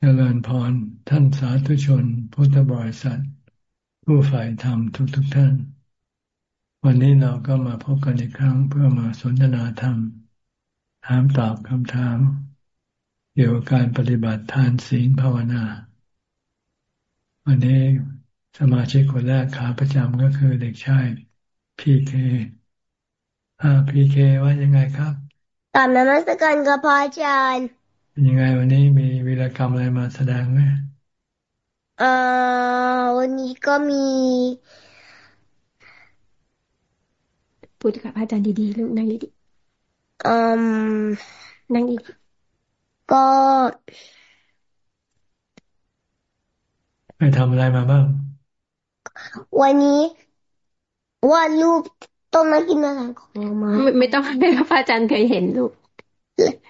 เจริญพร ท่านสาธุชน พุทธบริษัท ผู้ฝ่ายธรรมทุกทุกท่าน วันนี้เราก็มาพบกันอีกครั้งเพื่อมาสนทนาธรรม ถามตอบคำถาม เกี่ยวกับการปฏิบัติทานศีลภาวนา วันนี้สมาชิกคนแรกขาประจำก็คือเด็กชายพีเคอ่าพีเคว่ายังไงครับตามนมัสการกับพระอาจารย์เป็น ยังไงวันนี้มีวีรกรรมอะไรมาแสดงไหมเอ่อวันนี้ก็มีพูดกับอาจารย์ดีๆลูกนั่งดีๆอืมนั่งดีก็ไปทำอะไรมาบ้าง วันนี้วาดรูปต้นไม้กินแมลงของเรามาไม่ไม่ต้องให้พระอาจารย์เคยเห็นลูก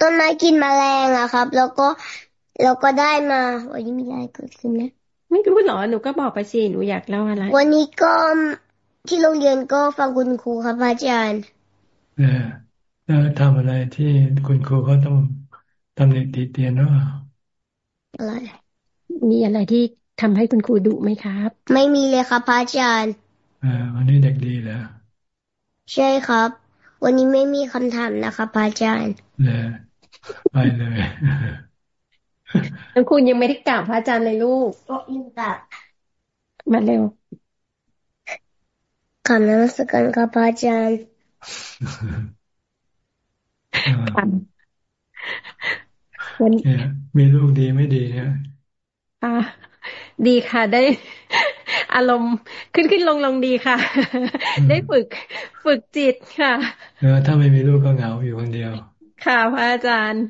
ต้นไม้กินแมลงอะครับ แล้วก็เราก็ได้มาวันนี้มีอะไรเกิดขึ้นไหมไม่รู้หรอหนูก็บอกไปสิหนูอยากเล่าอะไร วันนี้ก็ที่โรงเรียนก็ฟังคุณครูครับอาจารย์เนี่ยแล้วทำอะไรที่คุณครูเขาต้องตำหนิติเตียนหรือเปล่าอะไรมีอะไรที่ทำให้คุณครูดุไหมครับ ไม่มีเลยครับอาจารย์อ่าวันนี้เด็กดีแล้วใช่ครับ วันนี้ไม่มีคำถามนะครับอาจารย์เนี่ยไปเลยแล้วคุณยังไม่ได้กราบพระอาจารย์เลยลูกก็ยิ่งกราบมาเร็วคำนักสกันครับพระอาจารย์วันมีลูกดีไม่ดีเนี่ยอ่าดีค่ะได้ อารมณ์ขึ้นขึ้นลงลงดีค่ะ ได้ฝึกฝึกจิตค่ะ เออ ถ้าไม่มีลูกก็เหงาอยู่คนเดียว ค่ะพระอาจารย์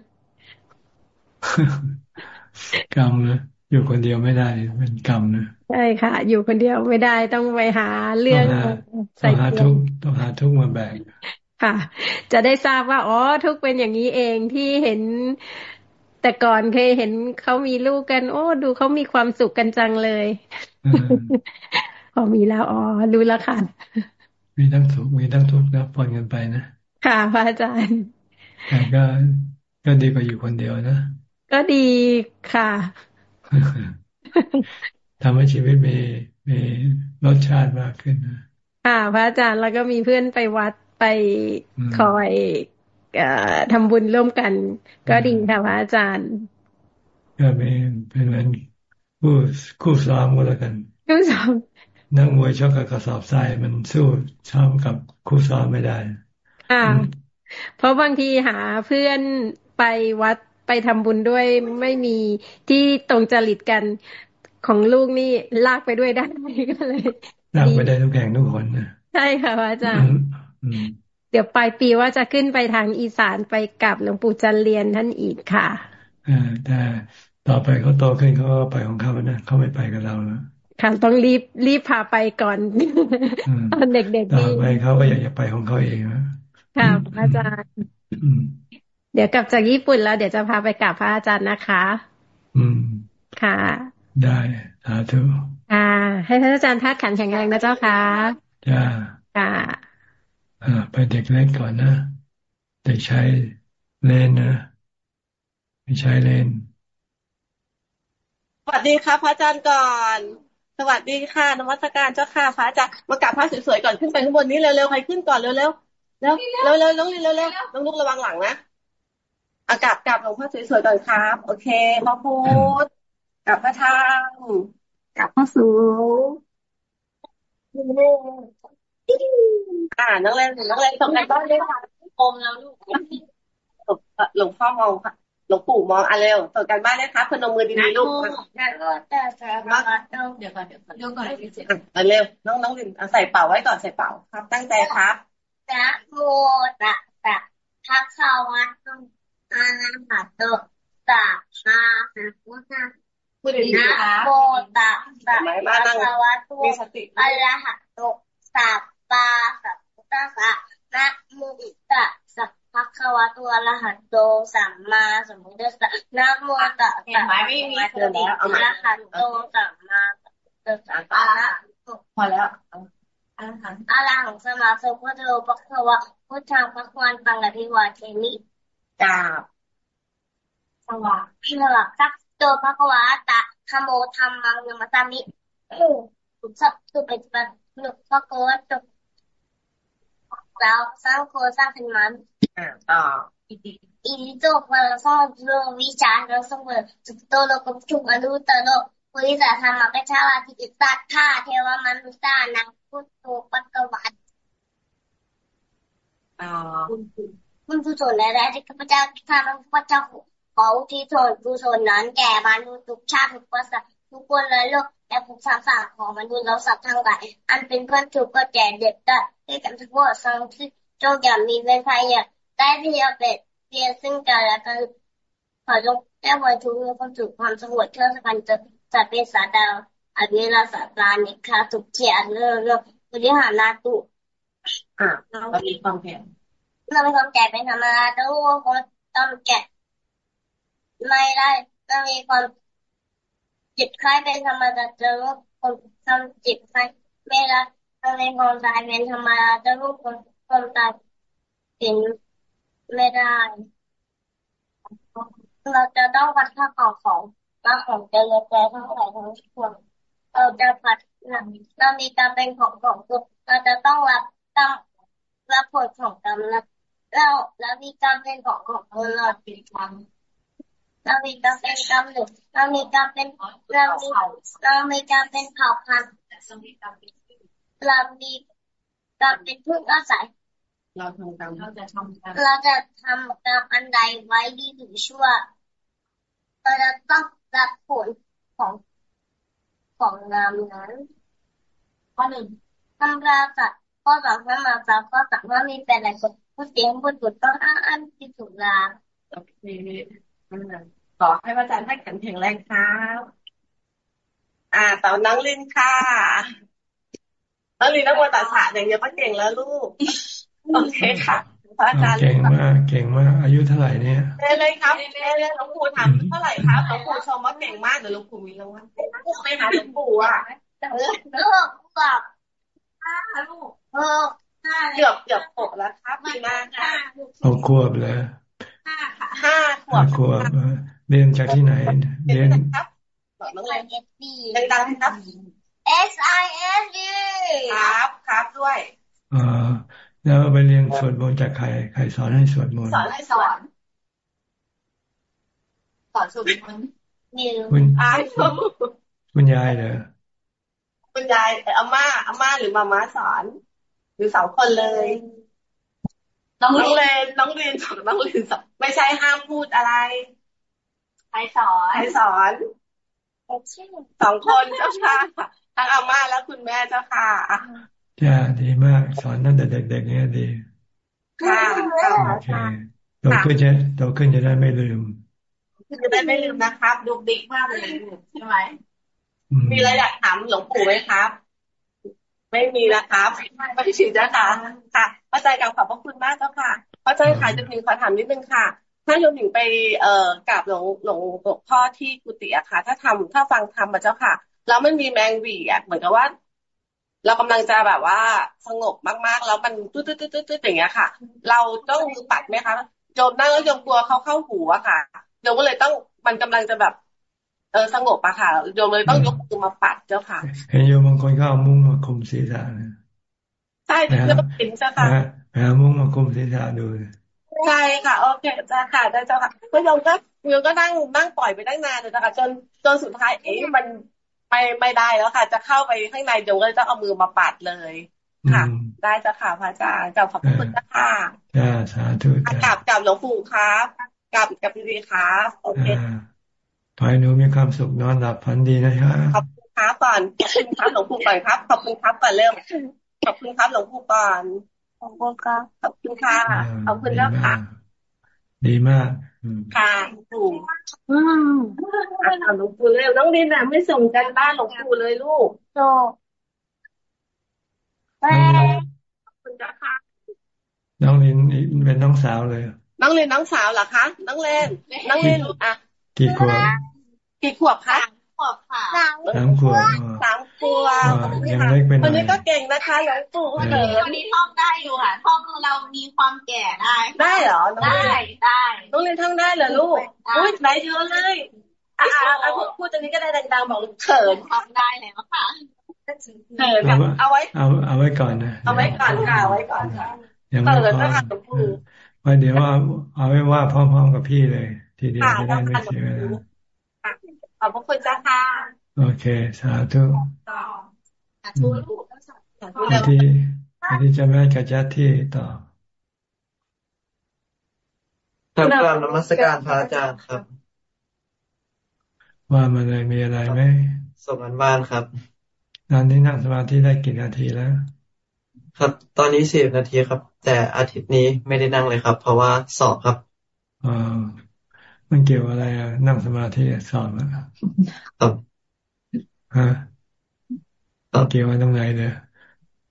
กรรมนะอยู่คนเดียวไม่ได้เป็นกรรมนะใช่ค่ะ อยู่คนเดียวไม่ได้ต้องไปหาเรื่องใส่ต้องหาทุกต้องหาทุกมาแบกค่ะ จะได้ทราบว่า อ๋อ ทุกเป็นอย่างนี้เองที่เห็น แต่ก่อนเคยเห็นเขามีลูกกัน โอ้ ดูเขามีความสุขกันจังเลยพอมีแล้วอ๋อรู้แล้วค่ะ มีทั้งสุขมีทั้งทุกข์นะปนกันไปนะค่ะพระอาจารย์แต่ก็ก็ดีกว่าอยู่คนเดียวนะก็ดีค่ะทำให้ชีวิตมีมีรสชาติมากขึ้นนะค่ะพระอาจารย์แล้วก็มีเพื่อนไปวัดไปคอยอ ทำบุญร่วมกัน ก็ดีค่ะพระอาจารย์ก็เป็นเป็นเหมือนคู่คู่ซ้อมก็แล้วกันคู่ซ้อมนักมวยชกกับกระสอบทรายมันสู้ช้อมกับคู่ซ้อมไม่ได้ค่ะเพราะบางทีหาเพื่อนไปวัดไปทำบุญด้วยไม่มีที่ตรงจริตกันของลูกนี่ลากไปด้วยได้ก็เลยลากไปได้ทุกแห่งทุกคนนะใช่ค่ะพระอาจารย์เดี๋ยวปลายปีว่าจะขึ้นไปทางอีสานไปกับหลวงปู่จันเรียนท่านอีกค่ะอ่าแต่ต่อไปเขาโตขึ้นเขาก็ไปของเขานะเขาไม่ไปกับเราแล้วค่ะต้องรีบรีบพาไปก่อนตอนเด็กๆต่อไปเขาก็อยากจะไปของเขาเองนะค่ะอาจารย์เดี๋ยวกลับจากญี่ปุ่นแล้ว เดี๋ยวจะพาไปกราบพระอาจารย์นะคะ อืมค่ะ ได้สาธุค่ะให้พระอาจารย์ทัดขันแข็งแรงนะเจ้าค่ะจ้าค่ะ อ่า ไปเด็กเล็กก่อนนะ เด็กชายเลนนะไม่ใช่เลนสวัสดีค่ะพระอาจารย์ก่อน สวัสดีค่ะนมัสการเจ้าค่ะพระอาจารย์มากราบพระสวยๆก่อนขึ้นไปข้างบนนี้เร็วๆใครขึ้นก่อนเร็วๆเร็วเร็วเร็วน้องลินเร็วเร็วน้องลูกระวังหลังนะอากาศกลับหลวงพ่อสวยๆก่อนครับ โอเคพระพุทธกลับพระธรรมกลับพระสูง อ่านักเรียนนักเรียนส่งกันบ้านเลยค่ะอมแล้วลูกหลวงพ่อมองค่ะหลวงปู่มองอะเร็วส่งกันบ้านนะคะพนมมือดีๆลูกแต่จะมาเดี๋ยวก่อนเดี๋ยวก่อนเดี๋ยวก่อนเร็วน้องน้องลินใส่เป่าไว้ก่อนใส่เป่าครับ ตั้งใจครับนะโมตัสสะภะคะวะโตอะระหะโตสัมมาสัมพุทธัสสะนะโมตัสสะภะคะวะโตอะระหะโตสัม มาสัมพุทธัสสะนะโมตัสสะภะคะวะตอะระหะโตสัมมาสัมพุทธัสสะนะโมตัสสะภะคะวะตอะระหะโตสัมมาสัมพุทธัสสะนะพอแล้วอาลังสมาสุพุทโธปะคะวะพุทธังพระควันตังอภิวาเทมิกาบสวัสดีสวัสดีโตภะคะวะตะขโมธรรมังยมัสสามิสุสัพตุเป็นปัจจุภะคะวะโต แล้วสร้างโคสร้างเป็นมันอ่าต่ออิริโตปะละสองโลวิชาเราสมบูรณ์สุโตโลกุทุมอนุตตโลปุริสธรรมกัจฉาวาติอิตัตถาเทวมนุษานังพุทโธปะกวัตอ่าคุณกุศลและที่ข้าพเจ้าข้าพเจ้าขออุทิศส่วนกุศลนั้นแก่มนุษย์ทุกชาติทุกภาษาทุกคนเลยโลกและผู้สร้างสรรค์ของมนุษย์เราสัตว์ทั้งหลายอันเป็นเพื่อนถูกก็แก่เด็กได้ ด้วยกันทั้งหมดสังที่จงอย่ามีเวรภัยอย่าได้ที่จะเป็นเพียงซึ่งกันและกันขอจงแก้ไว้ทุกเรื่องความสุขความสงบเชื่อสันจะจะเป็นสาดาวอภิราสาตานิคาทุกเทียนเรื่องเรื่องบริหารนาตุอ่าเรามีความเพียรเราไม่ความแก่เป็นธรรมดาต้องรู้ว่าคนต้องแก่ไม่ได้ต้องมีความจิตคล้ายเป็นธรรมดาจะรู้คนทำจิตคล้ายไม่ได้ ต้องมีความตายเป็นธรรมดาจะรู้คนคนตายเป็นไม่ได้ เราจะต้องพัฒนาของของมาของเจริญใจทั้งหลายทั้งปวงเราจะพัฒนาเรามีการเป็นของของตัวเราจะต้องรับต้องรับผลของกรรมนะเราแล้วมีการเป็นของของตัวเราเป็นกรรมเรามีการเป็นกรรมหนึ่งเรามีการเป็นเรามีเรามีการเป็นเผ่าพันธุ์ เรามีการเป็นพึ่งอาศัย เราทำกรรมเราจะทำกรรมเราจะทำกรรมอันใดไว้ดีหรือชั่วเราจะต้องรับผลของของงามนั้นข้อหนึ่งทำราสัตว์ข้อสองทำมาสัตว์ข้อสามว่ามีเป็นอะไรคนผู้เสียงบุญบุตรต้องอ้างอันที่สุราโอเคขอให้พระอาจารย์ให้แข็งแข็งแรงครับ อ่าต่อน้องลินค่ะ น้องลินนักวัตศาสตร์อย่างเดียวก็เก่งแล้วลูก โอเคค่ะพระอาจารย์เก่งมาก เก่งมาก อายุเท่าไหร่เนี่ยเล่เลยครับเล่เลยหลวงปู่ถามเท่าไหร่ครับหลวงปู่ชมว่าเก่งมากเดี๋ยวหลวงปู่มีรางวัลไปหาหลวงปู่อะลูกบอกห้าลูกเออห้าเกือบเกือบหกแล้วครับดีมากค่ะเอาขวบเลยห้าค่ะห้าขวห้าบขวบเออเรียนจากที่ไหนเรีเรียยนนครับบอกน้องไอเล่นเอสดีดังๆครับ S I S D ครับครับด้วยเออแล้วไปเรียนสวดมนต์จากใคร ใครสอนให้สวดมนต์สอนให้สอนสอนสุดมันนิวคุณอ้ายคุณยายเหรอคุณยายเอ่ออาม่าอาม่าหรือมาม่าสอน หรือสองคนเลยน้องเรนน้องเรียนสอนน้องเรียนสอนไม่ใช่ห้ามพูดอะไรใครสอนใครสอนชื่อสองคนเจ้าค่ะ ทั้งอาม่าและคุณแม่เจ้าค่ะอะจ้าดีมาก สอนตั้งแต่เด็กๆเนี่ยดีค่ะโอเคโตขึ้นจะโตขึ้นจะได้ไม่ลืมคือจะได้ไม่ลืมนะครับ ดูบิ๊กมากเลยใช่ไหมอืมมีอะไรอยากถามหลวงปู่ไหมครับ ไม่มีนะครับไม่ฉีดนะคะค่ะพระอาจารย์กล่าวขอบพระคุณมากเจ้าค่ะพระอาจารย์ค่ะจะมีขอถามนิดนึงค่ะถ้าโยมหญิงไปเอ่อกราบหลวงหลวงหลวงพ่อที่กุฏิอะค่ะ ถ้าทำถ้าฟังธรรมมาเจ้าค่ะ แล้วมันมีแมงหวีอะเหมือนกับว่า เรากำลังจะแบบว่าสงบมากๆ แล้วมันตืดตืดตืดตืดอย่างเงี้ยค่ะ เราต้องมือปัดไหมคะโยมนั่งแล้วโยมกลัวเขาเข้าหูอะค่ะโยมก็เลยต้องมันกำลังจะแบบ เออสงบอะค่ะโยมเลยต้องยกมือมาปัดเจ้าค่ะเห็นโยมบางคนก็เอามุ้งมาคลุมศีรษะนะใช่ที่เราเห็นเจ้าค่ะนะหามุ้งมาคลุมศีรษะดูใช่ค่ะโอเคจ้าค่ะได้เจ้าค่ะก็โยมก็โยมก็นั่งนั่งปล่อยไปตั้งนานเลยนะคะจนจนสุดท้ายเอ๊ะมัน ไม่ไม่ได้แล้วค่ะ จะเข้าไปข้างในโยมก็เลยต้องเอามือมาปัดเลยค่ะอืมได้เจ้าค่ะพระอาจารย์กลับขอบพระคุณเจ้าค่ะจ้าสาธุอะจ้ากลับกลับหลวงปู่ครับกลับกับดีๆครับโอเคอ่าขอให้หนูมีความสุขนอนหลับฝันดีนะฮะขอบคุณครับก่อนขอบคุณครับหลวงปู่ก่อนครับขอบคุณครับก่อนเริ่มขอบคุณครับหลวงปู่ก่อนของคุณครับขอบคุณค่ะอ่าขอบคุณดีเจ้าค่ะมาก ดีมากอืมค่ะหลวงปู่อืมอะหลวงปู่เร็วน้องดินน่ะ ไม่ส่งกันบ้านหลวงปู่เลยลูกโตแม่ขอบคุณเจ้าค่ะน้องลินเป็นน้องสาวเลย น้องเรนน้องสาวเหรอคะ น้องเรนน้องเรนอะ กี่ขวบ กี่ขวบคะ ขอบค่ะสามขวบอ๋อสามขวบอ่ายังเล็กไปหคน่อนยนี้ก็เก่งนะคะหลวงปู่เออเขิวันนนี้ท่องได้อยู่ค่ะท่องเรามีความแก่ได้ ได้เหรอน้องได้เรนได้น้องเรนท่องได้เหรอลูกได้อุ้ยได้เยอะเลยอ่าพูดตรงนี้ก็ได้ดังๆบอกเขินทำได้แล้วค่ะเขินเอาไว้เอาเอาไว้ก่อนนะเอาไว้ก่อนค่ะเอาไว้ก่อนค่ะยังไม่พอไว้เดี๋ยวว่าเอาไว้ว่าพร้อมๆกับพี่เลย ทีเดียวจะได้ไม่เสียเวลาข อบพระคุณจ้าค่ะ โอเค สาธุสาธุที่ที่จะแม่กับจัดที่ต่อครับกราบนมัสการพระอาจารย์ครับ ว่ามาเลยมีอะไรไหมส่งกันบ้านครับนานนี้นั่งสมาธิได้กี่นาทีแล้ว ครับ ตอนนี้สิบนาทีครับ แต่อาทิตย์นี้ไม่ได้นั่งเลยครับ เพราะว่าสอบครับอ่า มันเกี่ยวอะไรอะนั่งสมาธิสอบอะครับฮะเกี่ยวอะไรตรงไหนเนี่ย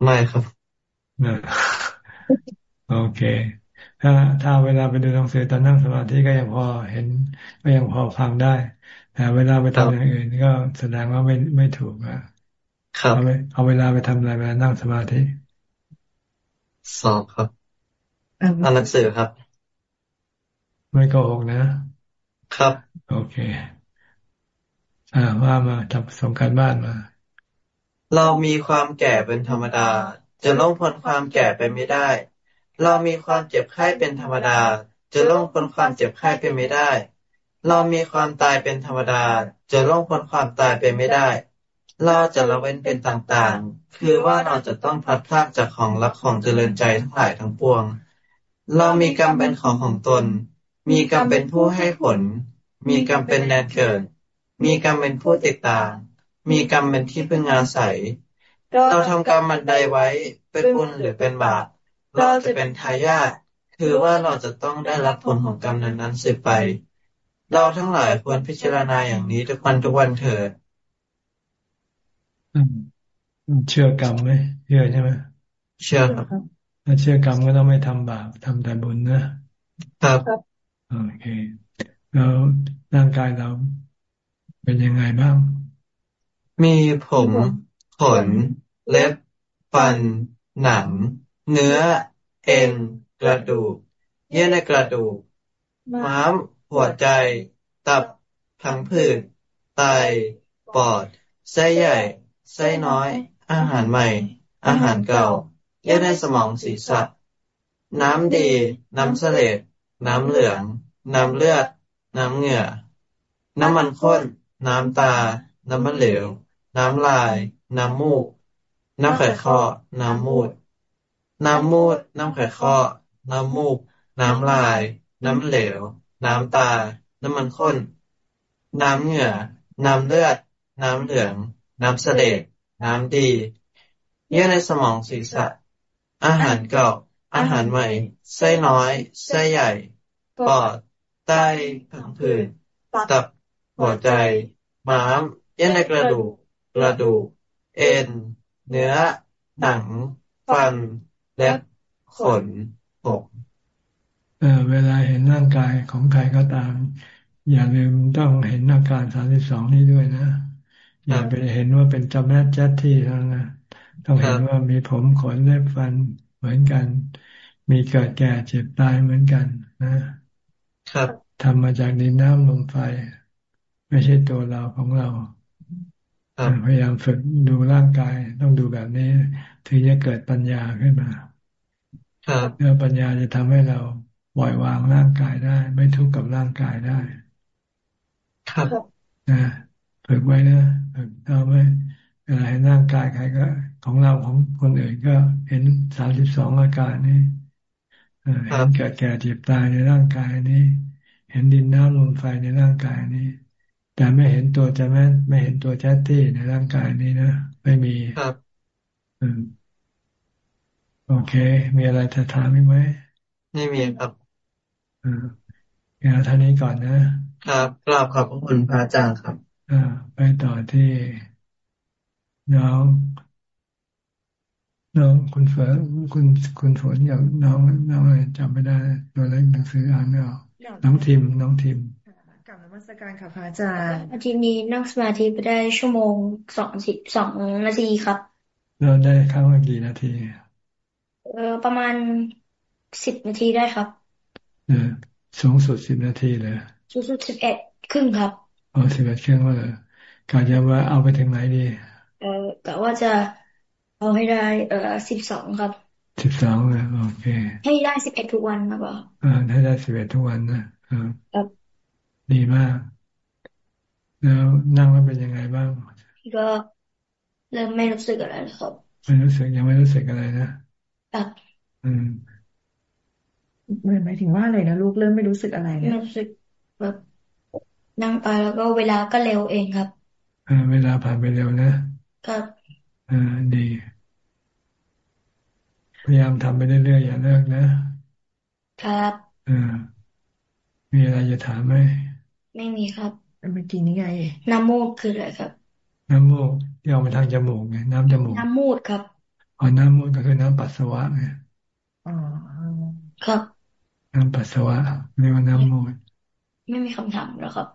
ไม่ครับนะโอเค ถ้าถ้าเวลาไปดูหนังสือตอนนั่งสมาธิก็ยังพอเห็นก็ยังพอฟังได้แต่เวลาไปทำอย่างอื่นก็แสดงว่าไม่ไม่ถูกอะครับเอาเอาเวลาไปทำอะไรเวลานั่งสมาธิสอบครับอ่านหนังสือครับ ไม่โกหกนะ ครับ โอเค อ่าว่ามาทำส่งการบ้านมา เรามีความแก่เป็นธรรมดา จะล่องพ้นความแก่ไปไม่ได้ เรามีความเจ็บไข้เป็นธรรมดา จะล่องพ้นความเจ็บไข้ไปไม่ได้ เรามีความตายเป็นธรรมดา จะล่องพ้นความตายไปไม่ได้เราจะละเว้นเป็นต่างๆ คือว่าเราจะต้องพลัดพรากจากของรักของเจริญใจทั้งหลายทั้งปวง เรามีกรรมเป็นของของตน มีกรรมเป็นผู้ให้ผล มีกรรมเป็นแดนเกิด มีกรรมเป็นผู้ติดตาม มีกรรมเป็นที่พึ่งอาศัย เราทำกรรมมันใดไว้เป็นบุญหรือเป็นบาป เราจะเป็นทายาท คือว่าเราจะต้องได้รับผลของกรรมนั้นๆสืบไป เราทั้งหลายควรพิจารณาอย่างนี้ทุกวันทุกวันเถิดเชื่อกรรมไหมเชื่อใช่ไหมเชื่อครับถ้าเชื่อกรรมก็ต้องไม่ทำบาปทำแต่บุญนะครับ โอเค แล้วร่างกายเราเป็นยังไงบ้าง มีผมขนเล็บฟัน หนัง เนื้อ เอ็น กระดูก เยื่อในกระดูก ม้าม หัวใจ ตับพังผืดไต ปอด ไส้ใหญ่ ไส้น้อย อาหารใหม่ อาหารเก่า เยื่อในสมองศีรษะ น้ำดี น้ำเสลด น้ำเหลือง น้ำเลือด น้ำเหงื่อ น้ำมันข้น น้ำตา น้ำมันเหลว น้ำลาย น้ำมูก น้ำไข่ข้อ น้ำมูด น้ำมูด น้ำไข่ข้อ น้ำมูก น้ำลาย น้ำเหลว น้ำตา น้ำมันข้น น้ำเหงื่อ น้ำเลือด น้ำเหลือง น้ำเสลดน้ำดี เยื่อในสมองศีรษะ อาหารเก่า อาหารใหม่ไส้น้อยไส้ใหญ่ ปอดไตผังผืดตับหัวใจ ม้ามเยื่อในกระดูกกระดูก เอ็น เนื้อ หนัง ฟันเล็บขนผมเออเวลาเห็นร่างกายของใครก็ตาม อย่าลืมต้องเห็นอาการสามสิบสองนี้ด้วยนะ อย่าไปเห็นว่าเป็นจำแนกจัดที่เท่านั้นต้องเห็นว่ามีผมขนเล็บฟันเหมือนกัน มีเกิดแก่เจ็บตายเหมือนกันนะครับทำมาจากดินน้ำลมไฟ ไม่ใช่ตัวเราของเราพยายามฝึกดูร่างกาย ต้องดูแบบนี้ ถึงจะเกิดปัญญาขึ้นมาแล้วปัญญาจะทำให้เราปล่อยวางร่างกายได้ ไม่ทุกข์กับร่างกายได้ ครับนะฝึกไว้นะฝึกเอาไว้เวลาเห็นร่างกายใครก็ ของเราของคนอื่นก็เห็นสามสิบสองอาการนี้ เห็นเกิดแก่เจ็บตายในร่างกายนี้ เห็นดินน้ำลมไฟในร่างกายนี้ แต่ไม่เห็นตัวจะแม่ไม่เห็นตัวแจ๊ตตี้ในร่างกายนี้นะไม่มีครับอืมโอเค มีอะไรจะถามอีกไหมไม่มีครับอืมงานท่านี้ก่อนนะครับกราบขอบพระคุณพระอาจารย์ครับ อ่า ไปต่อที่น้อง น้องคุณเฝนคุณคุณฝนอย่างน้องน้องอะไรจำไม่ได้ตัวเล็กหนังสืออ่านไม่ออกน้องทิมน้องทิมกลับนมัสการค่ะพระอาจารย์อาทิตย์นี้นั่งสมาธิไปได้ชั่วโมงสองสิบสองนาทีครับเราได้ครั้งละกี่นาทีเออประมาณสิบนาทีได้ครับเออสูงสุดสิบนาทีเลยสูงสุดสิบเอ็ดครึ่งครับอ๋อสิบเอ็ดเครื่องก็เลยกะจะว่าเอาไปถึงไหนดี เออกะว่าจะ เอาให้ได้ เออสิบสองครับสิบสองเลยโอเค ให้ได้สิบเอ็ดทุกวันครับอ่าให้ได้สิบเอ็ดทุกวันนะครับดีมาก แล้วนั่งแล้วเป็นยังไงบ้าง ก็เริ่มไม่รู้สึกอะไรครับไม่รู้สึกยังไม่รู้สึกอะไรนะครับอืมหมายถึงว่าอะไรนะลูกเริ่มไม่รู้สึกอะไรเนี่ยรู้สึกแบบนั่งไปแล้วก็เวลาก็เร็วเองครับอ่าเวลาผ่านไปเร็วนะครับ อ่าดี พยายามทำไปเรื่อยๆอย่าเลิกนะครับ อ่ามีอะไรจะถามไหมไม่มีครับเมื่อกี้นี้ไง น้ำมูกคืออะไรครับ น้ำมูกที่ออกมาทางจมูกไงน้ำจมูกน้ำมูดครับอ๋อน้ำมูดก็คือน้ำปัสสาวะไงอ๋อครับ น้ำปัสสาวะเรียกว่าน้ำมูดไม่มีคำถามแล้วครับ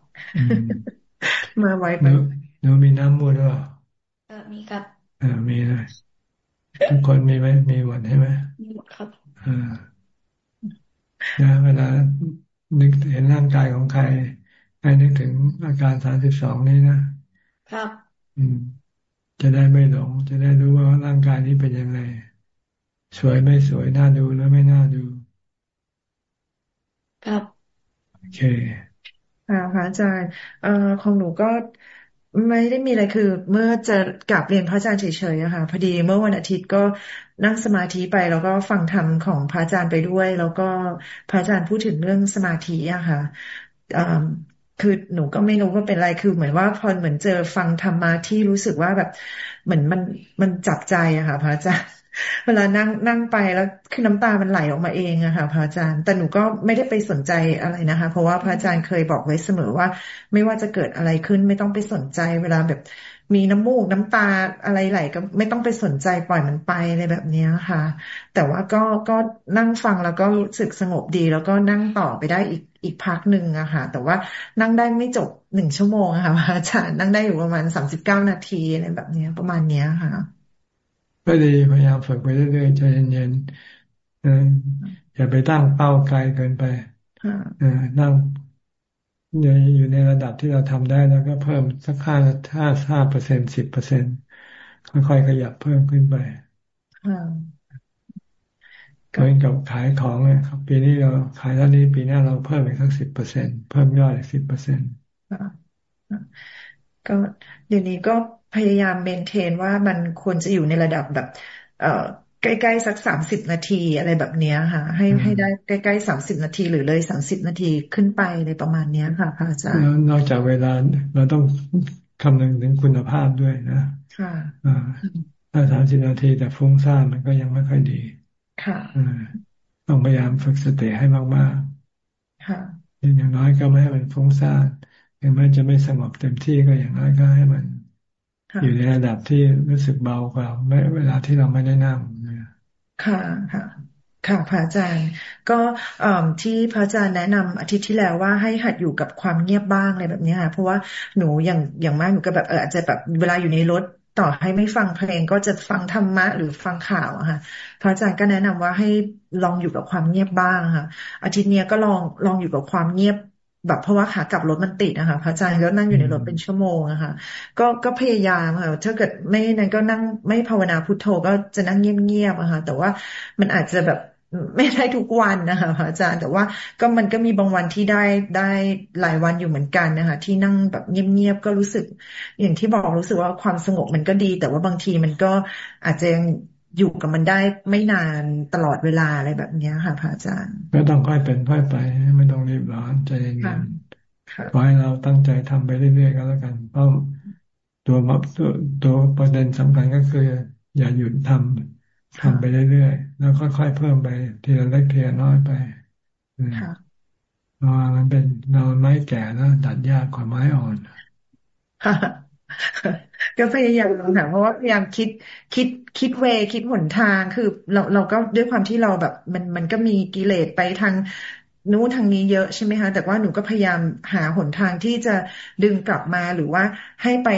มาไว้ไปหนูมีน้ำมูดหรือเปล่าเออมีครับเออมีเลยทุกคนมีไหมมีหมดใช่ไหมมีหมดครับอ่าเวลานึกเห็นร่างกายของใครให้นึกถึงอาการสามสิบสองนี้นะครับ อืม จะได้ไม่หลง จะได้รู้ว่าร่างกายนี้เป็นยังไง สวยไม่สวยน่าดูหรือไม่น่าดู ครับ โอเคค่ะพระอาจารย์เอ่อของหนูก็ ไม่ได้มีอะไรคือ เมื่อจะกลับเรียนพระอาจารย์เฉยๆอะค่ะพอดีเมื่อวันอาทิตย์ก็นั่งสมาธิไป แล้วก็ฟังธรรมของพระอาจารย์ไปด้วย แล้วก็พระอาจารย์พูดถึงเรื่องสมาธิอะค่ะคือหนูก็ไม่รู้ว่าเป็นอะไรคือ เหมือนว่าพอเหมือนเจอฟังธรรมะที่รู้สึกว่าแบบ เหมือนมันมันจับใจอะค่ะ พระอาจารย์ เวลานั่งนั่งไปแล้วคือน้ำตามันไหลออกมาเองอะค่ะ พระอาจารย์ แต่หนูก็ไม่ได้ไปสนใจอะไรนะคะ เพราะว่าพระอาจารย์เคยบอกไว้เสมอว่า ไม่ว่าจะเกิดอะไรขึ้นไม่ต้องไปสนใจ เวลาแบบมีน้ำมูกน้ำตาอะไรไหลก็ไม่ต้องไปสนใจปล่อยมันไปอะไรแบบนี้ค่ะ แต่ว่าก็ก็นั่งฟังแล้วก็รู้สึกสงบดี แล้วก็นั่งต่อไปได้อีกอีกพักหนึ่งอะค่ะ แต่ว่านั่งได้ไม่จบหนึ่งชั่วโมงอะค่ะอาจารย์นั่งได้อยู่ประมาณสามสิบเก้านาทีอะไรแบบนี้ประมาณนี้ค่ะ ก็ดีพยายามฝึกไปเรื่อยๆใจเย็นๆอย่าไปตั้งเป้าไกลเกินไปนั่งอยู่ในระดับที่เราทำได้แล้วก็เพิ่มสักห้าห้าห้าเปอร์เซ็นสิบเปอร์เซ็นค่อยๆขยับเพิ่มขึ้นไปเหมือนกับขายของเนี่ยปีนี้เราขายเท่านี้ปีหน้าเราเพิ่มอีกสักสิบเปอร์เซ็นเพิ่มยอดอีกสิบเปอร์เซ็นต์ก็เดี๋ยวนี้ก็ พยายามเมนเทนว่ามันควรจะอยู่ในระดับแบบ เอ่อใกล้ๆสักสามสิบนาทีอะไรแบบเนี้ยค่ะ ให้ให้ได้ใกล้ๆสามสิบนาทีหรือเลยสามสิบนาทีขึ้นไปในประมาณเนี้ยค่ะพระอาจารย์นอกจากเวลาเราต้องคำนึงถึงคุณภาพด้วยนะค่ะถ้าสามสิบนาทีแต่ฟุ้งซ่านมันก็ยังไม่ค่อยดี ค่ะต้องพยายามฝึกสติให้มากๆค่ะอย่างน้อยก็ไม่ให้มันฟุ้งซ่านถึงแม้จะไม่สงบเต็มที่ก็อย่างน้อยก็ให้มัน อยู่ในระดับที่รู้สึกเบากว่าเวลาที่เราไม่ได้นั่งค่ะค่ะค่ะพระอาจารย์ ก็ที่พระอาจารย์แนะนำอาทิตย์ที่แล้วว่าให้หัดอยู่กับความเงียบบ้างอะไรแบบนี้ค่ะเพราะว่าหนูอย่างอย่างมากหนูก็แบบเอออาจจะแบบเวลาอยู่ในรถต่อให้ไม่ฟังเพลงก็จะฟังธรรมะหรือฟังข่าวอะค่ะ พระอาจารย์ก็แนะนำว่าให้ลองอยู่กับความเงียบบ้างค่ะ อาทิตย์นี้ก็ลองลองอยู่กับความเงียบ แบบเพราะว่าขากลับรถมันติดนะคะพระอาจารย์ก็นั่งอยู่ในรถเป็นชั่วโมงอะคะก็ก็พยายามค่ะถ้าเกิดไม่นั้นก็นั่งไม่ภาวนาพุทโธก็จะนั่งเงียบๆอะคะแต่ว่ามันอาจจะแบบไม่ได้ทุกวันนะคะพระอาจารย์แต่ว่าก็มันก็มีบางวันที่ได้ได้หลายวันอยู่เหมือนกันนะคะที่นั่งแบบเงียบๆก็รู้สึก อย่างที่บอกรู้สึกว่าความสงบมันก็ดี แต่ว่าบางทีมันก็อาจจะยัง อยู่กับมันได้ไม่นานตลอดเวลาอะไรแบบนี้ค่ะพระอาจารย์ ก็ต้องค่อยเป็นค่อยไป ไม่ต้องรีบร้อนใจเย็นๆขอให้เราตั้งใจทำไปเรื่อยๆก็แล้วกันเพราะตัวตัวตัวประเด็นสำคัญก็คือ อย่าหยุดทำทำไปเรื่อยๆแล้วค่อยๆเพิ่มไปทีละเล็กทีละน้อยไปเพราะว่ามันเป็นเราไม้แก่แล้วตัดยากกว่าไม้อ่อน ก็พยายามค่ะเพราะว่าพยายามคิดคิดคิดเวคิดหนทางคือเราเราก็ด้วยความที่เราแบบ มันมันก็มีกิเลสไปทางนู้นทางนี้เยอะใช่ไหมคะแต่ว่าหนูก็พยายามหาหนทางที่จะดึงกลับมาหรือว่าให้ไป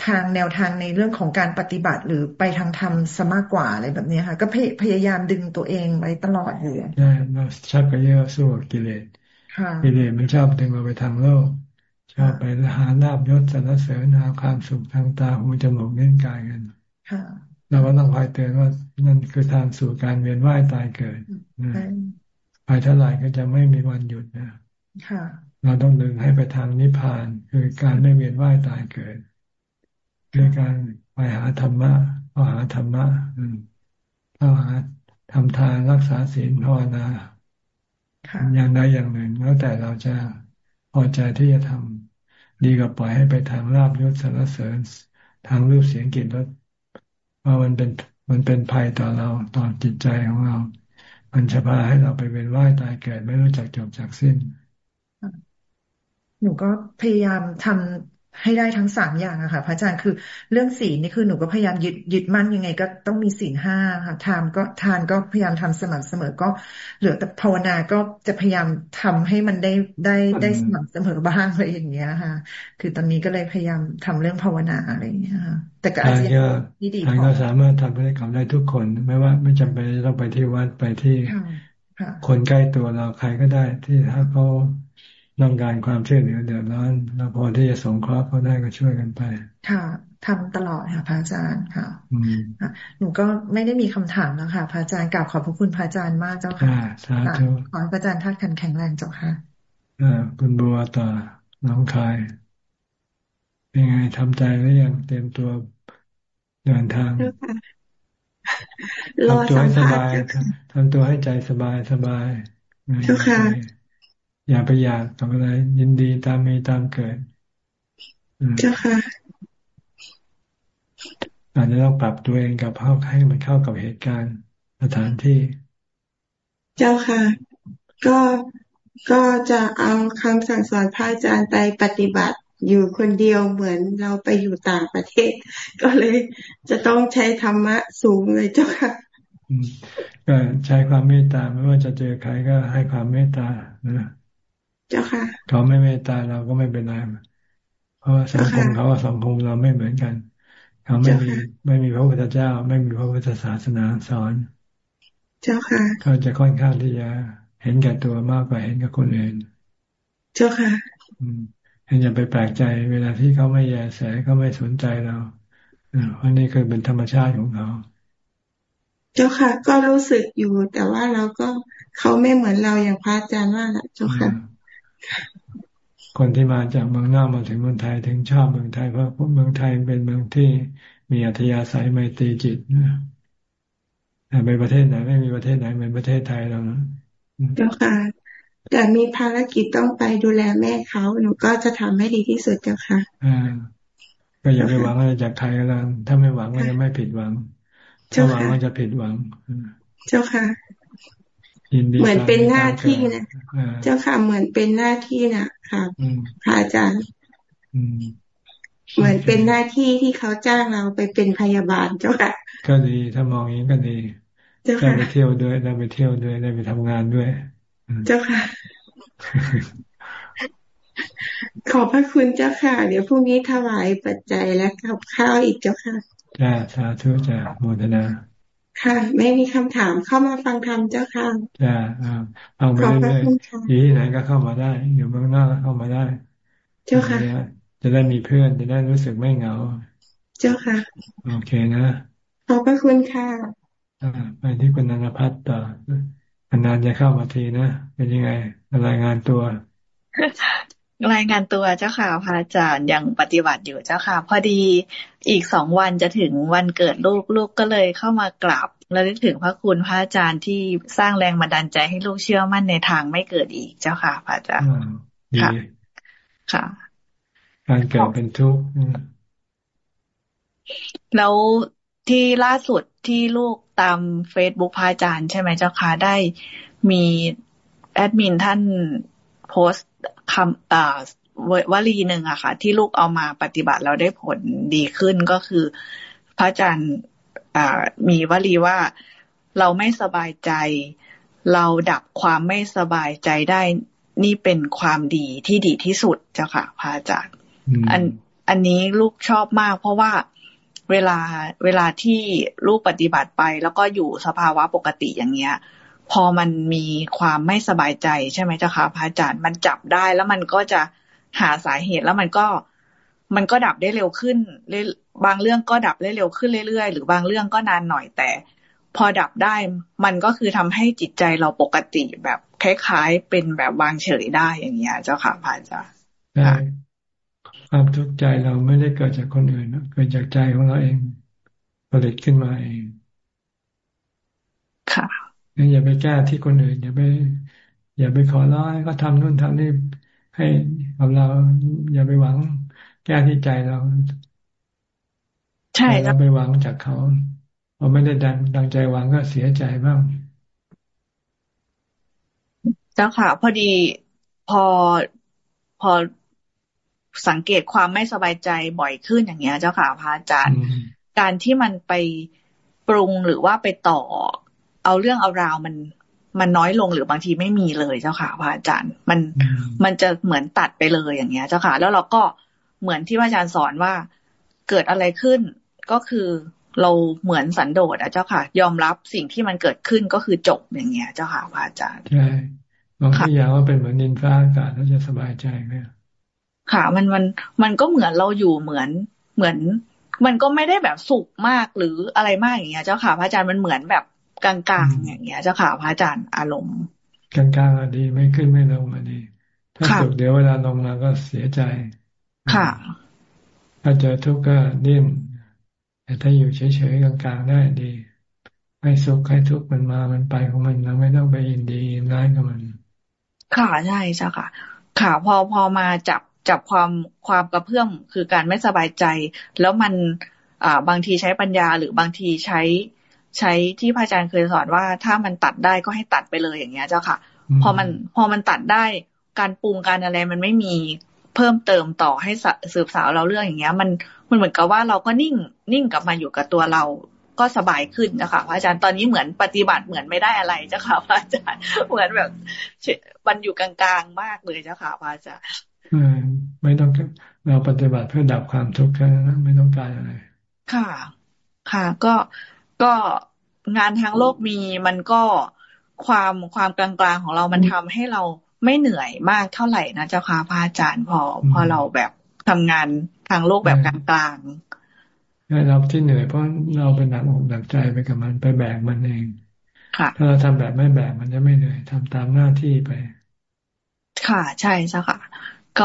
ทางแนวทางในเรื่องของการปฏิบัติหรือไปทางธรรมสมากกว่าอะไรแบบนี้ค่ะ ก็พยายามดึงตัวเองไว้ตลอดอยู่ใช่เราชักกระเยอะสู้กิเลสกิเลสมันชอบดึงเราไปทางโลก ชอบไปหาลาบยศสรรเสริญหาความสุขทางตาหูจมูกเล่นกายกันเราก็ต้องคอยเตือนว่านั่นคือทางสู่การเวียนว่ายตายเกิดไปเท่าไหร่ก็จะไม่มีวันหยุดนะเราต้องดึงให้ไปทางนิพพาน คือการไม่เวียนว่ายตายเกิดด้วยการไปหาธรรมะก็หาธรรมะเข้าหาทำทานรักษาศีลภาวนาอย่างใดอย่างหนึ่งแล้วแต่เราจะพอใจที่จะทำ ดีกว่าปล่อยให้ไปทางลาบยศสารเสริญทางรูปเสียงกลิ่นรสว่ามันเป็นมันเป็นภัยต่อเราต่อจิตใจของเรา มันจะพาให้เราไปเป็นว่ายตายเกิดไม่รู้จักจบจากสิ้น หนูก็พยายามทำ ให้ได้ทั้งสามอย่างอะค่ะ พระอาจารย์คือเรื่องศีลนี่คือหนูก็พยายามยึดยึดมั่นยังไง ก็ต้องมีศีลห้าค่ะทานก็ทานก็พยายามทำสม่ำเสมอก็เหลือแต่ภาวนาก็จะพยายามทำให้มันได้ได้ได้สม่ำเสมอบ้างอะไรอย่างเงี้ยค่ะ คือตอนนี้ก็เลยพยายามทำเรื่องภาวนาอะไรอย่างเงี้ยค่ะแต่ก็อาจจะดีดีพอก็สามารถทำให้กับได้ทุกคนไม่ว่าไม่จำเป็นต้องไปที่วัดไปที่คนใกล้ตัวเราใครก็ได้ที่ถ้าเขา ต้องการความช่วยเหลือเดือดร้อนเราพอที่จะสงเคราะห์เขาได้ก็ช่วยกันไป ค่ะทำตลอดค่ะพระอาจารย์ค่ะหนูก็ไม่ได้มีคำถามแล้วค่ะพระอาจารย์กล่าวขอบพระคุณพระอาจารย์มากเจ้าค่ะสาธุขอให้พระอาจารย์ท่านแข็งแรงเจ้าค่ะอ่าคุณบัวต่อน้องคายเป็นไงทำใจหรือยังเตรียมตัวเดินทางทำตัวให้สบายทำตัวให้ใจสบายสบายเจ้าค่ะ อย่าไปอยากกับอะไร ยินดีตามมีตามเกิดเจ้าค่ะอาจจะต้องปรับตัวเองกับเข้าให้มันเข้ากับเหตุการณ์สถานที่ เจ้าค่ะ ก็ก็จะเอาคำสั่งสอนพระอาจารย์ไปปฏิบัติอยู่คนเดียวเหมือนเราไปอยู่ต่างประเทศ ก็เลยจะต้องใช้ธรรมะสูงเลยเจ้าค่ะก็ใช้ความเมตตาไม่ว่าจะเจอใครก็ให้ความเมตตานะ เจ้าค่ะ เขาไม่เมตตาเราก็ไม่เป็นไรเพราะสังคมเขากับสังคมเราไม่เหมือนกัน เขาไม่มีไม่มีพระพุทธเจ้า ไม่มีพระพุทธศาสนาสอน เจ้าค่ะ เขาจะค่อนข้างที่จะเห็นแก่ตัวมากกว่าเห็นกับคนอื่น เจ้าค่ะ อืมเห็นอย่าไปแปลกใจเวลาที่เขาไม่แยแสเขาไม่สนใจเราเพราะนี่คือเป็นธรรมชาติของเขาเจ้าค่ะ ก็รู้สึกอยู่ แต่ว่าเราก็เขาไม่เหมือนเราอย่างพระอาจารย์ว่าแหละเจ้าค่ะ คนที่มาจากเมืองนอกมาถึงเมืองไทยถึงชอบเมืองไทยเพราะเมืองไทยเป็นเมืองที่มีอัธยาศัยไมตรีจิตนะแต่ไปประเทศไหนไม่มีประเทศไหนเหมือนประเทศไทยเรานะเจ้าค่ะแต่มีภารกิจต้องไปดูแลแม่เขาหนูก็จะทำให้ดีที่สุดเจ้าค่ะอ่าก็อย่าไปหวังอะไรจากใครก็แล้วถ้าไม่หวังก็จะไม่ผิดหวังถ้าหวังก็จะผิดหวัง เจ้าค่ะ เหมือนเป็นหน้าที่นะเจ้าค่ะเหมือนเป็นหน้าที่นะค่ะพระอาจารย์เหมือนเป็นหน้าที่ที่เขาจ้างเราไปเป็นพยาบาลเจ้าค่ะ ก็ดีถ้ามองอย่างนี้ก็ดีได้ไปเที่ยวด้วยได้ไปเที่ยวด้วยได้ไปทำงานด้วย เจ้าค่ะ ขอบพระคุณเจ้าค่ะ เดี๋ยวพรุ่งนี้ถวายปัจจัยและกับข้าวอีกเจ้าค่ะจ้าสาธุจ้าโมทนา ค่ะ ไม่มีคำถามเข้ามาฟังธรรมเจ้าค่ะจ้าเอาไปเรื่อยๆอยู่ที่ไหนก็เข้ามาได้ อยู่เมืองนอกก็เข้ามาได้ เจ้าค่ะ จะได้มีเพื่อนจะได้รู้สึกไม่เหงา เจ้าค่ะ โอเคนะขอบพระคุณค่ะไปที่คุณนันพัฒน์ต่อนานจะเข้ามาทีนะ เป็นยังไงรายงานตัว รายงานตัวเจ้าค่ะพระอาจารย์ยังปฏิบัติอยู่เจ้าค่ะ พอดีอีกสองวันจะถึงวันเกิดลูกลูกก็เลยเข้ามากราบและนึกถึงพระคุณพระอาจารย์ที่สร้างแรงบันดาลใจให้ลูกเชื่อมั่นในทางไม่เกิดอีกเจ้าค่ะพระอาจารย์ค่ะค่ะ การเกิดเป็นทุกข์แล้วที่ล่าสุดที่ลูกตามเฟซบุ๊กพระอาจารย์ใช่ไหมเจ้าค่ะได้มีแอดมินท่านโพสต์ คำอ่าวลีหนึ่งอะค่ะ ที่ลูกเอามาปฏิบัติแล้วได้ผลดีขึ้นก็คือ พระอาจารย์มีวลีว่าเราไม่สบายใจ เราดับความไม่สบายใจได้ นี่เป็นความดีที่ดีที่สุดเจ้าค่ะพระอาจารย์อันอันนี้ลูกชอบมาก เพราะว่าเวลาเวลาที่ลูกปฏิบัติไป แล้วก็อยู่สภาวะปกติอย่างเงี้ย พอมันมีความไม่สบายใจใช่ไหมเจ้าค่ะพระอาจารย์มันจับได้แล้วมันก็จะหาสาเหตุแล้วมันก็มันก็ดับได้เร็วขึ้นบางเรื่องก็ดับได้เร็วขึ้นเรื่อยๆ หรือบางเรื่องก็นานหน่อยแต่ พอดับได้มันก็คือทำให้จิตใจเราปกติแบบคล้ายๆ เป็นแบบวางเฉยได้อย่างเงี้ยเจ้าค่ะพระอาจารย์ใช่ความทุกข์ใจเราไม่ได้เกิดจากคนอื่นเกิดจากใจของเราเองผลิตขึ้นมาเอง ค่ะงั้ นอย่าไปแก้ที่คนอื่น อย่าไป อย่าไปขอร้อยก็ทำนู่นทำนี่ให้กับเรา อย่าไปหวัง แก้ที่ใจเรา ใช่เราไปหวังจากเขาพอไม่ได้ดังดังใจหวังก็เสียใจบ้างเจ้าค่ะ พอดีพอพอสังเกตความไม่สบายใจบ่อยขึ้นอย่างเงี้ย เจ้าค่ะพระอาจารย์ การที่มันไปปรุงหรือว่าไปต่อ เอาเรื่องเอาราวมันมันน้อยลงหรือบางทีไม่มีเลยเจ้าค่ะพระอาจารย์ มันมันจะเหมือนตัดไปเลยอย่างเงี้ย เจ้าค่ะ แล้วเราก็เหมือนที่พระอาจารย์สอนว่าเกิดอะไรขึ้นก็คือเราเหมือนสันโดษอะเจ้าค่ะ ยอมรับสิ่งที่มันเกิดขึ้นก็คือจบอย่างเงี้ย เจ้าค่ะพระอาจารย์ใช่บางทีอยากว่าเป็นเหมือนดินฟ้าอากาศแล้วจะสบายใจไหมค่ะ มันมันมันก็เหมือนเราอยู่เหมือนเหมือน มันก็ไม่ได้แบบสุขมากหรืออะไรมากอย่างเงี้ย เจ้าค่ะพระอาจารย์มันเหมือนแบบ กลางๆอย่างเงี้ยเจ้าค่ะพระอาจารย์อารมณ์กลางๆอะดีไม่ขึ้นไม่ลงอะดีถ้าสุขเดี๋ยวเวลาลงมาก็เสียใจ ค่ะ ถ้าเจอทุกข์ก็ดิ้นแต่ถ้าอยู่เฉยๆกลางๆได้ดี ให้สุขให้ทุกข์มันมามันไปของมันเราไม่ต้องไปยินดียินร้ายกับมัน ค่ะใช่ใช่ค่ะ ค่ะ พอพอมาจับจับความความกระเพื่อมคือการไม่สบายใจ แล้วมันอ่าบางทีใช้ปัญญาหรือบางทีใช้ ใช้ที่พระอาจารย์เคยสอนว่าถ้ามันตัดได้ก็ให้ตัดไปเลยอย่างเงี้ยเจ้าค่ะ พอมันพอมันตัดได้การปรุงการอะไรมันไม่มีเพิ่มเติมต่อให้สืบสาวเราเรื่องอย่างเงี้ย มันมันเหมือนกับว่าเราก็นิ่งนิ่งกลับมาอยู่กับตัวเราก็สบายขึ้นนะคะพระอาจารย์ตอนนี้เหมือนปฏิบัติเหมือนไม่ได้อะไรเจ้าค่ะพระอาจารย์เหมือนแบบมันอยู่กลางๆมากเลยเจ้าค่ะพระอาจารย์ไม่ต้องเราปฏิบัติเพื่อดับความทุกข์แค่นั้นไม่ต้องการอะไร ค่ะ ค่ะ ก็ ก็งานทางโลกมีมันก็ความความกลางๆของเรามันทำให้เราไม่เหนื่อยมากเท่าไหร่นะเจ้าค่ะพระอาจารย์พอพอเราแบบทำงานทางโลกแบบกลางๆเราที่เหนื่อยเพราะเราเป็นหนักอกหนักใจไปกับมันไปแบกมันเองค่ะถ้าเราทำแบบไม่แบกมันจะไม่เหนื่อยทำตามหน้าที่ไป ค่ะ ใช่เจ้าค่ะ ก็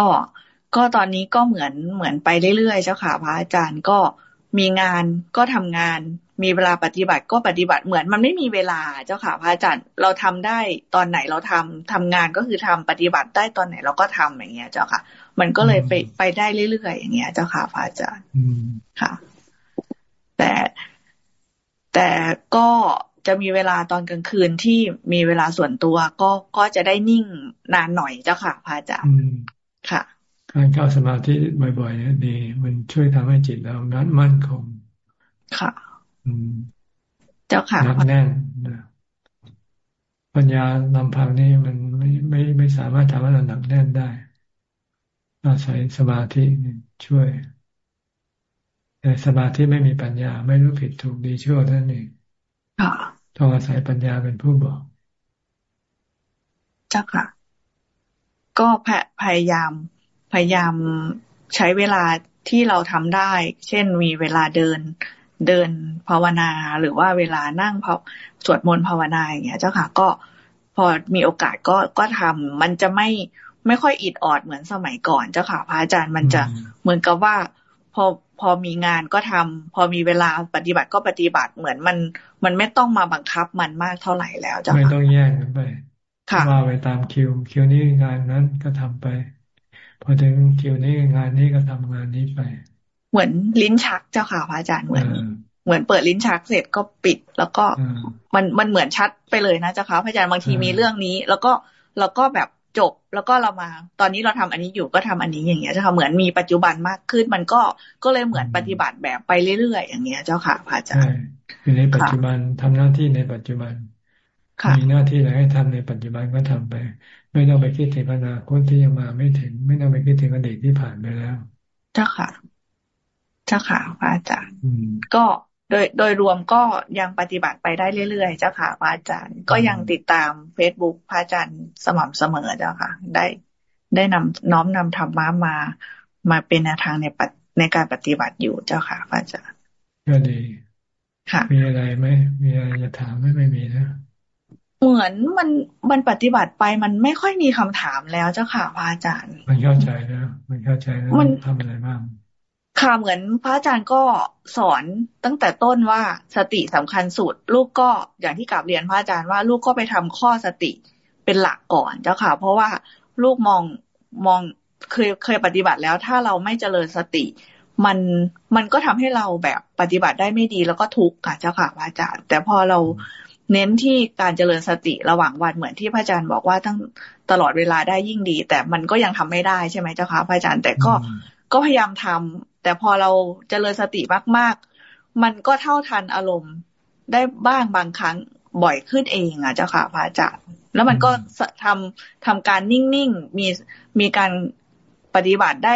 ก็ตอนนี้ก็เหมือนเหมือนไปเรื่อยๆเจ้าค่ะพระอาจารย์ก็ มีงานก็ทำงาน มีเวลาปฏิบัติก็ปฏิบัติเหมือนมันไม่มีเวลาเจ้าค่ะพระอาจารย์เราทำได้ตอนไหนเราทำทำงานก็คือทำปฏิบัติได้ตอนไหนเราก็ทำอย่างเงี้ย เจ้าค่ะ มันก็เลยไปไปได้เรื่อยๆอย่างเงี้ย เจ้าค่ะพระอาจารย์ค่ะ แต่แต่ก็จะมีเวลาตอนกลางคืนที่มีเวลาส่วนตัวก็ก็จะได้นิ่งนานหน่อยเจ้าค่ะพระอาจารย์ค่ะ การเข้าสมาธิบ่อยๆเนี่ยดี มันช่วยทำให้จิตเรานั้นมั่นคง ค่ะเจ้าค่ะหนักแน่นปัญญาลำพังนี่มันไม่ไม่ไม่สามารถทำให้เราหนักแน่นได้ อาศัยสมาธิช่วย แต่สมาธิไม่มีปัญญา ไม่รู้ผิดถูกดีชั่วนั่นเองต้องอาศัยปัญญาเป็นผู้บอก เจ้าค่ะ ก็พยายาม พยายามใช้เวลาที่เราทำได้ เช่นมีเวลาเดินเดินภาวนา หรือว่าเวลานั่งพสวดมนต์ภาวนาอย่างเงี้ย เจ้าค่ะก็พอมีโอกาสก็ก็ทำมันจะไม่ไม่ค่อยอิดออดเหมือนสมัยก่อนเจ้าค่ะพระอาจารย์มันจะเหมือนกับว่าพอพอมีงานก็ทำพอมีเวลาปฏิบัติก็ปฏิบัติเหมือนมัน มันไม่ต้องมาบังคับมันมากเท่าไหร่แล้วเจ้าค่ะไม่ต้องแยกกันไปว่าไปตามคิว คิวนี้งานนั้นก็ทำไป พอถึงคิวนี้งานนี้ก็ทำงานนี้ไป เหมือนลิ้นชักเจ้าค่ะพระอาจารย์เหมือน เหมือนเปิดลิ้นชักเสร็จก็ปิด แล้วก็มันมันเหมือนชัดไปเลยนะเจ้าค่ะพระอาจารย์บางทีมีเรื่องนี้ แล้วก็เราก็แบบจบแล้วก็เรามา ตอนนี้เราทำอันนี้อยู่ก็ทำอันนี้อย่างเงี้ยเจ้าค่ะเหมือนมีปัจจุบันมากขึ้น มันก็ก็เลยเหมือนปฏิบัติแบบไปเรื่อยๆอย่างเงี้ยเจ้าค่ะพระอาจารย์อยู่ในปัจจุบันทำหน้าที่ในปัจจุบันมีหน้าที่อะไรให้ทำในปัจจุบันก็ทำไป ไม่ต้องไปคิดถึงอนาคตที่ยังมาไม่ถึง ไม่ต้องไปคิดถึงอดีตที่ผ่านไปแล้ว เจ้าค่ะ เจ้าค่ะพระอาจารย์ก็โดยโดยรวมก็ยังปฏิบัติไปได้เรื่อยๆ เจ้าค่ะพระอาจารย์ ก็ยังติดตามเฟซบุ๊กพระอาจารย์สม่ำเสมอเจ้าค่ะ ได้ได้นำน้อมนำธรรมะมา มาเป็นแนวทางในในการปฏิบัติอยู่เจ้าค่ะพระอาจารย์ก็ดี ค่ะ มีอะไรไหมมีอะไรจะถามไม่ไม่มีนะ เหมือนมันมันปฏิบัติไปมันไม่ค่อยมีคำถามแล้วเจ้าค่ะพระอาจารย์ มันเข้าใจแล้วมันเข้าใจแล้วมันทำอะไรบ้างค่ะเหมือนพระอาจารย์ก็สอนตั้งแต่ต้นว่าสติสำคัญสุด ลูกก็อย่างที่กลับเรียนพระอาจารย์ว่า ลูกก็ไปทำข้อสติเป็นหลักก่อนเจ้าค่ะ เพราะว่าลูกมองมองเคยเคยปฏิบัติแล้ว ถ้าเราไม่เจริญสติ มันมันก็ทำให้เราแบบปฏิบัติได้ไม่ดีแล้วก็ทุกข์ค่ะเจ้าค่ะพระอาจารย์ แต่พอเรา เน้นที่การเจริญสติระหว่างวันเหมือนที่พระอาจารย์บอกว่าตั้งตลอดเวลาได้ยิ่งดี แต่มันก็ยังทำไม่ได้ใช่ไหมเจ้าค่ะพระอาจารย์แต่ก็ก็พยายามทำแต่พอเราเจริญสติมากๆ มันก็เท่าทันอารมณ์ได้บ้างบางครั้งบ่อยขึ้นเองอะเจ้าค่ะพระอาจารย์แล้วมันก็ทำทำการนิ่งๆมีมีการปฏิบัติได้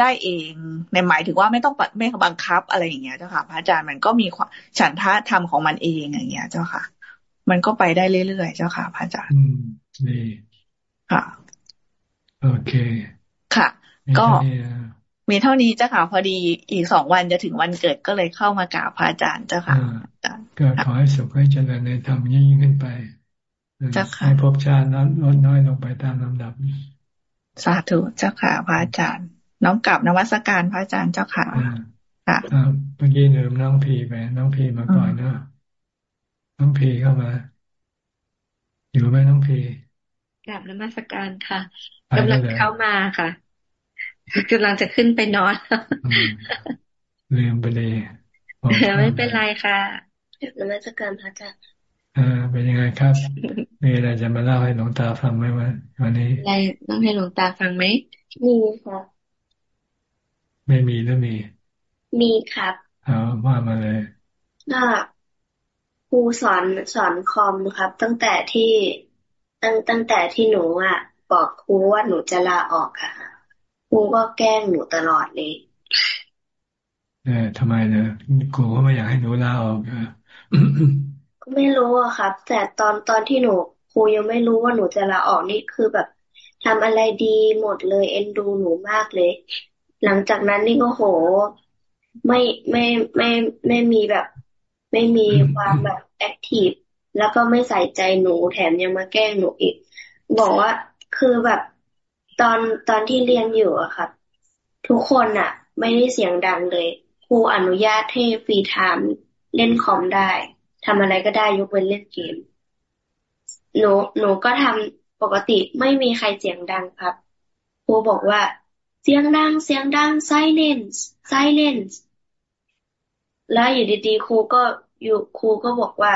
ได้เองในหมายถึงว่าไม่ต้องไม่บังคับอะไรอย่างเงี้ยเจ้าค่ะพระอาจารย์มันก็มีฉันทะธรรมของมันเองอย่างเงี้ยเจ้าค่ะ มันก็ไปได้เรื่อยๆเจ้าค่ะพระอาจารย์อืมดีค่ะ โอเค ค่ะ ก็มีเท่านี้เจ้าค่ะพอดีอีกสองวันจะถึงวันเกิดก็เลยเข้ามากราบพระอาจารย์เจ้าค่ะก็ขอให้สุขให้เจริญในธรรมยิ่งขึ้นไปให้ภพชาตินั้นลดน้อยลงไปตามลำดับ สาธุเจ้าค่ะพระอาจารย์ น้องกลับนวัสการพระอาจารย์เจ้าค่ะค่ะเมื่อกี้ลืมน้องพีไปน้องพีมาก่อนเนาะ น้องพีเข้ามา อยู่ไหมน้องพีกลับนมัสการค่ะกำลังเข้ามาค่ะกำลังจะขึ้นไปนอนลืมไปเลยไม่เป็นไรค่ะกลับนมัสการพระอาจารย์อ่าเป็นยังไงครับมีอะไรจะมาเล่าให้หลวงตาฟังไหมวันวันนี้อะไรต้องให้หลวงตาฟังไหมมีค่ะ ไม่มีหรือมี มีครับเอาว่ามาเลยก็ ครูสอนสอนคอมครับ ตั้งแต่ที่ตั้งตั้งแต่ที่หนูอะ บอกครูว่าหนูจะลาออกค่ะครูก็แกล้งหนูตลอดเลยเออทำไมเนอะครูก็ไม่อยากให้หนูลาออกอะก็ไม่รู้อะครับ แต่ตอนตอนที่หนูครูยังไม่รู้ว่าหนูจะลาออกนี่คือแบบทำอะไรดีหมดเลย เอ็นดูหนูมากเลย หลังจากนั้นนี่ก็โห ไม่ไม่ไม่ไม่มีแบบ ไม่มีความแบบ active แล้วก็ไม่ใส่ใจหนูแถมยังมาแกล้งหนูอีก บอกว่าคือแบบตอนตอนที่เรียนอยู่อะค่ะทุกคนอะไม่ได้เสียงดังเลยครูอนุญาตให้ free timeเล่นคอมได้ทำอะไรก็ได้ยกเว้นเล่นเกม หนูหนูก็ทำปกติไม่มีใครเสียงดังครับครูบอกว่าเสียงดังเสียงดัง silence silence แล้วอยู่ดีๆครูก็อยู่ครูก็บอกว่า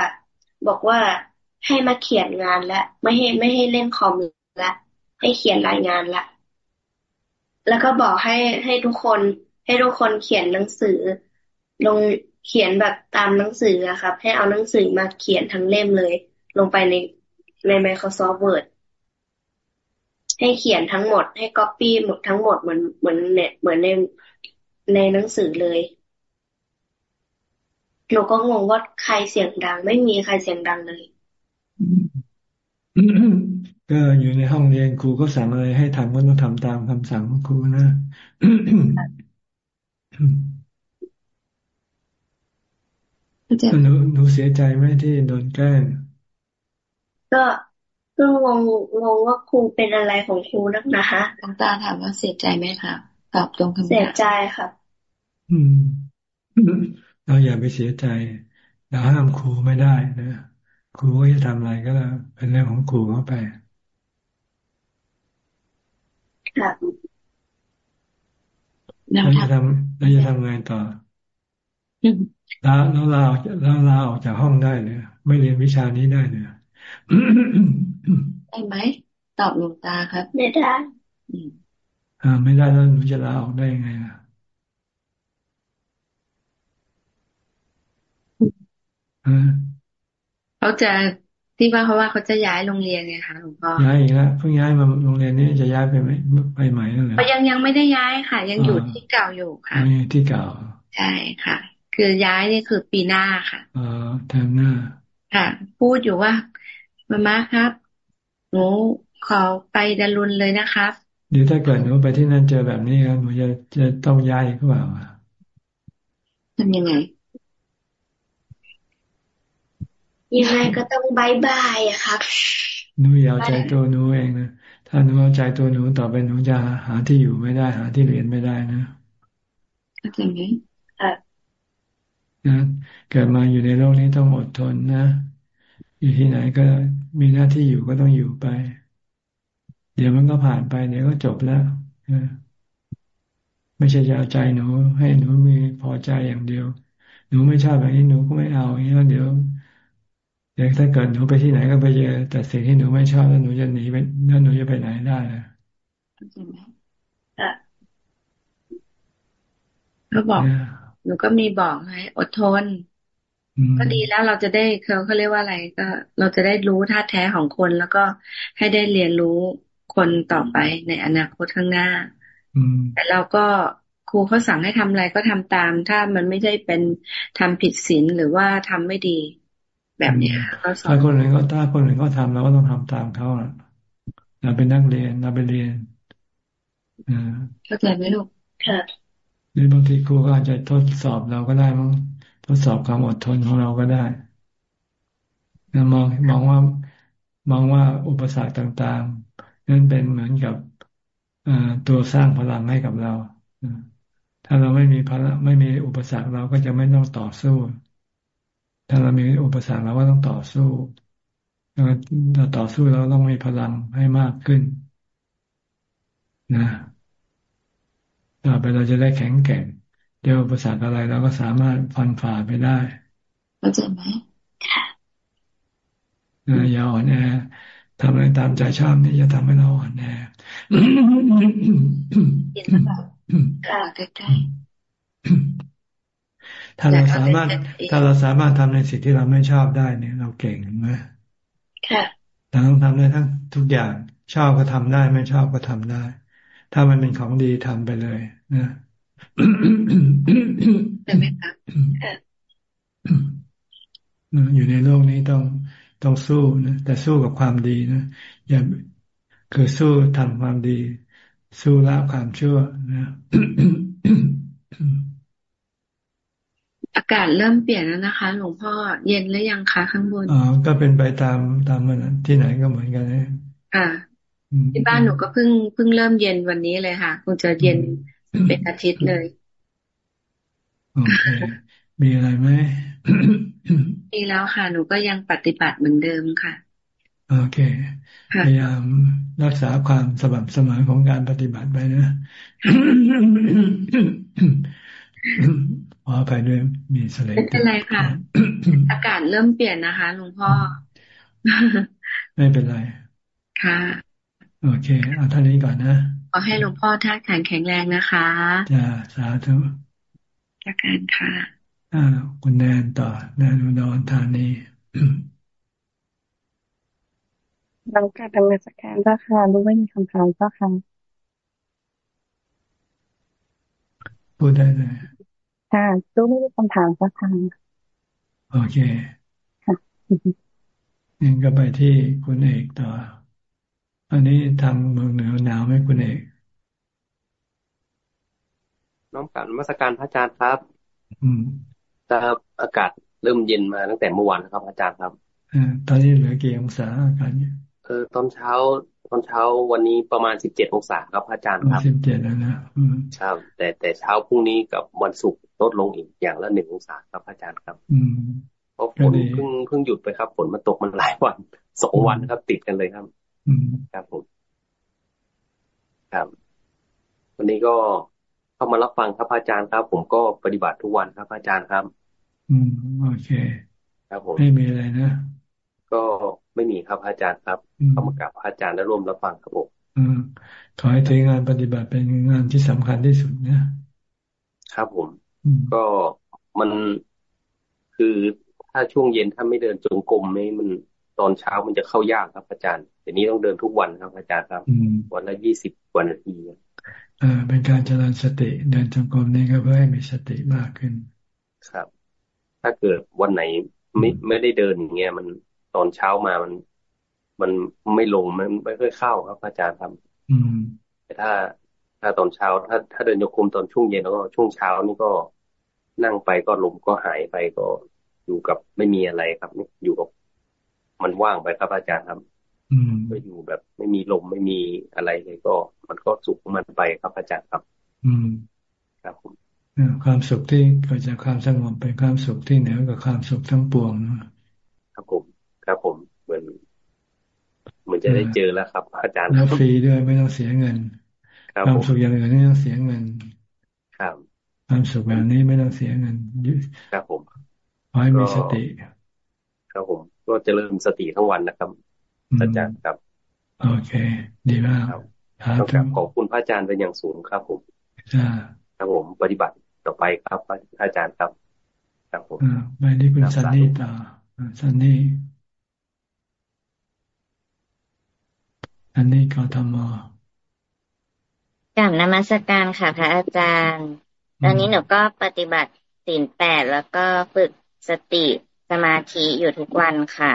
บอกว่าให้มาเขียนงานและไม่ให้ไม่ให้เล่นคอมละให้เขียนรายงานละแล้วก็บอกให้ให้ทุกคนให้ทุกคนเขียนหนังสือ ลงเขียนแบบตามหนังสืออะครับ ให้เอาหนังสือมาเขียนทั้งเล่มเลย ลงไปในใน Microsoft Word ให้เขียนทั้งหมด ให้ก๊อปปี้หมดทั้งหมดเหมือนเหมือนเน็ตเหมือนในในหนังสือเลย หนูก็งงว่าใครเสียงดัง ไม่มีใครเสียงดังเลยก็อยู่ในห้องเรียนครูก็สั่งอะไรให้ทำก็ต้องทำตามคำสั่งของครูนะหนูหนูเสียใจไหมที่โดนแกล้งก็ก็งงงงว่าครูเป็นอะไรของครูนักนะคะหลวงตาถามว่าเสียใจไหมคะตอบตรงคำถามเสียใจครับ อืม เราอย่าไปเสียใจเราห้ามครูไม่ได้นะครูก็จะทำอะไรก็แล้วเป็นเรื่องของครูเข้าไปเราจะทำเราจะทำไงต่อลาแล้วลาแล้วลาออกจากห้องได้เลยไม่เรียนวิชานี้ได้เลยได้ไหมตอบหลวงตาครับ ไม่ได้อ่าไม่ได้แล้วหนูจะลาออกได้ยังไงล่ะ เขาจะที่ว่าเขาว่าเขาจะย้ายโรงเรียนไงคะหลวงพ่อย้ายอีกแล้วเพิ่งย้ายมาโรงเรียนนี้จะย้ายไปไหมไปใหม่แล้วเหรอยังยังไม่ได้ย้ายค่ะ ยังอยู่ที่เก่าอยู่ค่ะที่เก่าใช่ค่ะ คือย้ายนี่คือปีหน้าค่ะอ๋อทางหน้า ค่ะ พูดอยู่ว่ามาม่าครับหนูขอไปดารุนเลยนะครับเดี๋ยวถ้าเกิดหนูไปที่นั่นเจอแบบนี้แล้วหนูจะจะต้องย้ายหรือเปล่าทำยังไง ยังไงก็ต้องบายบายอะครับหนูอย่าใจตัวหนูเองนะถ้าหนูเอาใจตัวหนูต่อไปหนูจะหาที่อยู่ไม่ได้หาที่เรียนไม่ได้นะเข้าใจไหมนะเกิดมาอยู่ในโลกนี้ต้องอดทนนะอยู่ที่ไหนก็มีหน้าที่อยู่ก็ต้องอยู่ไป เดี๋ยวมันก็ผ่านไปเดี๋ยวก็จบแล้วไม่ใช่จะเอาใจหนู ให้หนูมีพอใจอย่างเดียว หนูไม่ชอบแบบนี้หนูก็ไม่เอาอย่างนี้แล้วเดี๋ยว เดี๋ยวถ้าเกิดหนูไปที่ไหนก็ไปเจอแต่สิ่งที่หนูไม่ชอบแล้วหนูจะหนีไปแล้วหนูจะไปไหนได้ล่ะเขาบอก หนูก็มีบอกให้อดทนก็ดีแล้วเราจะได้เขาเขาเรียกว่าอะไร ก็ เราจะได้รู้ท่าแท้ของคนแล้วก็ให้ได้เรียนรู้คนต่อไปในอนาคตข้างหน้าแต่เราก็ครูเขาสั่งให้ทำอะไรก็ทำตาม ถ้ามันไม่ได้เป็นทำผิดศีลหรือว่าทำไม่ดี แบบนี้ก็สอนถ้าคนอื่นก็ถ้าคนอื่นก็ทำเราก็ต้องทำตามเขาเราเป็นนักเรียนเราไปเรียนเข้าใจไหมลูกค่ะหรือบางทีครูก็อาจจะทดสอบเราก็ได้มั้งทดสอบความอดทนของเราก็ได้มองมองว่ามองว่าอุปสรรคต่างๆนั่นเป็นเหมือนกับตัวสร้างพลังให้กับเราถ้าเราไม่มีพลังไม่มีอุปสรรคเราก็จะไม่ต้องต่อสู้ ถ้าเรามีอุปสรรคเราก็ต้องต่อสู้เราต่อสู้เราต้องมีพลังให้มากขึ้น นะต่อไปเราจะได้แข็งแกร่งเดี๋ยวอุปสรรคอะไรเราก็สามารถฟันฝ่าไปได้เข้าใจไหมค่ะอย่าอ่อนแอทำอะไรตามใจชอบนี่จะทำให้เราอ่อนแอค่ะใกล้ ถ้าเราสามารถถ้าเราสามารถทำในสิ่งที่เราไม่ชอบได้เนี่ย เราเก่งไหมค่ะเราต้องทำได้ทั้งทุกอย่างชอบก็ทำได้ ไม่ชอบก็ทำได้ ถ้ามันเป็นของดีทำไปเลยนะใช่ไหมคะอยู่ในโลกนี้ต้องต้องสู้นะแต่สู้กับความดีนะอย่าคือสู้ทำความดี สู้ละความชั่วนะ อากาศเริ่มเปลี่ยนแล้วนะคะ หลวงพ่อเย็นหรือยังคะข้างบนอ๋อก็เป็นไปตามตามมันที่ไหนก็เหมือนกันนะอ่าที่บ้านหนูก็เพิ่งเพิ่งเริ่มเย็นวันนี้เลยค่ะคงจะเย็นเป็นอาทิตย์เลยโอเคมีอะไรไหมมีแล้วค่ะ หนูก็ยังปฏิบัติเหมือนเดิมค่ะ โอเค พยายามรักษาความสม่ำเสมอของการปฏิบัติไปนะ ขอไปด้วยมีสเลไม่เป็นไรค่ะ อากาศเริ่มเปลี่ยนนะคะหลวงพ่อ ไม่เป็นไร ค่ะ โอเค เอาท่านี้ก่อนนะ ขอให้หลวงพ่อท่าแข็งแข็งแรงนะคะจ้าสาธุจากการค่ะอ่าคุณแนนต่อแนนอุดรธานีเราการทำงานสักการเจ้าค่ะรู้ว่ามีคำถามเจ้าค่ะพูดได้เลย ค่ะรู้ไม่มีคำถามเจ้าค่ะโอเคค่ะยังก็ไปที่คุณเอกต่อ อันนี้ทางเมืองเหนือหนาวไหมคุณเอก น้องการมาสการพระอาจารย์ครับ อืมครับอากาศเริ่มเย็นมาตั้งแต่เมื่อวานครับ อาจารย์ครับอตอนนี้เหลือกี่องศาอากาศเนี่ย เออตอนเช้า ตอนเช้าวันนี้ประมาณสิบเจ็ดองศาครับอาจารย์ครับสิบเจ็ดแล้วนะครับแต่แต่เช้าพรุ่งนี้กับวันศุกร์ลดลงอีกอย่างละหนึ่งองศาครับอาจารย์ครับ อืมเพราะฝนเพิ่งเพิ่งหยุดไปครับฝนมันตกมันหลายวันสองวันครับ ติดกันเลยครับ อืมครับผมครับ วันนี้ก็เข้ามารับฟังครับอาจารย์ครับ ผมก็ปฏิบัติทุกวันครับอาจารย์ครับ อืมโอเค ครับผมไม่มีอะไรนะ ก็ ไม่มีครับอาจารย์ครับเข้ามากับอาจารย์และร่วมรับฟังครับผมอืมขอให้ถืองานปฏิบัติเป็นงานที่สำคัญที่สุดนะครับผม ก็มันคือถ้าช่วงเย็นถ้าไม่เดินจงกรมไม่มันตอนเช้ามันจะเข้ายากครับอาจารย์แต่นี้ต้องเดินทุกวันครับอาจารย์ครับ วันละยี่สิบกว่านาทีอ่าเป็นการเจริญสติเดินจงกรมนี่ก็เพื่อให้มีสติมากขึ้น ครับ ถ้าเกิดวันไหนไม่ไม่ได้เดินอย่างเงี้ยมัน ตอนเช้ามามัน มันไม่ลงมันไม่ค่อยเข้าครับ อาจารย์ครับ อืมแต่ถ้าถ้าตอนเช้า ถ้าถ้าเดินโยกมตอนช่วงเย็นแล้วก็ช่วงเช้านี่ก็นั่งไปก็ลมก็หายไปก็อยู่กับไม่มีอะไรครับนี่อยู่กับ มันว่างไปครับอาจารย์ครับก็อยู่แบบไม่มีลมไม่มีอะไรเลยก็ มันก็สุขมันไปครับอาจารย์ครับ อืมครับผมความสุขที่เกิดจากความสงบเป็นความสุขที่เหนือกว่าความสุขทั้งปวงครับผม ครับผมเหมือนเหมือนจะได้เจอแล้วครับ อาจารย์แล้วฟรีด้วยไม่ต้องเสียเงินความสุขอย่างอื่นไม่ต้องเสียเงิน ครับความสุขแบบนี้ไม่ต้องเสียเงินครับผมขอให้มีสติครับผม ก็จะเริ่มสติทั้งวันนะครับ อาจารย์ครับ โอเค ดีมากครับขอบคุณพระอาจารย์เป็นอย่างสูงครับผมครับผมปฏิบัติต่อไปครับพระอาจารย์ครับ ครับผมไม่ได้คุณซันนี่ต่อซันนี่ ซันนี่กทมกลับนมัสการค่ะ พระอาจารย์ ตอนนี้หนูก็ปฏิบัติศีลแปดแล้วก็ฝึกสติสมาธิอยู่ทุกวันค่ะ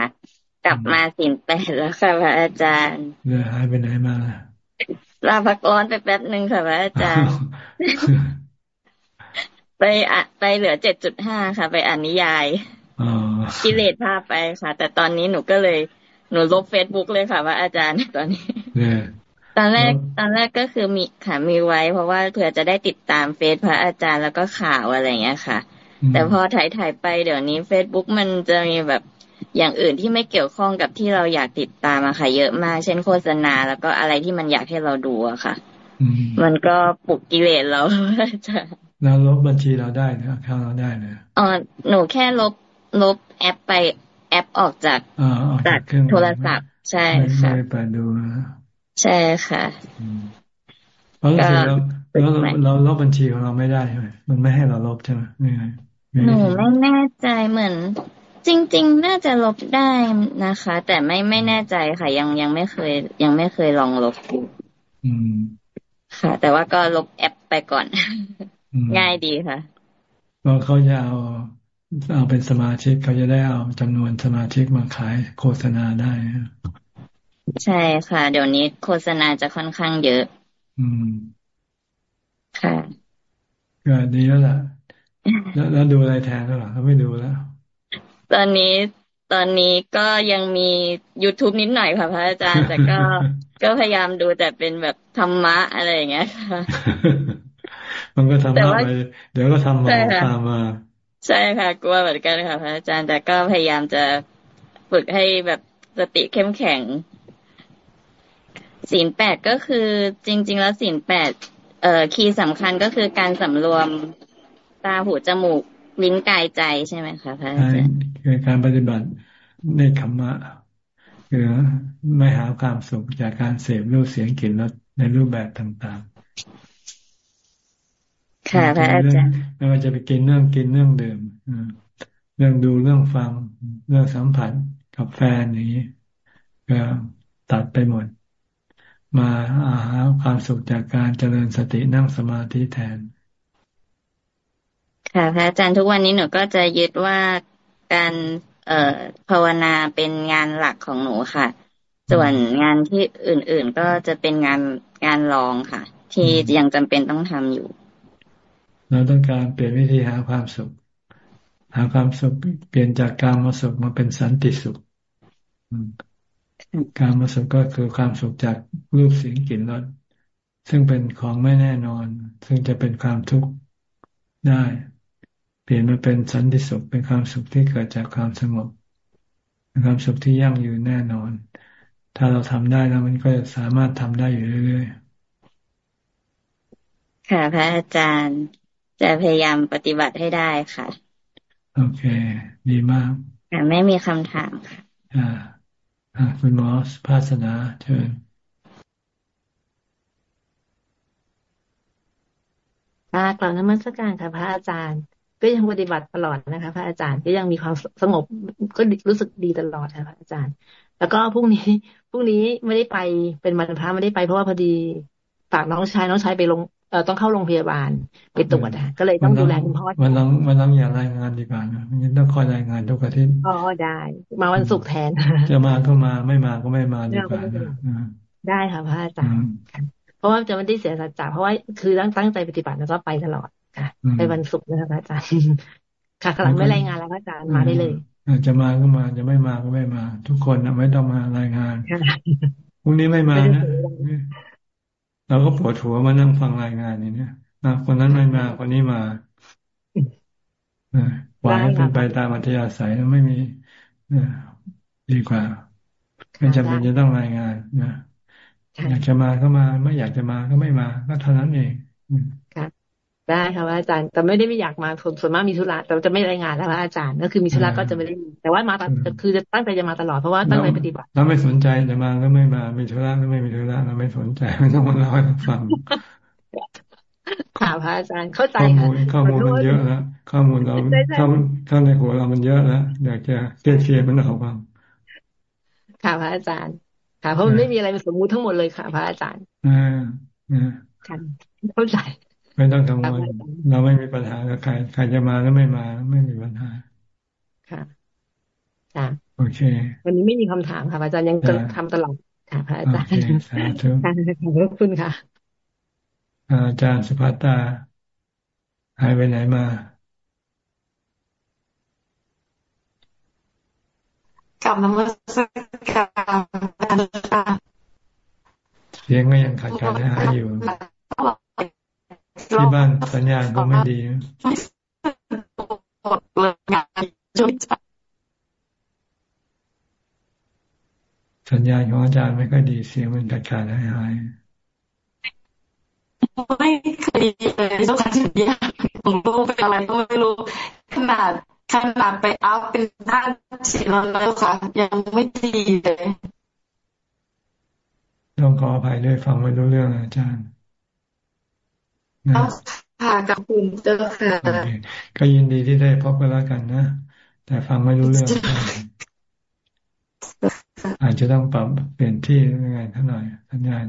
กลับมาศีลแปดแล้วค่ะพระอาจารย์เยหายไปไหนมาลาพักร้อนไปแป๊บหนึ่งค่ะพระอาจารย์ ไปอะไปเหลือเจ็ดจุดห้าค่ะ ไปอ่านนิยายกิเลสพาไปค่ะ แต่ตอนนี้หนูก็เลย หนูลบเฟซบุ๊กเลยค่ะว่าอาจารย์ตอนนี้ตอนแรกตอนแรกก็คือมีค่ะมีไว้ เพราะว่าเผื่อจะได้ติดตามเฟซพระอาจารย์แล้วก็ข่าวอะไรเงี้ยค่ะ แต่พอถ่ายถ่ายไปเดี๋ยวนี้เฟซบุ๊กมันจะมีแบบอย่างอื่นที่ไม่เกี่ยวข้องกับที่เราอยากติดตามอะค่ะ เยอะมาก เช่นโฆษณา แล้วก็อะไรที่มันอยากให้เราดูอะค่ะ มันก็ปลุกกิเลสเราจะเราลบบัญชีเราได้นะเข้าเราได้นะอ๋อหนูแค่ลบลบแอปไป แอปออกจากจากโทรศัพท์ ใช่ค่ะไม่ไปดูนะใช่ค่ะเพราะเราเราเราลบบัญชีของเราไม่ได้ใช่ไหมมันไม่ให้เราลบใช่ไหมไม่หนูไม่แน่ใจเหมือน จริง ๆ น่าจะลบได้นะคะ แต่ไม่ไม่แน่ใจค่ะ ยังยังไม่เคย ยังไม่เคยลองลบอืมค่ะ แต่ว่าก็ลบแอปไปก่อน ง่ายดีค่ะเพราะเขาจะเอา เอาเป็นสมาชิกเขาจะได้เอาจำนวนสมาชิกมาขายโฆษณาได้ใช่ค่ะ เดี๋ยวนี้โฆษณาจะค่อนข้างเยอะ อืม ค่ะก็ดีแล้วล่ะ แล้วแล้วดูอะไรแทนแล้วหรอเขาไม่ดูแล้ว ตอนนี้ตอนนี้ก็ยังมี youtube นิดหน่อยค่ะพระอาจารย์ แต่ก็ก็พยายามดูแต่เป็นแบบธรรมะอะไรอย่างเงี้ยค่ะ มันก็ทำมาไปเดี๋ยวก็ทำมาตามมา ใช่ค่ะ กลัวเหมือนกันค่ะพระอาจารย์แต่ก็พยายามจะฝึกให้แบบสติเข้มแข็งศีลแปดก็คือจริง ๆ แล้วศีลแปดเอ่อคีย์สำคัญก็คือการสำรวมตาหูจมูกลิ้นกายใจใช่ไหมคะพระอาจารย์คือการปฏิบัติในธรรมะคือไม่หาความสุขจากการเสพรูปเสียงกลิ่นรสในรูปแบบต่างๆ ค่ะพระอาจารย์ไม่ว่าจะไปกินเรื่องกินเรื่องดื่มเรื่องดูเรื่องฟังเรื่องสัมผัสกับแฟนอย่างนี้ก็ตัดไปหมดมาหาความสุขจากการเจริญสตินั่งสมาธิแทน ค่ะพระอาจารย์ทุกวันนี้หนูก็จะยึดว่าการเอ่อภาวนาเป็นงานหลักของหนูค่ะ ส่วนงานที่อื่น ๆ ก็จะเป็นงานงานรองค่ะ ที่ยังจำเป็นต้องทำอยู่ เราต้องการเปลี่ยนวิธีหาความสุข หาความสุขเปลี่ยนจากการมาสุขมาเป็นสันติสุขการมาสุขก็คือความสุขจากรูปเสียงกลิ่นรสซึ่งเป็นของไม่แน่นอน ซึ่งจะเป็นความทุกข์ได้ เปลี่ยนมาเป็นสันติสุขเป็นความสุขที่เกิดจากความสงบเป็นความสุขที่ยั่งยืนแน่นอน ถ้าเราทำได้แล้วมันก็จะสามารถทำได้อยู่เรื่อยๆค่ะพระอาจารย์ จะพยายามปฏิบัติให้ได้ค่ะ โอเค ดีมากไม่มีคำถามค่ะอ่าคุณหมอภาสนาเชิญค่ะกล่าวนมัสการค่ะพระอาจารย์ ก็ยังปฏิบัติตลอดนะคะ พระอาจารย์ก็ยังมีความสงบก็รู้สึกดีตลอดค่ะพระอาจารย์ แล้วก็พรุ่งนี้พรุ่งนี้ไม่ได้ไปเป็นวันพระไม่ได้ไปเพราะว่าพอดีฝากน้องชายน้องชายไปลง เออต้องเข้าโรงพยาบาลไปตรวจอะก็เลยต้องดูแลคุณพ่อวันน้องวันน้องอย่ารายงานดีกว่านะงั้นต้องคอยรายงานทุกอาทิตย์อ๋อได้ มาวันศุกร์แทนจะมาก็มาไม่มาก็ไม่มาดีกว่าได้ค่ะพระอาจารย์เพราะว่าจะไม่ได้เสียสัจจะเพราะว่าคือตั้งตั้งใจปฏิบัติแล้วก็ไปตลอดค่ะ ไปวันศุกร์นะคะอาจารย์ค่ะหลังไม่รายงานแล้วอาจารย์มาได้เลยจะมาก็มาจะไม่มาก็ไม่มา ทุกคนนะไม่ต้องมารายงานพรุ่งนี้ไม่มานะ เราก็ปวดหัวมานั่งฟังรายงานนี่เนี่ยคนนั้นไม่มาคนนี้มาหวายเป็นไปตามอัธยาศัยแล้วไม่มีดีกว่า ไม่จำเป็นจะต้องรายงานนะอยากจะมาก็มา ไม่อยากจะมาก็ไม่มา ก็เท่านั้นเองค่ะ ได้ค่ะอาจารย์แต่ไม่ได้ไม่อยากมาส่วนมากมีธุระแต่จะไม่รายงานแล้วอาจารย์ก็คือมีธุระก็จะไม่ได้แต่ว่ามาคือจะตั้งใจจะมาตลอดเพราะว่าตั้งใจปฏิบัติเราไม่สนใจจะมาก็ไม่มามีธุระก็ไม่มีธุระเราไม่สนใจไม่ต้องมาเล่าให้ฟังค่ะพระอาจารย์เข้าใจค่ะข้อมูลมันเยอะแล้วข้อมูลเราเข้าเข้าในหัวเรามันเยอะแล้วอยากจะเลียเคลียร์มันออกบ้างค่ะพระอาจารย์ ค่ะเพราะมันไม่มีอะไรเป็นสมมุติทั้งหมดเลยค่ะ พระอาจารย์อ่าค่ะเข้าใจ ไม่ต้องกังวลเราไม่มีปัญหากับใครใครจะมาแล้วไม่มาไม่มีปัญหา ค่ะค่ะโอเค วันนี้ไม่มีคำถามค่ะอาจารย์ยังทำตลอดค่ะพระอาจารย์สาธุขอบคุณค่ะ อาจารย์สุภัตตาหายไปไหนมากับนมัสการเสียงก็ยังขาดขาดหายอยู่ ที่บ้านสัญญาณก็ไม่ดีสัญญาณของอาจารย์ไม่ค่อยดีเสียงมันขาดขาดหายหายไม่เคยเลยเจ้าค่ะถึงยาผมรู้เป็นอะไรก็ไม่รู้ ขนาดขนาดไปอัพเป็นท่านฉีดแล้วค่ะ ยังไม่ดีเลยต้องขออภัยด้วยฟังไม่รู้เรื่องอาจารย์ ค่ะกับคุณเจ้าค่ะก็ยินดีที่ได้พบกันแล้วกันนะ แต่ฟังไม่รู้เรื่อง อาจจะต้องปรับเปลี่ยนที่ยังไงท่านหน่อยสัญญาณ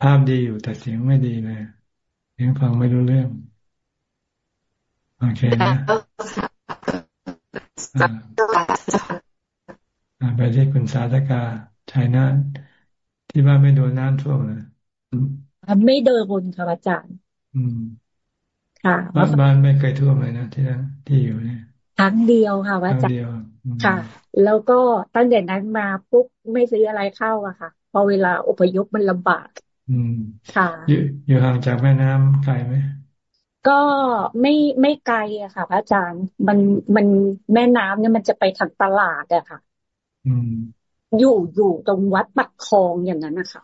ภาพดีอยู่แต่เสียงไม่ดีเลยเสียงฟังไม่รู้เรื่องโอเคนะไปที่คุณสาธกาชัยนาที่บ้านไม่โดนน้ำท่วมเลยไม่โดนค่ะอาจารย์อืม ค่ะบ้านบ้านไม่เคยท่วมเลยนะที่นั่นที่อยู่เนี่ยครั้งเดียวค่ะอาจารย์ค่ะ แล้วก็ตั้งแต่นั้นมาปุ๊บไม่ซื้ออะไรเข้าอะค่ะ พอเวลาอพยพมันลำบากอืมค่ะอยู่อยู่ห่างจากแม่น้ำไกลไหมก็ไม่ไม่ไกลอะค่ะพระอาจารย์มันมันแม่น้ำเนี่ยมันจะไปทางตลาดอะค่ะอืมอยู่อยู่ตรงวัดปักคลองอย่างนั้นนะคะ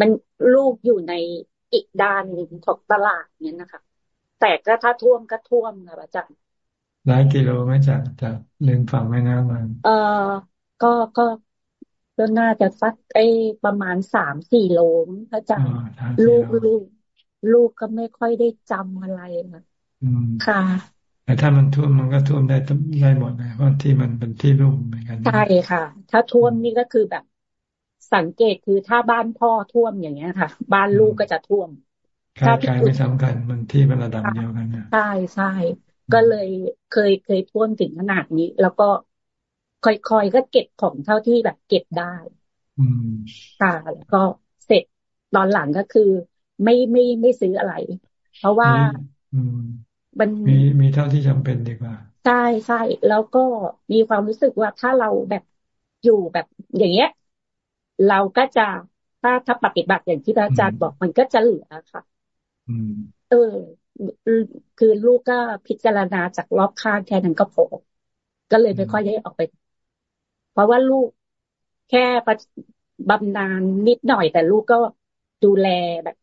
มันลูกอยู่ใน อีกด้านหนึ่งของตลาดเนี่ยนะคะ แต่ก็ถ้าท่วมก็ท่วมค่ะอาจารย์หลายกิโลไหมจากจากเลนฝั่งแม่น้ำมันเออก็ก็ก็น่าจะสักไอ้ประมาณสามสี่โลพระอาจารย์ลูกลูกลูกก็ไม่ค่อยได้จำอะไรนะค่ะ แต่ถ้ามันท่วมมันก็ท่วมได้ได้หมดนะเพราะที่มันเป็นที่ลุ่มเหมือนกันใช่ค่ะ ถ้าท่วมนี่ก็คือแบบ สังเกตคือถ้าบ้านพ่อท่วมอย่างเงี้ยค่ะ บ้านลูกก็จะท่วมถ้าไกลไม่สำคัญมันที่เป็นระดับเดียวกันนะใช่ใช่ก็เลยเคยเคยท่วมถึงขนาดนี้ แล้วก็ค่อยๆก็เก็บของเท่าที่แบบเก็บได้ค่ะแล้วก็เสร็จตอนหลังก็คือ ไม่ไม่ไม่ซื้ออะไร เพราะว่ามันมีมีเท่าที่จำเป็นดีกว่าใช่ใช่แล้วก็มีความรู้สึกว่าถ้าเราแบบอยู่แบบอย่างเงี้ย เราก็จะถ้าถ้าปฏิบัติอย่างที่พระอาจารย์บอกมันก็จะเหลือค่ะเออคือลูกก็พิจารณาจากรอบข้างแค่นั้นก็พอก็เลยไม่ค่อยได้ออกไป เพราะว่าลูกแค่บำนาญนิดหน่อย แต่ลูกก็ดูแลแบบ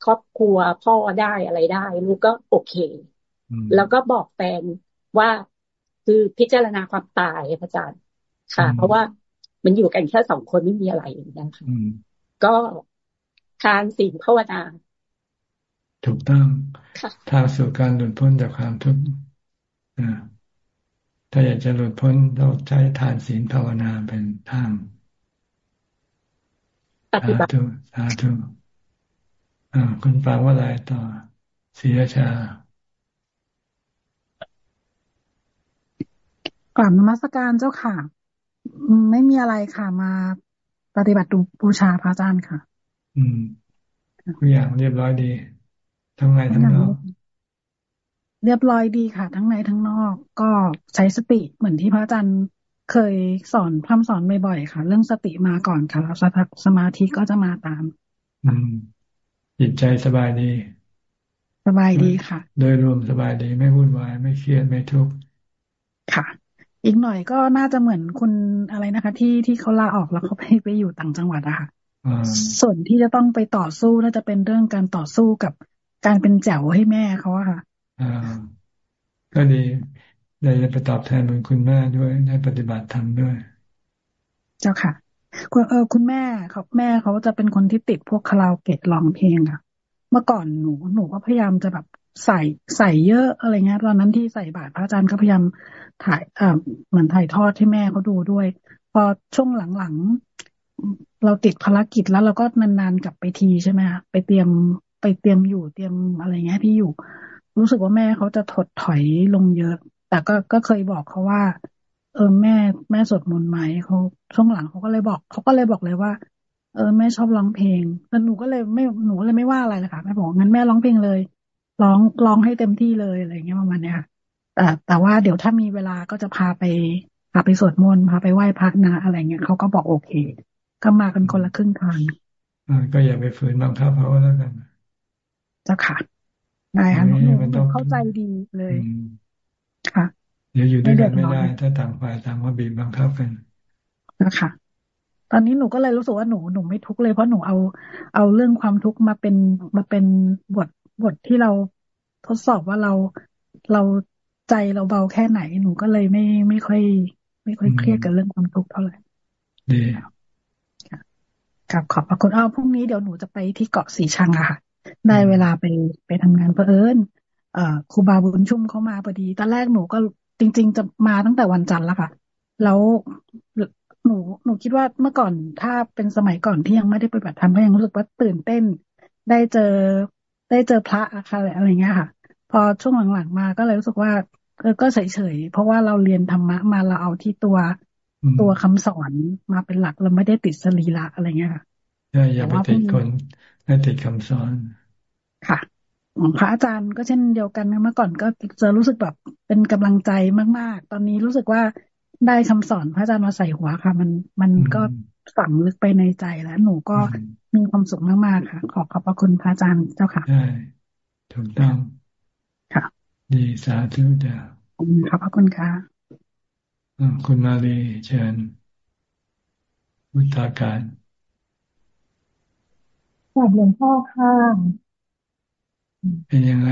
ครอบครัวพ่อได้อะไรได้ ลูกก็โอเค แล้วก็บอกแฟนว่าคือพิจารณาความตายพระอาจารย์ ค่ะ เพราะว่า มันอยู่กันแค่สองคนไม่มีอะไรนะคะก็ทานสิ่งภาวนาถูกต้องทางสู่การหลุดพ้นจากความทุกข์ถ้าอยากจะหลุดพ้นเราใช้ทานศีลภาวนาเป็นทางสาธุสาธุอ่าคุณฟังว่าอะไรต่อศีรชากลับนมัสการเจ้าค่ะ ไม่มีอะไรค่ะมาปฏิบัติบูชาพระอาจารย์ค่ะ อืมทุกอย่างเรียบร้อยดี ทั้งในทั้งนอก เรียบร้อยดีค่ะ ทั้งในทั้งนอก ก็ใช้สติเหมือนที่พระอาจารย์เคยสอนพร่ำสอนบ่อยๆค่ะ เรื่องสติมาก่อนค่ะแล้วสมาธิก็จะมาตาม อืมจิตใจสบายดี สบายดีค่ะ โดยรวมสบายดีไม่วุ่นวาย ไม่เครียดไม่ทุกข์ค่ะ อีกหน่อยก็น่าจะเหมือนคุณอะไรนะคะ ที่ที่เขาลาออกแล้วเขาไปไปอยู่ต่างจังหวัดอะค่ะส่วนที่จะต้องไปต่อสู้น่าจะเป็นเรื่องการต่อสู้กับการเป็นแจ๋วให้แม่เขาอะค่ะอ่าก็ดีได้ไปตอบแทนบุญคุณแม่ด้วยได้ปฏิบัติธรรมด้วย เจ้าค่ะคุณเออคุณแม่เขาแม่เขาจะเป็นคนที่ติดพวกคาราโอเกะร้องเพลงค่ะเมื่อก่อนหนูหนูก็พยายามจะแบบ ใส่ใส่เยอะอะไรเงี้ยตอนนั้นที่ใส่บาตรพระอาจารย์ก็พยายามถ่ายอ่าเหมือนถ่ายทอดให้แม่เขาดูด้วย พอช่วงหลังๆเราติดภารกิจแล้วเราก็นานๆกลับไปทีใช่ไหมคะไปเตรียมไปเตรียมอยู่เตรียมอะไรเงี้ยที่อยู่ รู้สึกว่าแม่เขาจะถดถอยลงเยอะ แต่ก็ก็เคยบอกเขาว่า เออแม่แม่สวดมนต์ไหมเขาช่วงหลังเขาก็เลยบอกเขาก็เลยบอกเลยว่าเออแม่ชอบร้องเพลงแล้วหนูก็เลยไม่หนูเลยไม่ว่าอะไรเลยค่ะแม่บอกงั้นแม่ร้องเพลงเลย ร้องร้องให้เต็มที่เลยอะไรเงี้ยประมาณเนี้ยค่ะแต่แต่ว่าเดี๋ยวถ้ามีเวลาก็จะพาไปพาไปสวดมนต์พาไปไหว้พระนะอะไรเงี้ยเขาก็บอกโอเค ก็มากันคนละครึ่งทางก็อย่าไปฝืนบังคับเขาแล้วกันเจ้าค่ะได้ค่ะหนูหนูเข้าใจดีเลย ค่ะ เดี๋ยวอยู่ด้วยกันไม่ได้ ถ้าต่างฝ่ายต่างมาบีบบังคับกันนะคะตอนนี้หนูก็เลยรู้สึกว่าหนูหนูไม่ทุกข์เลยเพราะหนูเอาเอาเรื่องความทุกข์มาเป็นมาเป็นบท บทที่เราทดสอบว่าเราเราใจเราเบาแค่ไหน หนูก็เลยไม่ไม่ค่อย ไม่ค่อยเครียดกับเรื่องความทุกข์เท่าไหร่ดีกับขอบพระคุณอ้าวพรุ่งนี้เดี๋ยวหนูจะไปที่เกาะสีชังอะค่ะ ได้เวลาไปไปทำงานเพอเอิญเอ่อครูบาบุญชุ่มเขามาพอดีตอนแรกหนูก็จริง ๆ จะมาตั้งแต่วันจันทร์แล้วค่ะ แล้วหนูหนูคิดว่าเมื่อก่อนถ้าเป็นสมัยก่อนที่ยังไม่ได้ปฏิบัติธรรมก็ยังรู้สึกว่าตื่นเต้น ได้เจอ ได้เจอพระอะไรอะไรเงี้ยค่ะ พอช่วงหลังๆมาก็เลยรู้สึกว่าเออก็เฉยๆเพราะว่าเราเรียนธรรมะมาเราเอาที่ตัวตัวคำสอนมาเป็นหลักเราไม่ได้ติดสรีระอะไรเงี้ยค่ะอย่าไปติดคนไม่ติดคำสอนค่ะของพระอาจารย์ก็เช่นเดียวกันเมื่อก่อนก็จะรู้สึกแบบเป็นกำลังใจมาก ๆ ตอนนี้รู้สึกว่าได้คำสอนพระอาจารย์มาใส่หัวค่ะ มันมันก็ ฝังลึกไปในใจแล้ว หนูก็มีความสุขมากๆค่ะ ขอขอบพระคุณพระอาจารย์เจ้าค่ะใช่ถูกต้องค่ะ ดีสาธุจ้าขอบพระคุณค่ะคุณมาลีเชิญวุฒาการขอบหลวงพ่อค่ะเป็นยังไง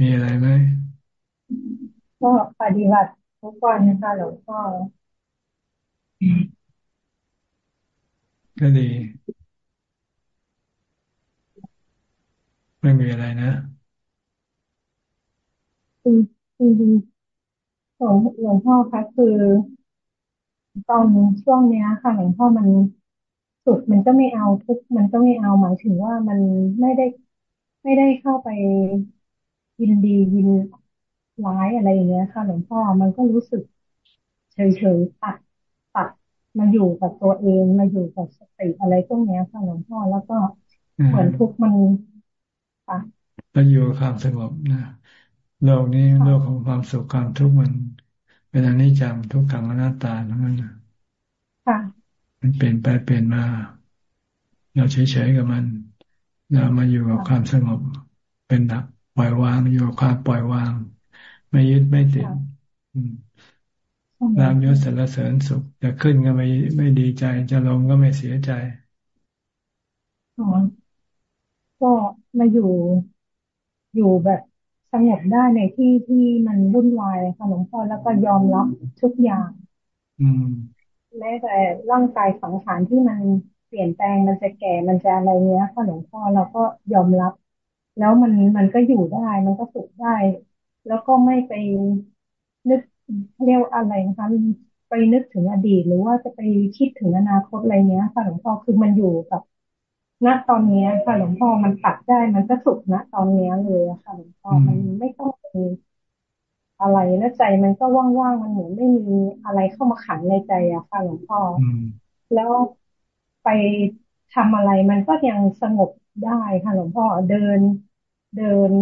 มีอะไรไหม ก็ปฏิบัติทุกวันนะคะหลวงพ่อ ก็ดี ไม่มีอะไรนะคือคือหลวงหลวงพ่อคะคือ ตอนช่วงเนี้ยค่ะหลวงพ่อมันสุดมันก็ไม่เอาทุกมันก็ไม่เอาหมายถึงว่ามันไม่ได้ไม่ได้เข้าไปยินดียินร้ายอะไรอย่างเงี้ยค่ะหลวงพ่อมันก็รู้สึกเฉยๆตัดตัด มาอยู่กับตัวเองมาอยู่กับสติอะไรพวกนี้ค่ะหลวงพ่อแล้วก็เหมือนทุกมันค่ะมาอยู่ความสงบนะโลกนี้โลกของความสุขความทุกข์มัน เป็นอนิจจังทุกขังอนัตตาทั้งนั้นค่ะมันเปลี่ยนไปเปลี่ยนมา เราเฉยๆกับมัน เรามาอยู่กับความสงบเป็นหลักปล่อยวางอยู่กับความปล่อยวาง ไม่ยึดไม่ติด รามยศสรรเสริญสุขจะขึ้นก็ไม่ไม่ดีใจ จะลงก็ไม่เสียใจอ๋อก็มาอยู่อยู่แบบสงบได้ในที่ที่มันวุ่นวายค่ะหลวงพ่อแล้วก็ยอมรับทุกอย่าง อืมแม้แต่ร่างกายสังขารที่มันเปลี่ยนแปลงมันจะแก่มันจะอะไรเนี้ยค่ะหลวงพ่อเราก็ยอมรับ แล้วมันมันก็อยู่ได้ มันก็สุขได้ แล้วก็ไม่ไปนึก เรียกอะไรนะคะไปนึกถึงอดีต หรือว่าจะไปคิดถึงอนาคตอะไรเงี้ยค่ะหลวงพ่อคือมันอยู่กับณตอนนี้ค่ะหลวงพ่อมันตัดได้มันก็สุขณตอนนี้เลยอะค่ะหลวงพ่อมันไม่ต้องมีอะไรแล้วใจมันก็ว่างๆมันเหมือนไม่มีอะไรเข้ามาขังในใจอะค่ะหลวงพ่อแล้วไปทำอะไรมันก็ยังสงบได้ค่ะหลวงพ่อเดินเดิน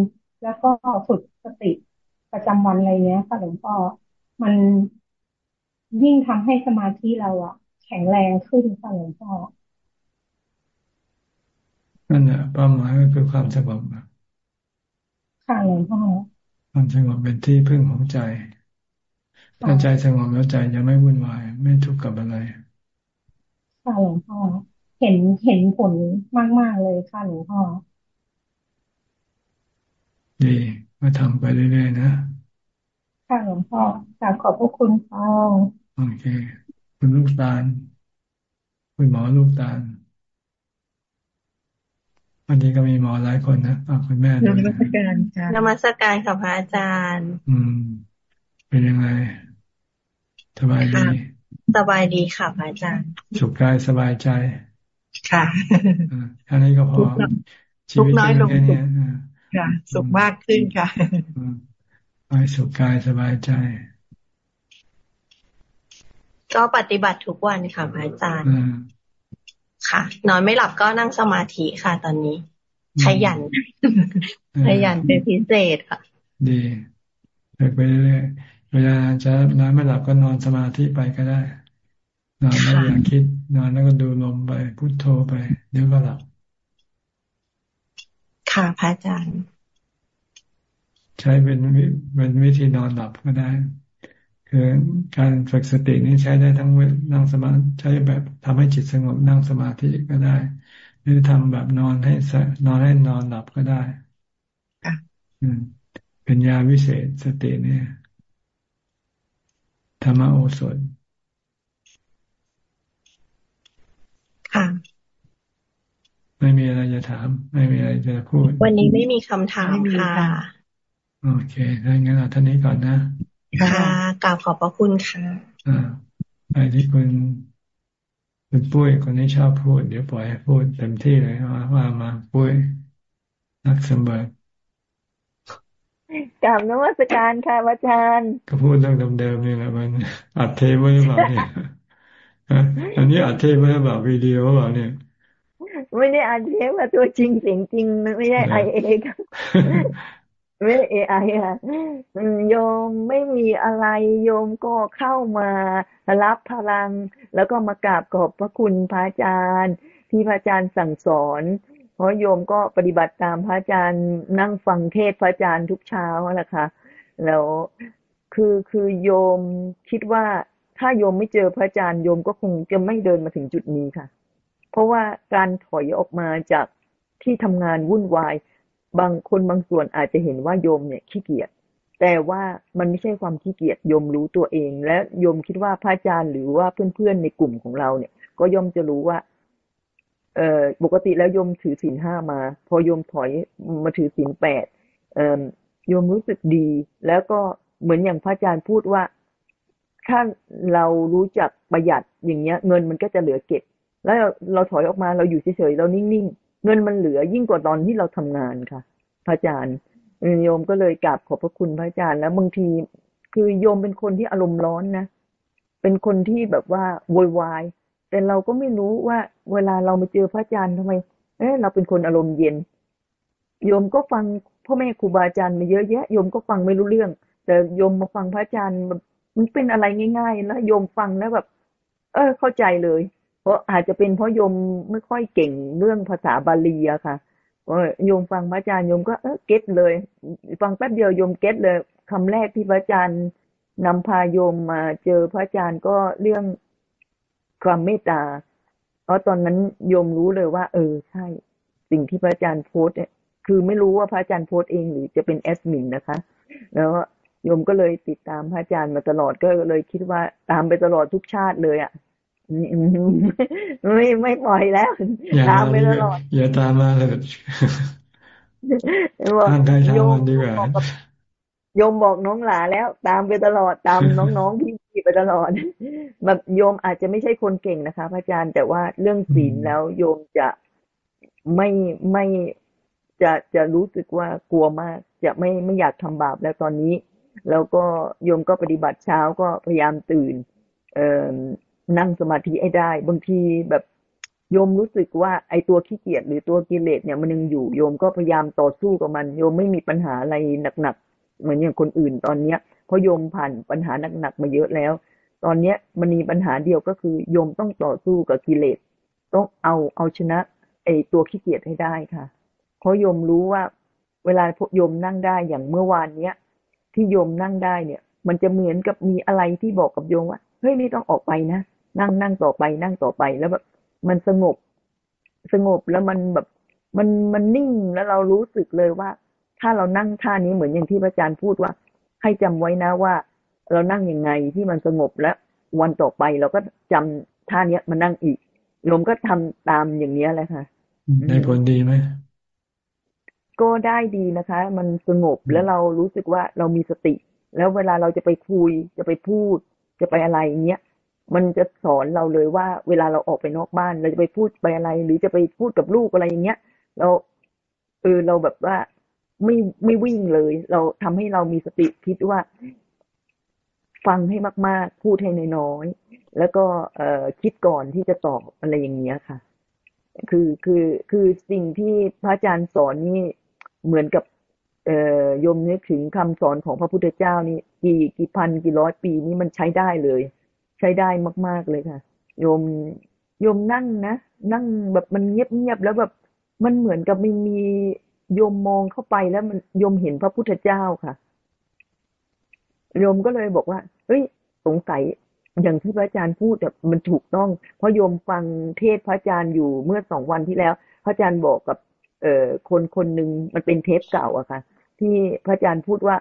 แล้วก็ฝึกสติประจำวันอะไรเงี้ยค่ะหลวงพ่อ มันยิ่งทำให้สมาธิเราอะแข็งแรงขึ้นค่ะหลวงพ่อนั่นแหละเป้าหมายก็คือความสงบค่ะหลวงพ่อความสงบเป็นที่พึ่งของใจถ้าใจสงบแล้วใจจะไม่วุ่นวาย ไม่ทุกข์กับอะไรค่ะหลวงพ่อเห็นเห็นผลมาก ๆ เลยค่ะหลวงพ่อดีมาทำไปเรื่อยๆนะ ค่ะหลวงพ่อกราบขอบพระคุณค่ะโอเค คุณลูกตาล คุณหมอลูกตาลวันนี้ก็มีหมอหลายคนนะคุณแม่นมัสการค่ะนมัสการค่ะพระอาจารย์ อืม เป็นยังไงสบายดีสบายดีค่ะพระอาจารย์ สุขกายสบายใจ ค่ะอันนี้ก็พอชีวิตน้อยลงสุขค่ะ สุขมากขึ้นค่ะ ไปสุขกายสบายใจ ก็ปฏิบัติทุกวันค่ะพระอาจารย์ค่ะ นอนไม่หลับก็นั่งสมาธิค่ะ ตอนนี้ ขยัน ขยันเป็นพิเศษค่ะ ดีไปเรื่อยเวลาจะนอนไม่หลับก็นอนสมาธิไปก็ได้ นอนแล้วอย่าคิด นอนแล้วก็ดูลมไปพุทโธไปเดี๋ยวก็หลับค่ะพระอาจารย์ ใช้เป็นเป็นวิธีนอนหลับก็ได้ คือการฝึกสตินี้ใช้ได้ทั้งนั่งสมาใช้แบบทำให้จิตสงบนั่งสมาธิก็ได้ หรือทำแบบนอนให้นอนให้นอนหลับก็ได้อืมเป็นยาวิเศษสติเนี่ยธรรมโอสถค่ะ ไม่มีอะไรจะถาม ไม่มีอะไรจะพูด วันนี้ไม่มีคำถามค่ะ โอเคถ้างั้นเราท่านนี้ก่อนนะค่ะกล่าวขอบพระคุณค่ะอ่าไปที่คุณคุณปุ้ยคนนี้ชอบพูด เดี๋ยวปล่อยให้พูดเต็มที่เลยว่าว่ามาปุ้ยนักสมบัติกราบนวัตการค่ะอาจารย์ ก็พูดเรื่องเดิมๆนี่แหละมันอัดเทปไว้หรือเปล่าเนี่ยอันนี้อัดเทปไว้หรือเปล่าวิดีโอเปล่าเนี่ยไม่ได้อัดเทปว่าตัวจริงเสียงจริงไม่ใช่ไอเอครับ ไม่เอไอค่ะโยมไม่มีอะไรโยมก็เข้ามารับพลัง แล้วก็มากราบขอบพระคุณพระอาจารย์ ที่พระอาจารย์สั่งสอน เพราะโยมก็ปฏิบัติตามพระอาจารย์นั่งฟังเทศพระอาจารย์ทุกเช้าแหละค่ะแล้วคือคือโยมคิดว่าถ้าโยมไม่เจอพระอาจารย์โยมก็คงจะไม่เดินมาถึงจุดนี้ค่ะ เพราะว่าการถอยออกมาจากที่ทำงานวุ่นวาย บางคนบางส่วนอาจจะเห็นว่าโยมเนี่ยขี้เกียจแต่ว่ามันไม่ใช่ความขี้เกียจโยมรู้ตัวเอง และโยมคิดว่าพระอาจารย์หรือว่าเพื่อนๆในกลุ่มของเราเนี่ย ก็ย่อมจะรู้ว่า เอ่อปกติแล้วโยมถือศีลห้ามา พอโยมถอยมาถือศีลแปดเอ่อโยมรู้สึกดี แล้วก็เหมือนอย่างพระอาจารย์พูดว่า ถ้าเรารู้จักประหยัดอย่างเงี้ย เงินมันก็จะเหลือเก็บ แล้วเราถอยออกมาเราอยู่เฉยๆเรานิ่งๆ เงินมันเหลือยิ่งกว่าตอนที่เราทำงานค่ะ พระอาจารย์โยมก็เลยกราบขอบพระคุณพระอาจารย์แล้วบางที คือโยมเป็นคนที่อารมณ์ร้อนนะเป็นคนที่แบบว่าโวยวาย แต่เราก็ไม่รู้ว่า เวลาเรามาเจอพระอาจารย์ทำไม เออเราเป็นคนอารมณ์เย็น โยมก็ฟังพ่อแม่ครูบาอาจารย์มาเยอะแยะโยมก็ฟังไม่รู้เรื่อง แต่โยมมาฟังพระอาจารย์มันเป็นอะไรง่ายๆแล้วโยมฟังแล้วแบบ เออเข้าใจเลย เพราะอาจจะเป็นเพราะโยมไม่ค่อยเก่งเรื่องภาษาบาลีอะค่ะโยมฟังพระอาจารย์โยมก็เออ get เลย ฟังแป๊บเดียวโยม get เลยคำแรกที่พระอาจารย์นำพาโยมมาเจอพระอาจารย์ก็เรื่องความเมตตาเพราะตอนนั้นโยมรู้เลยว่า เออใช่ สิ่งที่พระอาจารย์โพสต์เนี่ยคือไม่รู้ว่าพระอาจารย์โพสเองหรือจะเป็นแอดมินนะคะ แล้วโยมก็เลยติดตามพระอาจารย์มาตลอดก็เลยคิดว่าตามไปตลอดทุกชาติเลยอะ ไม่ไม่ปล่อยแล้ว ตามไปตลอดอย่าตามมาเลยทางใครทางมันดีกว่าโยมบอกน้องหลาแล้ว ตามไปตลอดตามน้องๆพี่ๆไปตลอดแบบโยมอาจจะไม่ใช่คนเก่งนะคะพระอาจารย์แต่ว่าเรื่องศีลแล้วโยมจะไม่ไม่จะจะรู้สึกว่ากลัวมาก จะไม่ไม่อยากทำบาปแล้วตอนนี้ แล้วก็โยมก็ปฏิบัติเช้าก็พยายามตื่น เอ่อ นั่งสมาธิให้ได้ บางทีแบบโยมรู้สึกว่าไอตัวขี้เกียจหรือตัวกิเลสเนี่ยมันยังอยู่โยมก็พยายามต่อสู้กับมัน โยมไม่มีปัญหาอะไรหนักๆเหมือนอย่างคนอื่นตอนเนี้ยเพราะโยมผ่านปัญหาหนักๆมาเยอะแล้ว ตอนเนี้ยมันมีปัญหาเดียวก็คือ โยมต้องต่อสู้กับกิเลสต้องเอาเอาชนะ ไอตัวขี้เกียจให้ได้ค่ะ เพราะโยมรู้ว่า เวลาโยมนั่งได้อย่างเมื่อวานเนี้ยที่โยมนั่งได้เนี่ย มันจะเหมือนกับมีอะไรที่บอกกับโยมว่าเฮ้ยนี่ต้องออกไปนะ นั่งนั่งต่อไป นั่งต่อไปแล้วแบบมันสงบ สงบแล้วมันแบบมันมันนิ่งแล้วเรารู้สึกเลยว่า ถ้าเรานั่งท่านี้เหมือนอย่างที่พระอาจารย์พูดว่า ให้จำไว้นะว่า เรานั่งยังไงที่มันสงบแล้ววันต่อไปเราก็จำท่าเนี้ยมานั่งอีกลมก็ทำตามอย่างเนี้ยแหละค่ะได้ผลดีไหมก็ได้ดีนะคะ มันสงบแล้วเรารู้สึกว่าเรามีสติ แล้วเวลาเราจะไปคุยจะไปพูด จะไปอะไรเงี้ย มันจะสอนเราเลยว่า เวลาเราออกไปนอกบ้าน เราจะไปพูดไปอะไร หรือจะไปพูดกับลูกอะไรอย่างเงี้ย เราเออเราแบบว่าไม่ไม่วิ่งเลย เราทำให้เรามีสติคิดว่า ฟังให้มาก ๆ พูดให้น้อยๆแล้วก็เออคิดก่อนที่จะตอบอะไรอย่างเงี้ยค่ะ คือคือคือสิ่งที่พระอาจารย์สอนนี่เหมือนกับเอ่อยมนึกถึงคำสอนของพระพุทธเจ้านี่กี่กี่พันกี่ร้อยปีนี่มันใช้ได้เลย ใช้ได้มาก ๆเลยค่ะ โยมโยมนั่งนะนั่งแบบมันเงียบๆแล้วแบบมันเหมือนกับไม่มีโยมมองเข้าไปแล้วมันโยมเห็นพระพุทธเจ้าค่ะโยมก็เลยบอกว่าเฮ้ยสงสัยอย่างที่พระอาจารย์พูดแบบมันถูกต้อง เพราะโยมฟังเทศพระอาจารย์อยู่เมื่อสองวันที่แล้ว พระอาจารย์บอกกับ เอ่อคนคนหนึ่งมันเป็นเทปเก่าอะค่ะ ที่พระอาจารย์พูดว่า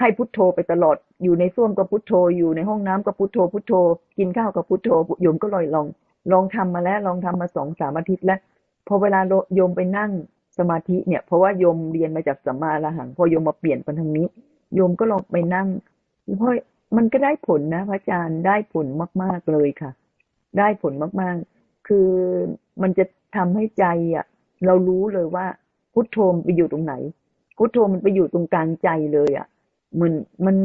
ให้พุทโธไปตลอด อยู่ในส้วมก็พุทโธ อยู่ในห้องน้ำก็พุทโธ พุทโธ กินข้าวก็พุทโธ โยมก็ลอยลอง ลองทำมาแล้ว ลองทำมาสองสามอาทิตย์แล้ว พอเวลาโยมไปนั่งสมาธิเนี่ย เพราะว่าโยมเรียนมาจากสัมมาละหัง พอโยมมาเปลี่ยนเป็นทางนี้ โยมก็ลองไปนั่งเพราะมันก็ได้ผลนะ พระอาจารย์ ได้ผลมาก ๆเลยค่ะ ได้ผลมากๆ คือมันจะทำให้ใจอะ เรารู้เลยว่าพุทโธไปอยู่ตรงไหน พุทโธมันไปอยู่ตรงกลางใจเลยอะ มันมัน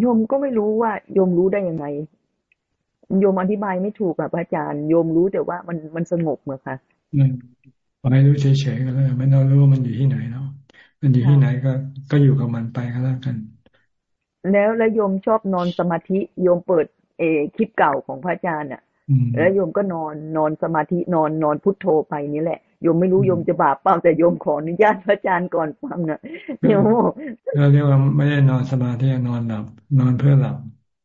โยมก็ไม่รู้ว่าโยมรู้ได้ยังไงโยมอธิบายไม่ถูกอะพระอาจารย์โยมรู้แต่ว่ามันมันสงบเหมือนค่ะพอให้รู้เฉยๆก็แล้วไม่ต้องรู้ว่ามันอยู่ที่ไหนเนาะมันอยู่ที่ไหนก็ก็อยู่กับมันไปก็แล้วกัน แล้วแล้วโยมชอบนอนสมาธิโยมเปิดเอคลิปเก่าของพระอาจารย์อะแล้วโยมก็นอนนอนสมาธินอนนอนพุทโธไปนี่แหละ โยมไม่รู้โยมจะบาปเปล่าแต่โยมขออนุญาตพระอาจารย์ก่อนฟังนะโยมเราเรียกว่าไม่ได้นอนสมาธินอนหลับ นอนเพื่อหลับ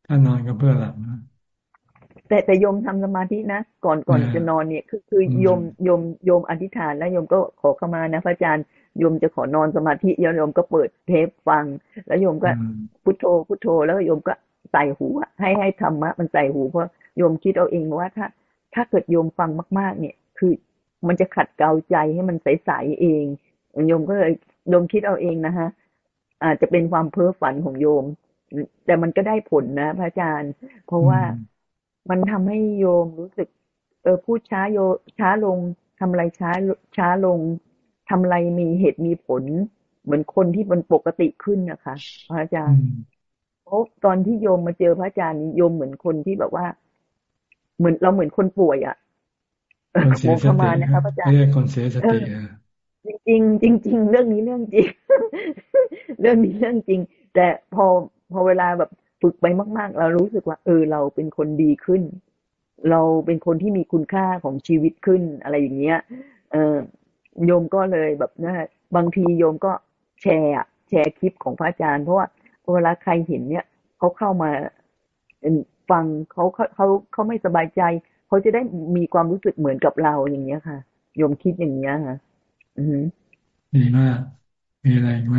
ถ้านอนก็เพื่อหลับนะแต่แต่โยมทำสมาธินะก่อนก่อนจะนอนเนี่ย คือคือโยมโยมโยมอธิษฐานแล้วโยมก็ขอเข้ามานะพระอาจารย์โยมจะขอนอนสมาธิโยมก็เปิดเทปฟัง แล้วโยมก็พุทโธพุทโธ แล้วโยมก็ใส่หูให้ให้ธรรมะมันใส่หูเพราะโยมคิดเอาเองว่าถ้า ถ้าเกิดโยมฟังมาก ๆ เนี่ย คือ มันจะขัดเกลาใจให้มันใสๆเองโยมก็เลยโยมคิดเอาเองนะฮะอาจจะเป็นความเพ้อฝันของโยม แต่มันก็ได้ผลนะ พระอาจารย์ เพราะว่ามันทำให้โยมรู้สึก เออพูดช้าโยช้าลงทำอะไรช้าช้าลงทำอะไรมีเหตุมีผล เหมือนคนที่มันปกติขึ้นนะคะ พระอาจารย์เพราะตอนที่โยมมาเจอพระอาจารย์โยมเหมือนคนที่แบบว่า เหมือนเราเหมือนคนป่วยอะ่ะ โมเข้ามานะคะพระอาจารย์ไม่ใช่คนเสียสติจริงจริงจริงเรื่องนี้เรื่องจริง เรื่องนี้เรื่องจริง แต่พอพอเวลาแบบฝึกไปมาก ๆ เรารู้สึกว่า เออ เราเป็นคนดีขึ้น เราเป็นคนที่มีคุณค่าของชีวิตขึ้นอะไรอย่างเงี้ย เออโยมก็เลยแบบนะบางทีโยมก็แชร์แชร์คลิปของพระอาจารย์ เพราะว่าเวลาใครเห็นเนี่ยเขาเข้ามาฟังเขาเขาเขาเขาไม่สบายใจ เขาจะได้มีความรู้สึกเหมือนกับเราอย่างเงี้ยค่ะโยมคิดอย่างเงี้ยค่ะ อือดีมาก มีอะไรไหม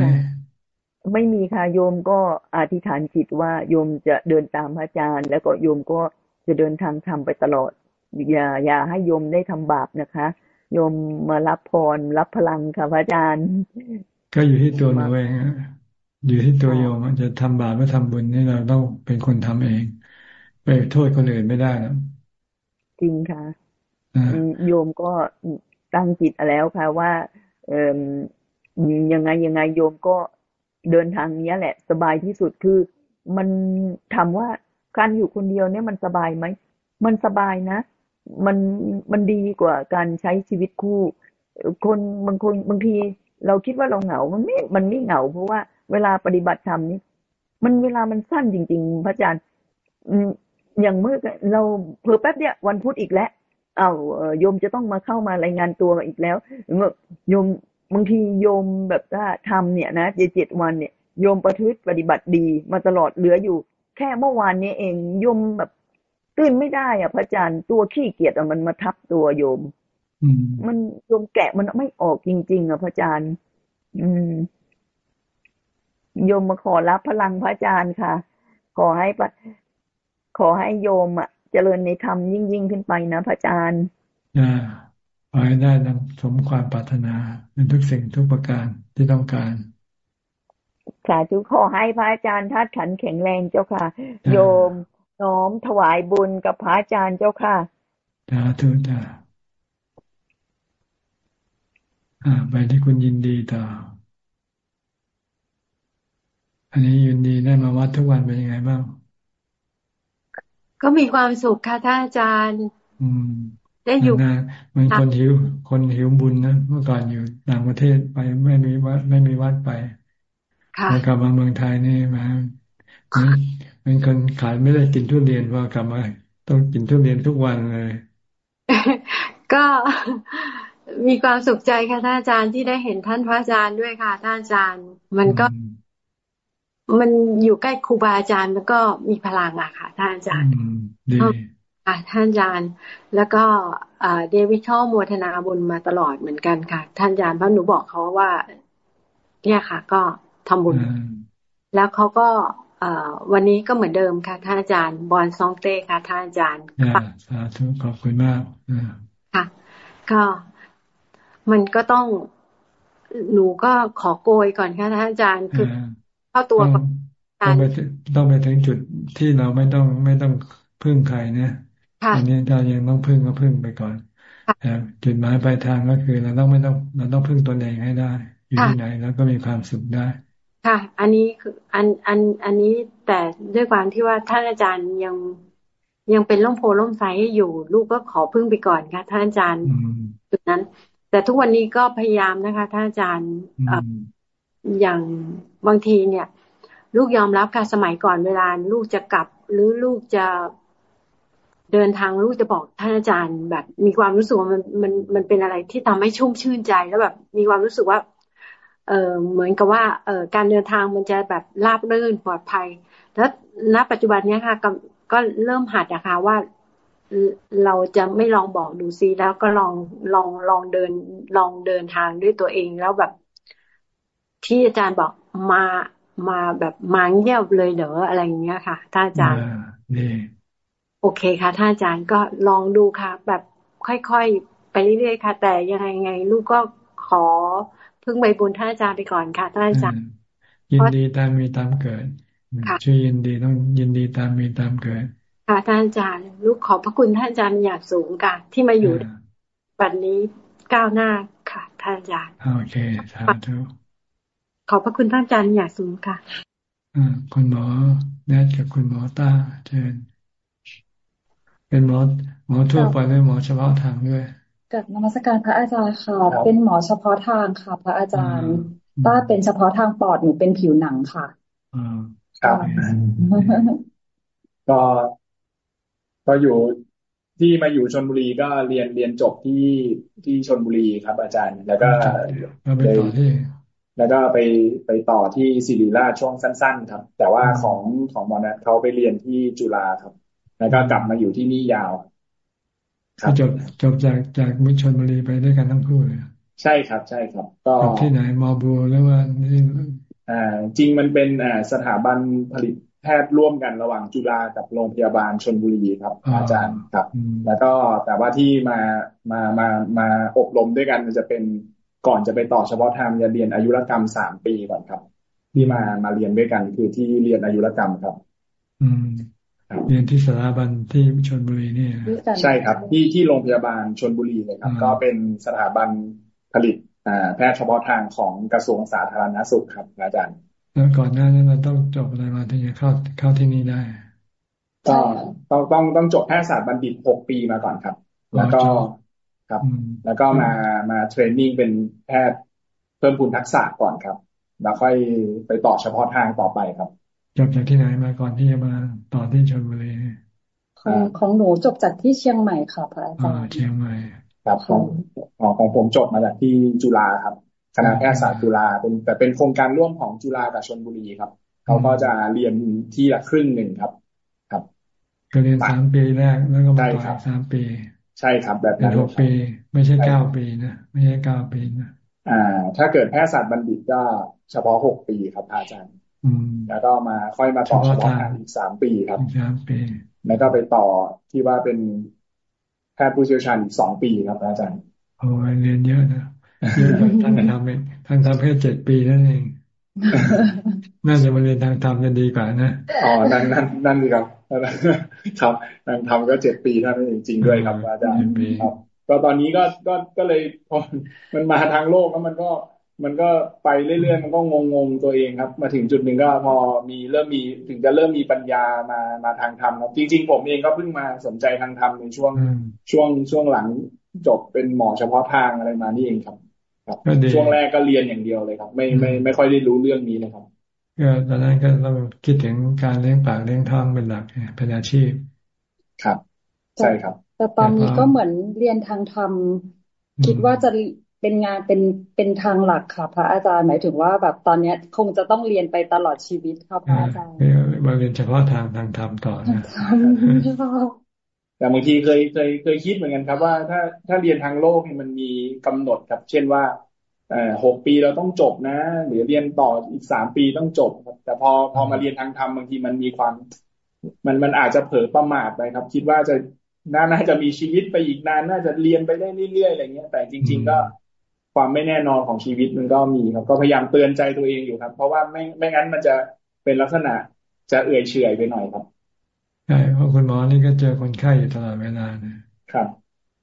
ไม่มีค่ะโยมก็อธิษฐานจิตว่าโยมจะเดินตามพระอาจารย์ แล้วก็โยมก็จะเดินทางทำไปตลอด อย่า อย่าให้โยมได้ทำบาปนะคะโยมมารับพรรับพลังค่ะพระอาจารย์ ก็อยู่ที่ตัวเราเองอยู่ที่ตัวโยมจะทำบาปหรือทำบุญนี่เราต้องเป็นคนทำเอง ไปโทษคนอื่นไม่ได้นะ จริงค่ะโยมก็ตั้งจิตแล้วค่ะว่าเออยังไงยังไงโยมก็เดินทางนี้แหละ สบายที่สุดคือมันทำว่าการอยู่คนเดียวเนี่ยมันสบายไหมมันสบายนะ มันมันดีกว่าการใช้ชีวิตคู่ คนบางคนบางที เราคิดว่าเราเหงา มันไม่มันไม่เหงา เพราะว่าเวลาปฏิบัติธรรมนี่มันเวลามันสั้นจริง ๆ พระอาจารย์ อย่างเมื่อเราเพิ่แป๊บเดียววันพุธอีกแล้วเอาโยมจะต้องมาเข้ามารายงานตัวอีกแล้วโยมบางทีโยมแบบถ้าทำเนี่ยนะเจ็ดวันเนี่ยโยมประพฤติปฏิบัติดีมาตลอดเหลืออยู่ แค่เมื่อวานนี้เองโยมแบบตื่นไม่ได้อะพระอาจารย์ตัวขี้เกียจอะมันมาทับตัวโยมมันโยมแกะมันไม่ออกจริง ๆ อะพระอาจารย์ อืมโยมมาขอรับพลังพระอาจารย์ค่ะ ขอให้ ขอให้โยมอะ เจริญในธรรมยิ่งยิ่งขึ้นไปนะพระอาจารย์อ่าขอให้ได้นำสมความปรารถนาในทุกสิ่งทุกประการที่ต้องการสาธุขอให้พระอาจารย์ทัดขันแข็งแรงเจ้าค่ะ โยมน้อมถวายบุญกับพระอาจารย์เจ้าค่ะสาธุจ้าอ่าไปที่คุณยินดีต่อ อันนี้ยินดีได้มาวัดทุกวันเป็นยังไงบ้าง ก็มีความสุขค่ะท่านอาจารย์ อืม ได้อยู่นะมันคนหิว คนหิวบุญนะเมื่อก่อนอยู่ต่างประเทศไปไม่มีวัดไม่มีวัดไปพอกลับมาเมืองไทยนี่มาเป็นคนขายไม่ได้กินทุเรียนว่ากลับมาต้องกินทุเรียนทุกวันเลย ก็มีความสุขใจค่ะท่านอาจารย์ที่ได้เห็นท่านพระอาจารย์ด้วยค่ะท่านอาจารย์ มันก็ มันอยู่ใกล้ครูบาอาจารย์มันก็มีพลังอะค่ะท่านอาจารย์ค่ะท่านอาจารย์ แล้วก็เดวิดชอบโมทนาบุญมาตลอดเหมือนกันค่ะ ท่านอาจารย์เพราะหนูบอกเขาว่า เนี่ยค่ะ ก็ทำบุญ แล้วเขาก็วันนี้ก็เหมือนเดิมค่ะท่านอาจารย์ บอลซองเต้ค่ะท่านอาจารย์สาธุขอบคุณมากค่ะ ก็มันก็ต้องหนูก็ขอโกยก่อนค่ะท่านอาจารย์คือ เข้าตัวก่อนต้องไปต้องไปถึงจุดที่เราไม่ต้องไม่ต้องพึ่งใครเนี่ยอันนี้เรายังต้องพึ่งก็พึ่งไปก่อนแต่จุดหมายปลายทางก็คือเราต้องไม่ต้องเราต้องพึ่งตนเองให้ได้ อยู่ที่ไหนแล้วก็มีความสุขได้ ค่ะ อันนี้คืออันอันอันนี้แต่ด้วยความที่ว่าท่านอาจารย์ยังยังเป็นล่มโพล่มไซอยู่ ลูกก็ขอพึ่งไปก่อนค่ะท่านอาจารย์จุดนั้น แต่ทุกวันนี้ก็พยายามนะคะท่านอาจารย์อย่าง บางทีเนี่ย ลูกยอมรับค่ะสมัยก่อนเวลาลูกจะกลับ หรือลูกจะเดินทางลูกจะบอกท่านอาจารย์ แบบมีความรู้สึกว่ามันมันมันเป็นอะไรที่ทำให้ชุ่มชื่นใจแล้วแบบมีความรู้สึกว่า เออเหมือนกับว่าเออการเดินทางมันจะแบบราบรื่นปลอดภัย แล้วณปัจจุบันเนี้ยค่ะก็ก็เริ่มหัดนะคะว่าเราจะไม่ลองบอกดูซิแล้วก็ลองลองลองเดินลองเดินทางด้วยตัวเองแล้วแบบ ที่อาจารย์บอกมามาแบบมาเงียบเลยเหรออะไรอย่างเงี้ยค่ะท่านอาจารย์โอเคค่ะท่านอาจารย์ก็ลองดูค่ะ แบบค่อยๆไปเรื่อยๆค่ะ แต่ยังไงไง ลูกก็ขอพึ่งใบบุญท่านอาจารย์ไปก่อนค่ะท่านอาจารย์ยินดีตามมีตามเกิดช่วยยินดีต้องยินดีตามมีตามเกิดค่ะท่านอาจารย์ ลูกขอบพระคุณท่านอาจารย์อย่างสูงค่ะที่มาอยู่บัดนี้ก้าวหน้าค่ะท่านอาจารย์โอเคสาธุ ขอบพระคุณท่านอาจารย์อย่างสูงค่ะอ่าคุณหมอแนทกับคุณหมอต้าเชิญเป็นหมอหมอทั่วไปหรือหมอเฉพาะทางด้วยกับนมัสการพระอาจารย์ค่ะ เป็นหมอเฉพาะทางค่ะ พระอาจารย์ต้าเป็นเฉพาะทางปอดหนูเป็นผิวหนังค่ะครับก็ก็อยู่ที่มาอยู่ชนบุรีก็เรียนเรียนจบที่ที่ชนบุรีครับ อาจารย์ แล้วก็เลย แล้วก็ไปไปต่อที่ศิริราชช่วงสั้น ๆ ครับ แต่ว่าของของมอนะเขาไปเรียนที่จุฬาครับ แล้วก็กลับมาอยู่ที่นี่ยาวจบจบจากจากมิชนบุรีไปด้วยกันทั้งคู่เลยใช่ครับ ใช่ครับ ก็ที่ไหนมอบูหรือว่านี่อ่าจริงมันเป็นอ่าสถาบันผลิตแพทย์ร่วมกันระหว่างจุฬากับโรงพยาบาลชนบุรีครับ อาจารย์ครับ แล้วก็แต่ว่าที่มามามามาอบรมด้วยกันจะเป็น ก่อนจะไปต่อเฉพาะทางจะเรียนอายุรกรรมสามปีก่อนครับ ที่มามาเรียนด้วยกันคือที่เรียนอายุรกรรมครับ อืมเรียนที่สถาบันที่ชนบุรีนี่ใช่ครับ ที่ที่โรงพยาบาลชนบุรีเลยครับ ก็เป็นสถาบันผลิตแพทย์เฉพาะทางของกระทรวงสาธารณสุขครับอาจารย์แล้วก่อนหน้านั้นเราต้องจบอะไรมาถึงจะเข้าเข้าที่นี่ได้ก็ต้องต้องต้องจบแพทยศาสตร์บัณฑิตหกปีมาก่อนครับ แล้วก็ ครับ แล้วก็มามาเทรนนิ่งเป็นแพทย์เพิ่มพูนทักษะก่อนครับ แล้วค่อยไปต่อเฉพาะทางต่อไปครับ จบจากที่ไหนมาก่อนที่จะมาต่อที่ชลบุรีของของหนูจบจากที่เชียงใหม่ค่ะพระอาจารย์เชียงใหม่ครับของของผมจบมาจากที่จุฬาครับคณะแพทยศาสตร์จุฬาเป็นแต่เป็นโครงการร่วมของจุฬากับชลบุรีครับเขาก็จะเรียนที่ละครึ่งหนึ่งครับ ครับก็เรียนสามปีแรกแล้วก็มาต่อสามปี ใช่ครับแบบนั้นหกปี ไม่ใช่เก้าปีนะไม่ใช่เก้าปีนะอ่า ถ้าเกิดแพทยศาสตร์บัณฑิตก็เฉพาะหกปีครับอาจารย์แล้วก็มาค่อยมาต่อเฉพาะทางอีกสามปีครับสามปี แล้วก็ไปต่อที่ว่าเป็นแพทย์ผู้เชี่ยวชาญอีกสองปีครับอาจารย์โอ้ยเรียนเยอะนะเยอะท่านทำเองท่านทำแค่เจ็ดปีนั่นเองน่าจะมาเรียนทางธรรมจะดีกว่านะอ๋อนั่นนั่นนั่นดีครับ ครับทางธรรมก็เจ็ดปีท่านเองจริงด้วยครับอาจารย์ครับก็ตอนนี้ก็ก็ก็เลยพอมันมาทางโลกแล้วมันก็มันก็ไปเรื่อยๆ มันก็งงๆตัวเองครับ มาถึงจุดหนึ่งก็พอมีเริ่มมีถึงจะเริ่มมีปัญญามามาทางธรรมครับจริง ๆ ผมเองก็เพิ่งมาสนใจทางธรรมในช่วงช่วงช่วงหลังจบเป็นหมอเฉพาะทางอะไรมานี่เองครับ ครับช่วงแรกก็เรียนอย่างเดียวเลยครับ ไม่ไม่ไม่ค่อยได้รู้เรื่องนี้เลยครับ ก็ตอนนั้นก็ต้องคิดถึงการเลี้ยงปากเลี้ยงท้องเป็นหลักเป็นอาชีพ ครับ ใช่ครับ แต่ตอนนี้ก็เหมือนเรียนทางธรรมคิดว่าจะเป็นงานเป็นเป็นทางหลักค่ะ พระอาจารย์หมายถึงว่าแบบตอนเนี้ยคงจะต้องเรียนไปตลอดชีวิตครับพระอาจารย์มาเรียนเฉพาะทางทางธรรมต่อนะแต่บางทีเคยเคยเคยคิดเหมือนกันครับ ว่าถ้าถ้าเรียนทางโลกเนี่ยมันมีกำหนดครับ เช่นว่าเอ่อ หกปีเราต้องจบนะ หรือเรียนต่ออีกสามปีต้องจบครับ แต่พอพอมาเรียนทางธรรมบางทีมันมีความ มันมันอาจจะเผลอประมาทไปครับ คิดว่าจะน่าน่าจะมีชีวิตไปอีกนาน น่าจะเรียนไปได้เรื่อยๆอะไรเงี้ย แต่จริง ๆ ก็ความไม่แน่นอนของชีวิตมันก็มีครับ ก็พยายามเตือนใจตัวเองอยู่ครับ เพราะว่าไม่ไม่งั้นมันจะเป็นลักษณะจะเอื่อยเฉยไปหน่อยครับใช่เพราะคุณหมอนี่ก็เจอคนไข้อยู่ตลอดเวลานะครับ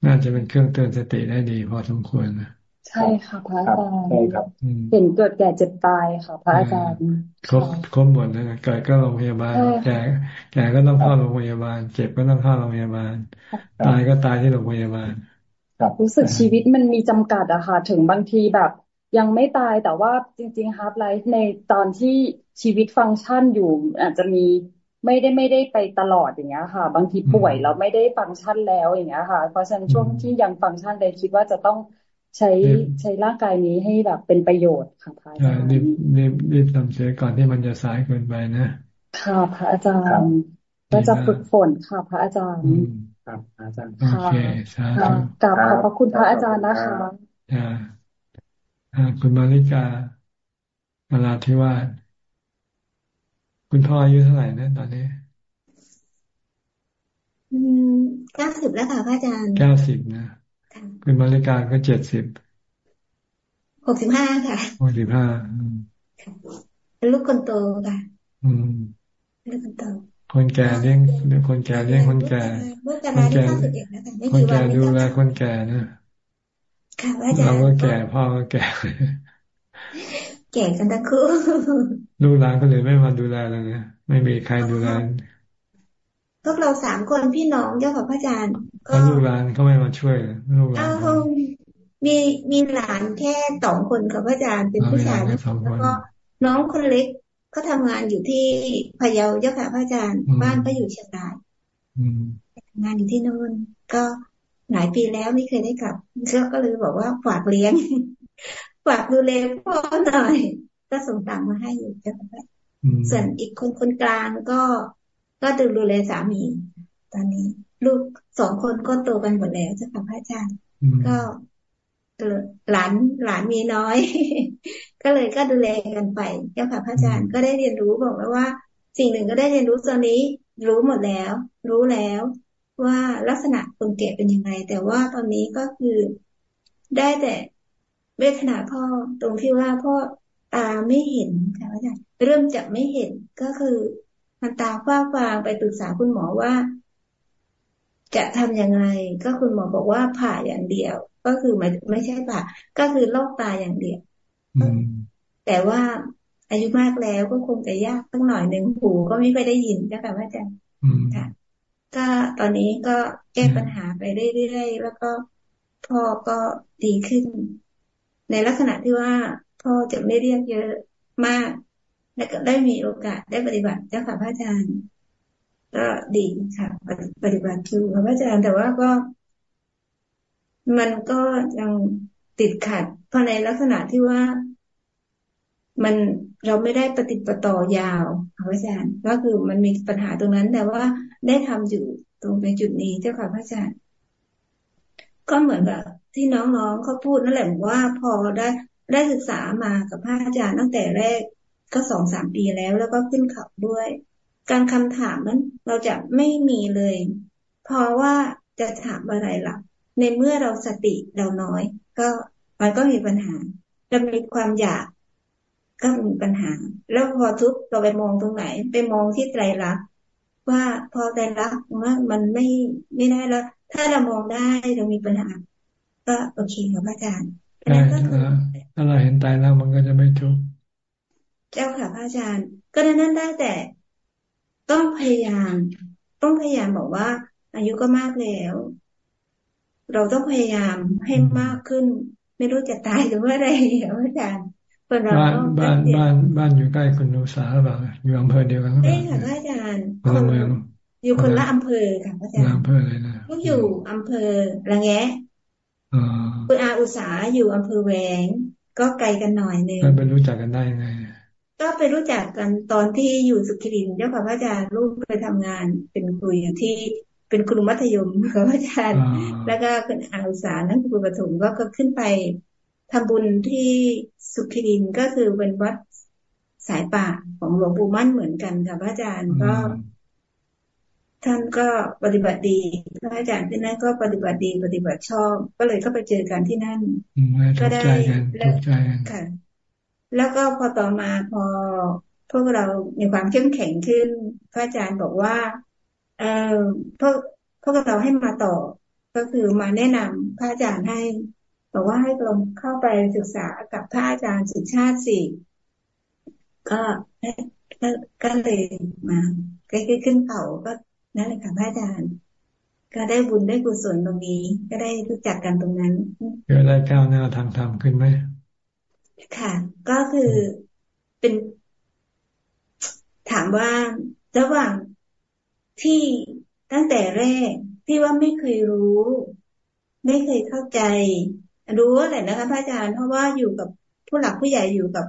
น่าจะเป็นเครื่องเตือนสติได้ดีพอสมควรนะ ใช่ค่ะพระอาจารย์ใช่ครับเห็นเกิดแก่เจ็บตายค่ะพระอาจารย์ครบครบหมดนะเกิดก็โรงพยาบาล แก่แก่ก็ต้องเข้าโรงพยาบาล เจ็บก็ต้องเข้าโรงพยาบาล ตายก็ตายที่โรงพยาบาลรู้สึกชีวิตมันมีจำกัดอะค่ะ ถึงบางทีแบบ ยังไม่ตายแต่ว่าจริงๆ half-life ในตอนที่ชีวิตฟังก์ชันอยู่ อาจจะมีไม่ได้ไม่ได้ไปตลอดอย่างเงี้ยค่ะ บางทีป่วยเราไม่ได้ฟังก์ชันแล้วอย่างเงี้ยค่ะ เพราะฉะนั้นช่วงที่ยังฟังก์ชันเลยคิดว่าจะต้อง ใช้ใช้ร่างกายนี้ให้แบบเป็นประโยชน์ค่ะพระอาจารย์รีบรีบรีบทำเสียก่อนที่มันจะสายเกินไปนะค่ะพระอาจารย์ก็จะฝึกฝนค่ะพระอาจารย์ครับอาจารย์โอเคสาธุกราบขอบพระคุณพระอาจารย์นะคะอ่าคุณมาริกามาลาธิวาสคุณพ่ออายุเท่าไหร่นะตอนนี้เก้าสิบแล้วค่ะพระอาจารย์เก้าสิบนะ คุณมาริกาก็เจ็ดสิบหกสิบห้าค่ะหกสิบห้าเป็นลูกคนโตค่ะอืมลูกคนโตคนแก่เลี้ยงคนแก่เลี้ยงคนแก่คนแก่คนแก่ดูแลคนแก่นะเราก็แก่พ่อก็แก่ แก่กันทั้งคู่ลูกหลานก็เลยไม่มาดูแลเลยนะไม่มีใครดูแลพวกเราสามคนพี่น้องเจ้าค่ะพระอาจารย์ ก็ลูกหลานเขาไม่มาช่วยลูกหลานมีมีหลานแค่สองคนค่ะพระอาจารย์เป็นผู้ชายแล้วก็น้องคนเล็กก็ทำงานอยู่ที่พะเยาเจ้าค่ะพระอาจารย์ บ้านก็อยู่เชียงรายทำงานอยู่ที่นู่นก็หลายปีแล้วไม่เคยได้กลับก็เลยบอกว่าฝากเลี้ยงฝากดูแลพ่อหน่อย ก็ส่งตังมาให้อยู่เจ้าค่ะส่วนอีกคนคนกลางก็ ก็ดูแลสามี ตอนนี้ ลูก สองคนก็โตกันหมดแล้วเจ้าค่ะพระอาจารย์ ก็หลานหลานมีน้อย ก็เลยก็ดูแลกันไปเจ้าค่ะพระอาจารย์ก็ได้เรียนรู้บอกแล้วว่า สิ่งหนึ่งก็ได้เรียนรู้ตอนนี้ รู้หมดแล้ว รู้แล้วว่าลักษณะคนแก่เป็นยังไง แต่ว่าตอนนี้ก็คือได้แต่เวทนาพ่อตรงที่ว่าพ่อตาไม่เห็นค่ะพระอาจารย์เริ่มจะไม่เห็นก็คือมันตาฟ้าฟางไปปรึกษาคุณหมอว่า จะทำยังไง ก็คุณหมอบอกว่าผ่าอย่างเดียว ก็คือไม่ไม่ใช่ผ่าก็คือลอกตาอย่างเดียวแต่ว่าอายุมากแล้วก็คงจะยากตั้งหน่อยหนึ่งหูก็ไม่ค่อยได้ยินนะคะพระอาจารย์ค่ะก็ตอนนี้ก็แก้ปัญหาไปเรื่อยๆแล้วก็พ่อก็ดีขึ้น ในลักษณะที่ว่าพ่อจะไม่เรียกเยอะมาก และก็ได้มีโอกาสได้ปฏิบัติเจ้าค่ะพระอาจารย์ ก็ดีค่ะปฏิบัติคือพระอาจารย์แต่ว่าก็ มันก็ยังติดขัด เพราะในลักษณะที่ว่ามันเราไม่ได้ปฏิปต่อยาวค่ะพระอาจารย์ ก็คือมันมีปัญหาตรงนั้น แต่ว่าได้ทำอยู่ตรงในจุดนี้เจ้าค่ะพระอาจารย์ ก็เหมือนกับที่น้องๆเขาพูดนั่นแหละว่าพอได้ได้ศึกษามากับพระอาจารย์ตั้งแต่แรกก็สองสามปีแล้ว แล้วก็ขึ้นเขาด้วย การคำถามนั้นเราจะไม่มีเลย เพราะว่าจะถามอะไรล่ะ ในเมื่อเราสติเราน้อย ก็มันก็มีปัญหาเรามีความอยากก็มีปัญหา แล้วพอทุกเราไปมองตรงไหน ไปมองที่ไตรลักษณ์ว่าพอไตรลักษณ์ว่ามันไม่ไม่ได้แล้ว ถ้าเรามองได้เรามีปัญหา ก็โอเคครับอาจารย์ใช่ถ้าเราเห็นตายแล้วมันก็จะไม่ทุกข์ เจ้าค่ะพระอาจารย์ ก็นั้นได้แต่ ต้องพยายาม ต้องพยายามบอกว่า อายุก็มากแล้ว เราต้องพยายามให้มากขึ้น ไม่รู้จะตายหรือว่าอะไรครับอาจารย์บ้านบ้านบ้านบ้านอยู่ใกล้คุณนุสาหรือเปล่าอยู่อำเภอเดียวกันหรือเปล่าใช่ค่ะอาจารย์คนละเมืองอยู่คนละอำเภอค่ะอาจารย์อำเภอเลยนะก็อยู่อำเภอละแงะคุณอาอุสาอยู่อำเภอแหวง ก็ไกลกันหน่อยนึงไปรู้จักกันได้ไง ก็ไปรู้จักกันตอนที่อยู่สุขิรินเจ้าค่ะพระอาจารย์ลูกไปทำงานเป็นครูอยู่ที่เป็นครูมัธยมค่ะพระอาจารย์ แล้วก็คุณอาอุสานั่นครูปฐมก็ขึ้นไปทำบุญที่สุขิรินก็คือเป็นวัดสายป่าของหลวงปู่มั่นเหมือนกันค่ะพระอาจารย์ก็ท่านก็ปฏิบัติดีพระอาจารย์ที่นั่นก็ปฏิบัติดีปฏิบัติชอบ ก็เลยก็ไปเจอกันที่นั่น ก็ได้แล้วค่ะ แล้วก็พอต่อมาพอพวกเรามีความเข้มแข็งขึ้น พระอาจารย์บอกว่า เออพวกพวกเราให้มาต่อ ก็คือมาแนะนำพระอาจารย์ให้บอกว่าให้ลงเข้าไปศึกษากับพระอาจารย์สุชาติสิก็ก็ก็เลยมาใกล้ๆขึ้นเขาก็นั่นแหละค่ะพระอาจารย์ ก็ได้บุญได้กุศลตรงนี้ ก็ได้รู้จักกันตรงนั้นเก็ได้ก้าวหน้าทางธรรมขึ้นไหม ค่ะ ก็คือเป็น ถามว่าระหว่างที่ตั้งแต่แรกที่ว่าไม่เคยรู้ ไม่เคยเข้าใจ รู้แหละนะคะพระอาจารย์เพราะว่าอยู่กับผู้หลักผู้ใหญ่อยู่กับ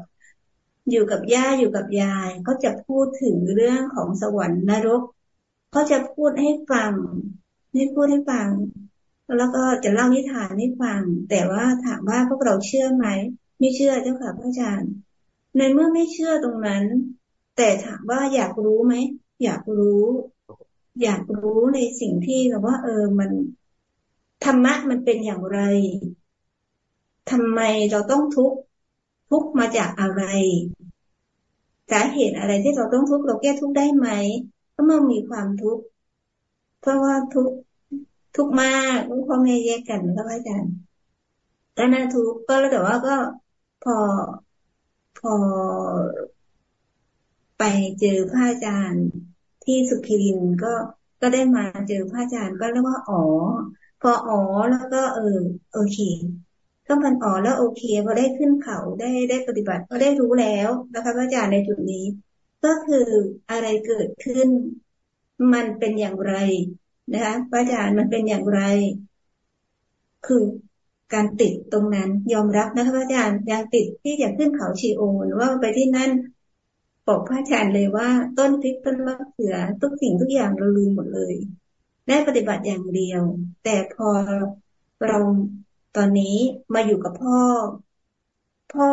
อยู่กับย่าอยู่กับยายเขาจะพูดถึงเรื่องของสวรรค์นรกเขาจะพูดให้ฟังให้พูดให้ฟัง แล้วก็จะเล่านิทานให้ฟัง แต่ว่าถามว่าพวกเราเชื่อไหม ไม่เชื่อเจ้าค่ะพระอาจารย์ ในเมื่อไม่เชื่อตรงนั้น แต่ถามว่าอยากรู้ไหมอยากรู้ อยากรู้ในสิ่งที่แบบว่า เออมันธรรมะมันเป็นอย่างไรทำไมเราต้องทุกข์ทุกข์มาจากอะไรสาเหตุอะไรที่เราต้องทุกข์เราแก้ทุกข์ได้ไหมก็เมื่อมีความทุกข์เพราะว่าทุกข์ทุกข์มากพ่อแม่แยกกันก็อาจารย์ก็น่าทุกข์ก็แล้วแต่ว่าก็ พอพอไปเจอพระอาจารย์ที่สุขิรินก็ก็ได้มาเจอพระอาจารย์ก็เรียกว่าอ๋อ พออ๋อแล้วก็เออโอเค ก็มันอ๋อแล้วโอเคพอได้ขึ้นเขาได้ได้ปฏิบัติก็ได้รู้แล้วนะคะพระอาจารย์ในจุดนี้ ก็คืออะไรเกิดขึ้น มันเป็นอย่างไรนะคะพระอาจารย์มันเป็นอย่างไร คือ การติดตรงนั้น ยอมรับนะคะพระอาจารย์ยังติดที่อยากขึ้นเขาชีโอนว่าไปที่นั่นบอกพระอาจารย์เลยว่าต้นพริกต้นมะเขือทุกสิ่งทุกอย่างเราลืมหมดเลย ได้ปฏิบัติอย่างเดียว แต่พอเราตอนนี้มาอยู่กับพ่อ พ่อ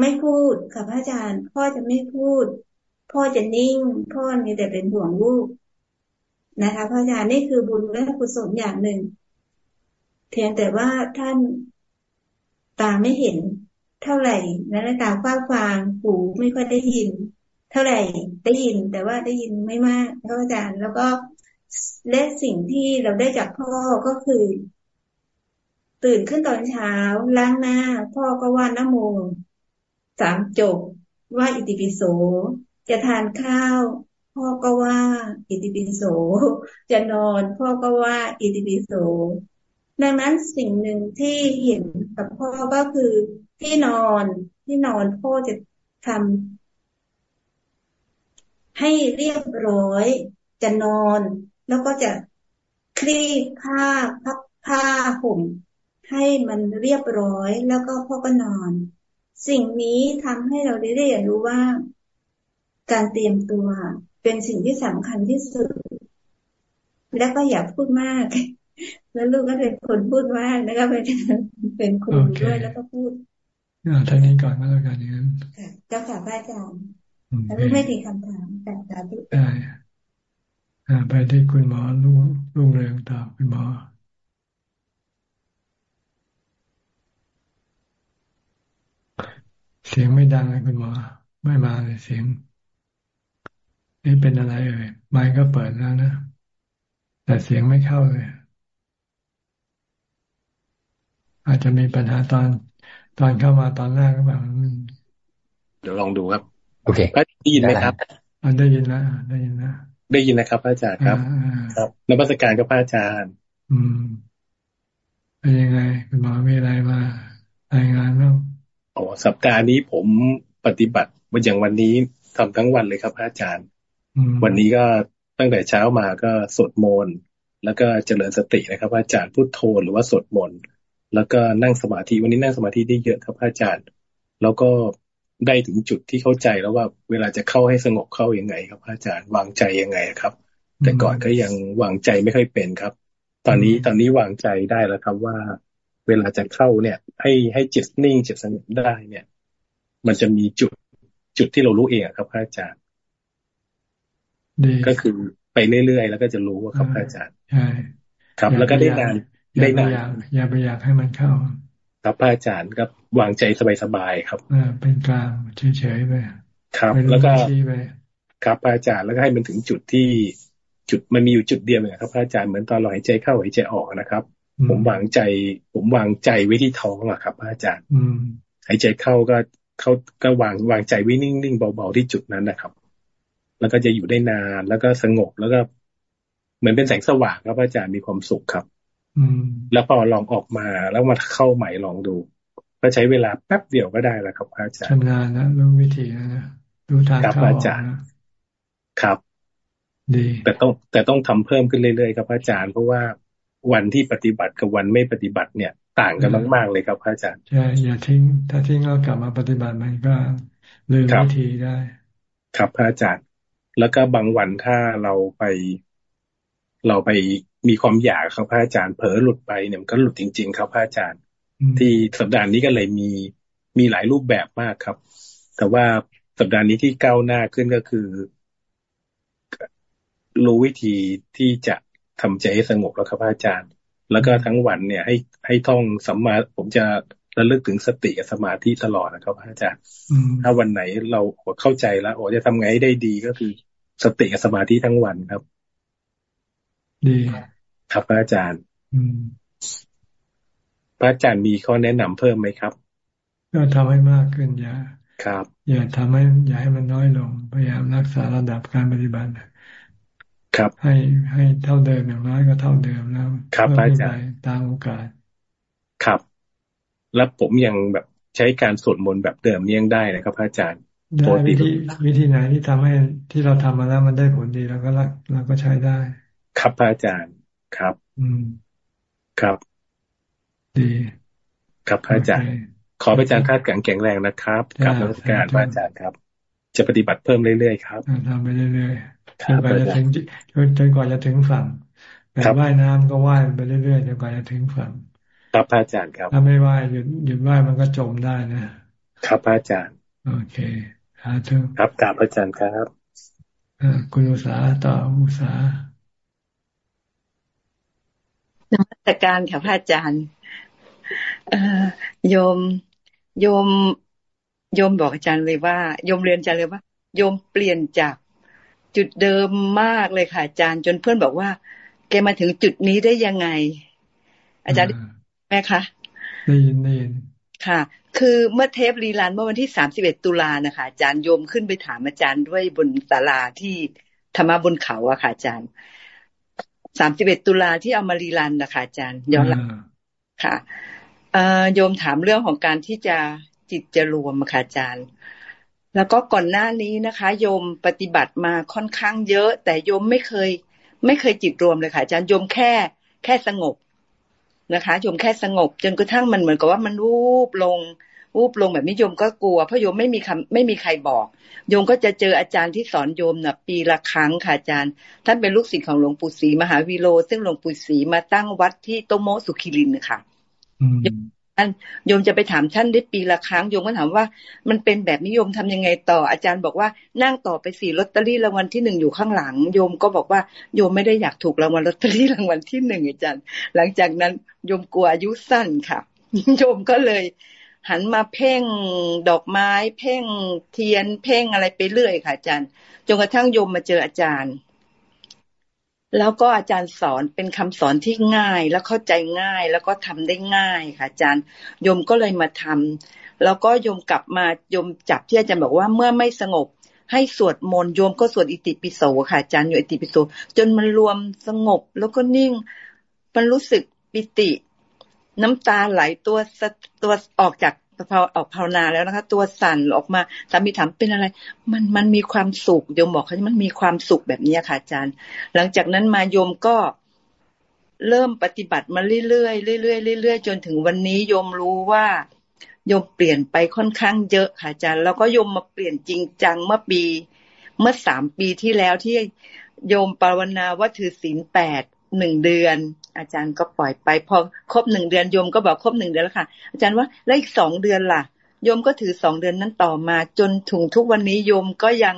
ไม่พูดค่ะพระอาจารย์ พ่อจะไม่พูด พ่อจะนิ่ง พ่อมีแต่เป็นห่วงลูกนะคะพระอาจารย์นี่คือบุญและกุศลอย่างหนึ่ง เพียงแต่ว่าท่านตาไม่เห็นเท่าไหร่และตาฟ้าฟางหูไม่ค่อยได้ยิน เท่าไหร่ได้ยิน แต่ว่าได้ยินไม่มากพระอาจารย์ แล้วก็และสิ่งที่เราได้จากพ่อก็คือ ตื่นขึ้นตอนเช้าล้างหน้า พ่อก็ว่านโมสามจบว่าอิติปิโส จะทานข้าว พ่อก็ว่า อิติปิโส จะนอน พ่อก็ว่า อิติปิโส ดังนั้นสิ่งหนึ่งที่เห็นกับพ่อก็คือที่นอนที่นอนพ่อจะทำให้เรียบร้อย จะนอน แล้วก็จะคลี่ผ้าพับผ้าห่มให้มันเรียบร้อยแล้วก็พ่อก็นอน สิ่งนี้ทำให้เราได้เรียนรู้ว่า การเตรียมตัวเป็นสิ่งที่สำคัญที่สุด แล้วก็อย่าพูดมาก แล้วลูกก็เป็นคนพูดมากแล้วก็เป็นเป็นครูด้วยแล้วก็พูดท่านนี้ก่อนก็แล้วกันอย่างนั้นเจ้าค่ะพระอาจารย์แล้วไม่มีคำถามแต่สาธุได้ไปที่คุณหมอลุงลุงเรืองต่อคุณหมอเสียงไม่ดังเลยคุณหมอ ไม่มาเลยเสียง นี่เป็นอะไรเอ่ยไมค์ก็เปิดแล้วนะ แต่เสียงไม่เข้าเลย อาจจะมีปัญหาตอนตอนเข้ามาตอนแรกก็แบบเดี๋ยวลองดูครับ โอเคก็ได้ยินไหมครับอันได้ยินแล้วได้ยินแล้วได้ยินนะครับอาจารย์ครับ ครับนมัสการกับพระอาจารย์ อืมเป็นยังไงคุณหมอมีอะไรมารายงานบ้างอ๋อสัปดาห์นี้ผมปฏิบัติวันอย่างวันนี้ทำทั้งวันเลยครับอาจารย์ วันนี้ก็ตั้งแต่เช้ามาก็สวดมนต์แล้วก็เจริญสตินะครับ อาจารย์พูดโทหรือว่าสวดมนต์ แล้วก็นั่งสมาธิวันนี้นั่งสมาธิได้เยอะครับอาจารย์ แล้วก็ได้ถึงจุดที่เข้าใจแล้วว่า เวลาจะเข้าให้สงบเข้ายังไง ครับอาจารย์วางใจยังไงครับ แต่ก่อนก็ยังวางใจไม่ค่อยเป็นครับ ตอนนี้ตอนนี้วางใจได้แล้วครับว่า เวลาจะเข้าเนี่ย ให้ให้จิตนิ่งจิตสงบได้เนี่ย มันจะมีจุดจุดที่เรารู้เองครับอาจารย์ก็คือไปเรื่อยๆแล้วก็จะรู้ว่าครับอาจารย์ใช่ครับ แล้วก็ได้นาน ได้นานอย่าไปอยากให้มันเข้าครับอาจารย์ครับวางใจสบายๆครับอ่าเป็นกลางเฉยๆไปครับ แล้วก็ครับอาจารย์แล้วก็ให้มันถึงจุดที่จุดมันมีอยู่จุดเดียวเองครับอาจารย์เหมือนตอนเราหายใจเข้าหายใจออกนะครับ ผมวางใจ ผมวางใจไว้ที่ท้องอะครับอาจารย์หายใจเข้าก็เขาก็วางวางใจไว้นิ่งๆเบาๆที่จุดนั้นนะครับ แล้วก็จะอยู่ได้นานแล้วก็สงบแล้วก็ เหมือนเป็นแสงสว่างครับอาจารย์มีความสุขครับอืม แล้วพอลองออกมาแล้วมาเข้าใหม่ลองดู ก็ใช้เวลาแป๊บเดียวก็ได้แล้วครับอาจารย์ชำนาญนะรู้วิธีนะรู้ทางเข้าออกครับดีแต่ต้องแต่ต้องทำเพิ่มขึ้นเรื่อยๆครับอาจารย์เพราะว่าวันที่ปฏิบัติกับวันไม่ปฏิบัติเนี่ย ต่างกันมากๆเลยครับอาจารย์ใช่อย่าทิ้ง ถ้าทิ้งแล้วกลับมาปฏิบัติมันก็ลืมวิธีได้ ครับพระอาจารย์ แล้วก็บางวันถ้าเราไป เราไปมีความอยากครับพระอาจารย์เผลอหลุดไปเนี่ยมันก็หลุดจริง ๆ ครับพระอาจารย์ ที่สัปดาห์นี้ก็เลยมีมีหลายรูปแบบมากครับ แต่ว่าสัปดาห์นี้ที่ก้าวหน้าขึ้นก็คือ รู้วิธีที่จะทำใจให้สงบแล้วครับพระอาจารย์ แล้วก็ทั้งวันเนี่ย ให้ให้ท่องสัมมาผมจะระลึกถึงสติกับสมาธิตลอดนะครับอาจารย์ถ้าวันไหนเราเข้าใจแล้วโอ้จะทำไงได้ดีก็คือสติกับสมาธิทั้งวันครับ ดีครับพระอาจารย์ อืมพระอาจารย์มีข้อแนะนำเพิ่มไหมครับ ก็ทำให้มากขึ้นอย่าครับ อย่าทำให้อย่าให้มันน้อยลง พยายามรักษาระดับการปฏิบัติครับให้ให้เท่าเดิมอย่างน้อยก็เท่าเดิมแล้วครับพระอาจารย์ตามโอกาส ครับ แล้วผมยังแบบใช้การสวดมนต์แบบเดิมยังได้นะครับพระอาจารย์ได้วิธีวิธีไหนที่ทำให้ที่เราทำมาแล้วมันได้ผลดีเราก็รักเราก็ใช้ได้ ครับพระอาจารย์ครับ อืมครับ ดี ครับพระอาจารย์ ขอพระอาจารย์คาดแข็งแข็งแรงนะครับกับนักการพระอาจารย์ครับ จะปฏิบัติเพิ่มเรื่อยๆครับทำไปเรื่อยๆจนกว่าจะถึงจนกว่าจะถึงฝั่งแต่ว่ายน้ำก็ว่ายไปเรื่อยๆจนกว่าจะถึงฝั่งครับพระอาจารย์ครับ ถ้าไม่ว่ายหยุดหยุดว่ายมันก็จมได้นะครับพระอาจารย์ โอเคสาธุครับกราบอาจารย์ครับคุณอุษาต่ออุษา นมัสการค่ะพระอาจารย์โยม โยม โยมบอกอาจารย์เลยว่า โยมเรียนอาจารย์เลยว่า โยมเปลี่ยนจากจุดเดิมมากเลยค่ะอาจารย์ จนเพื่อนบอกว่า แกมาถึงจุดนี้ได้ยังไง อาจารย์แม่คะได้ยินได้ยินค่ะ คือเมื่อเทปรีลันเมื่อวันที่สามสิบเอ็ดตุลานะคะอาจารย์โยมขึ้นไปถามอาจารย์ด้วยบนศาลาที่ธรรมะบนเขาอะค่ะอาจารย์ สามสิบเอ็ดตุลาที่เอามารีรันนะคะอาจารย์ย้อนหลังค่ะโยมถามเรื่องของการที่จะจิตจะรวมค่ะอาจารย์ แล้วก็ก่อนหน้านี้นะคะ โยมปฏิบัติมาค่อนข้างเยอะ แต่โยมไม่เคย ไม่เคยจิตรวมเลยค่ะอาจารย์โยมแค่ แค่สงบนะคะโยมแค่สงบ จนกระทั่งมันเหมือนกับว่ามันวูบลง วูบลงแบบนี้โยมก็กลัวเพราะโยมไม่มีคำไม่มีใครบอก โยมก็จะเจออาจารย์ที่สอนโยมนะ่ะ ปีละครั้งค่ะอาจารย์ ท่านเป็นลูกศิษย์ของหลวงปู่ศรีมหาวิโร ซึ่งหลวงปู่ศรีมาตั้งวัดที่โตโมสุขิรินค่ะท่านโยมจะไปถามท่านได้ปีละครั้งโยมก็ถามว่า มันเป็นแบบนิยมทำยังไงต่ออาจารย์บอกว่านั่งต่อไปสี่ลอตเตอรี่รางวัลที่หนึ่งอยู่ข้างหลัง โยมก็บอกว่าโยมไม่ได้อยากถูกรางวัลลอตเตอรี่รางวัลที่หนึ่งอาจารย์ หลังจากนั้นโยมกลัวอายุสั้นค่ะโยมก็เลย หันมาเพ่งดอกไม้ เพ่งเทียน เพ่งอะไรไปเรื่อยค่ะอาจารย์จนกระทั่งโยมมาเจออาจารย์ แล้วก็อาจารย์สอนเป็นคำสอนที่ง่าย แล้วเข้าใจง่าย แล้วก็ทำได้ง่ายค่ะอาจารย์โยมก็เลยมาทำแล้วก็โยมกลับมาโยมจับที่อาจารย์บอกว่าเมื่อไม่สงบให้สวดมนต์โยมก็สวดอิติปิโสค่ะอาจารย์อยู่อิติปิโสจนมันรวมสงบแล้วก็นิ่ง มันรู้สึกปิติ น้ำตาไหลตัวตัวออกจากพอออกภาวนาแล้วนะคะ ตัวสั่นออกมาสามีถามเป็นอะไร มันมันมีความสุขโยมบอกเขามันมีความสุขแบบนี้ค่ะอาจารย์ หลังจากนั้นมาโยมก็เริ่มปฏิบัติมาเรื่อยๆเรื่อยๆเรื่อยๆจนถึงวันนี้โยมรู้ว่าโยมเปลี่ยนไปค่อนข้างเยอะค่ะอาจารย์ แล้วก็โยมมาเปลี่ยนจริงจังเมื่อปี เมื่อสามปีที่แล้วที่โยมปรวนาว่าถือศีลแปด หนึ่งเดือน อาจารย์ก็ปล่อยไปพอครบหนึ่งเดือนโยมก็บอกครบหนึ่งเดือนแล้วค่ะ อาจารย์ว่าแล้วอีกสองเดือนล่ะโยมก็ถือสองเดือนนั้นต่อมา จนถึงทุกวันนี้โยมก็ยัง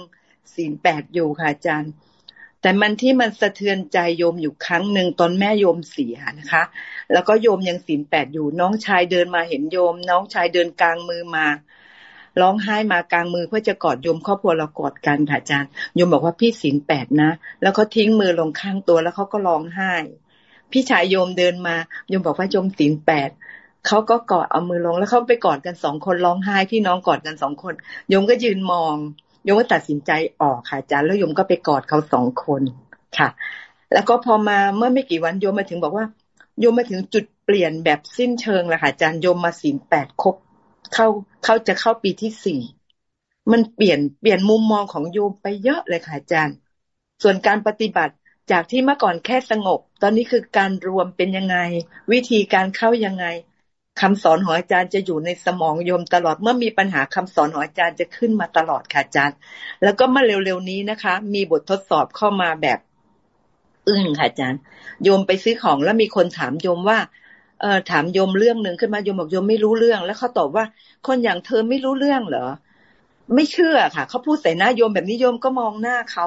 ศีลแปดอยู่ค่ะอาจารย์ แต่มันที่มันสะเทือนใจโยมอยู่ครั้งหนึ่งตอนแม่โยมเสียนะคะ แล้วก็โยมยังศีลแปดอยู่น้องชายเดินมาเห็นโยม น้องชายเดินกลางมือมา ร้องไห้มากลางมือเพื่อจะกอดโยมครอบครัวเรากอดกันค่ะอาจารย์โยมบอกว่าพี่ศีลแปดนะ แล้วเขาทิ้งมือลงข้างตัวแล้วเขาก็ร้องไห้ พี่ชายโยมเดินมาโยมบอกว่าโยมศีลแปดเขาก็กอดเอามือลงแล้วเขาไปกอดกันสองคนร้องไห้พี่น้องกอดกันสองคนโยมก็ยืนมองโยมก็ตัดสินใจออกค่ะอาจารย์แล้วโยมก็ไปกอดเขาสองคนค่ะ แล้วก็พอมาเมื่อไม่กี่วันโยมมาถึงบอกว่าโยมมาถึงจุดเปลี่ยนแบบสิ้นเชิงแล้วค่ะอาจารย์โยมมาศีลแปดครบ เข้าเข้าจะเข้าปีที่สี่มันเปลี่ยนเปลี่ยนมุมมองของโยมไปเยอะเลยค่ะอาจารย์ ส่วนการปฏิบัติจากที่เมื่อก่อนแค่สงบ ตอนนี้คือการรวมเป็นยังไง วิธีการเข้ายังไงคำสอนของอาจารย์จะอยู่ในสมองโยมตลอดเมื่อมีปัญหาคำสอนของอาจารย์จะขึ้นมาตลอดค่ะอาจารย์ แล้วก็เมื่อเร็วๆนี้นะคะ มีบททดสอบเข้ามาแบบอึ้งค่ะอาจารย์ โยมไปซื้อของแล้วมีคนถามโยมว่า เออถามโยมเรื่องหนึ่งขึ้นมาโยมบอกโยมไม่รู้เรื่อง แล้วเขาตอบว่า คนอย่างเธอไม่รู้เรื่องเหรอไม่เชื่อค่ะเขาพูดใส่หน้าโยมแบบนี้โยมก็มองหน้าเขา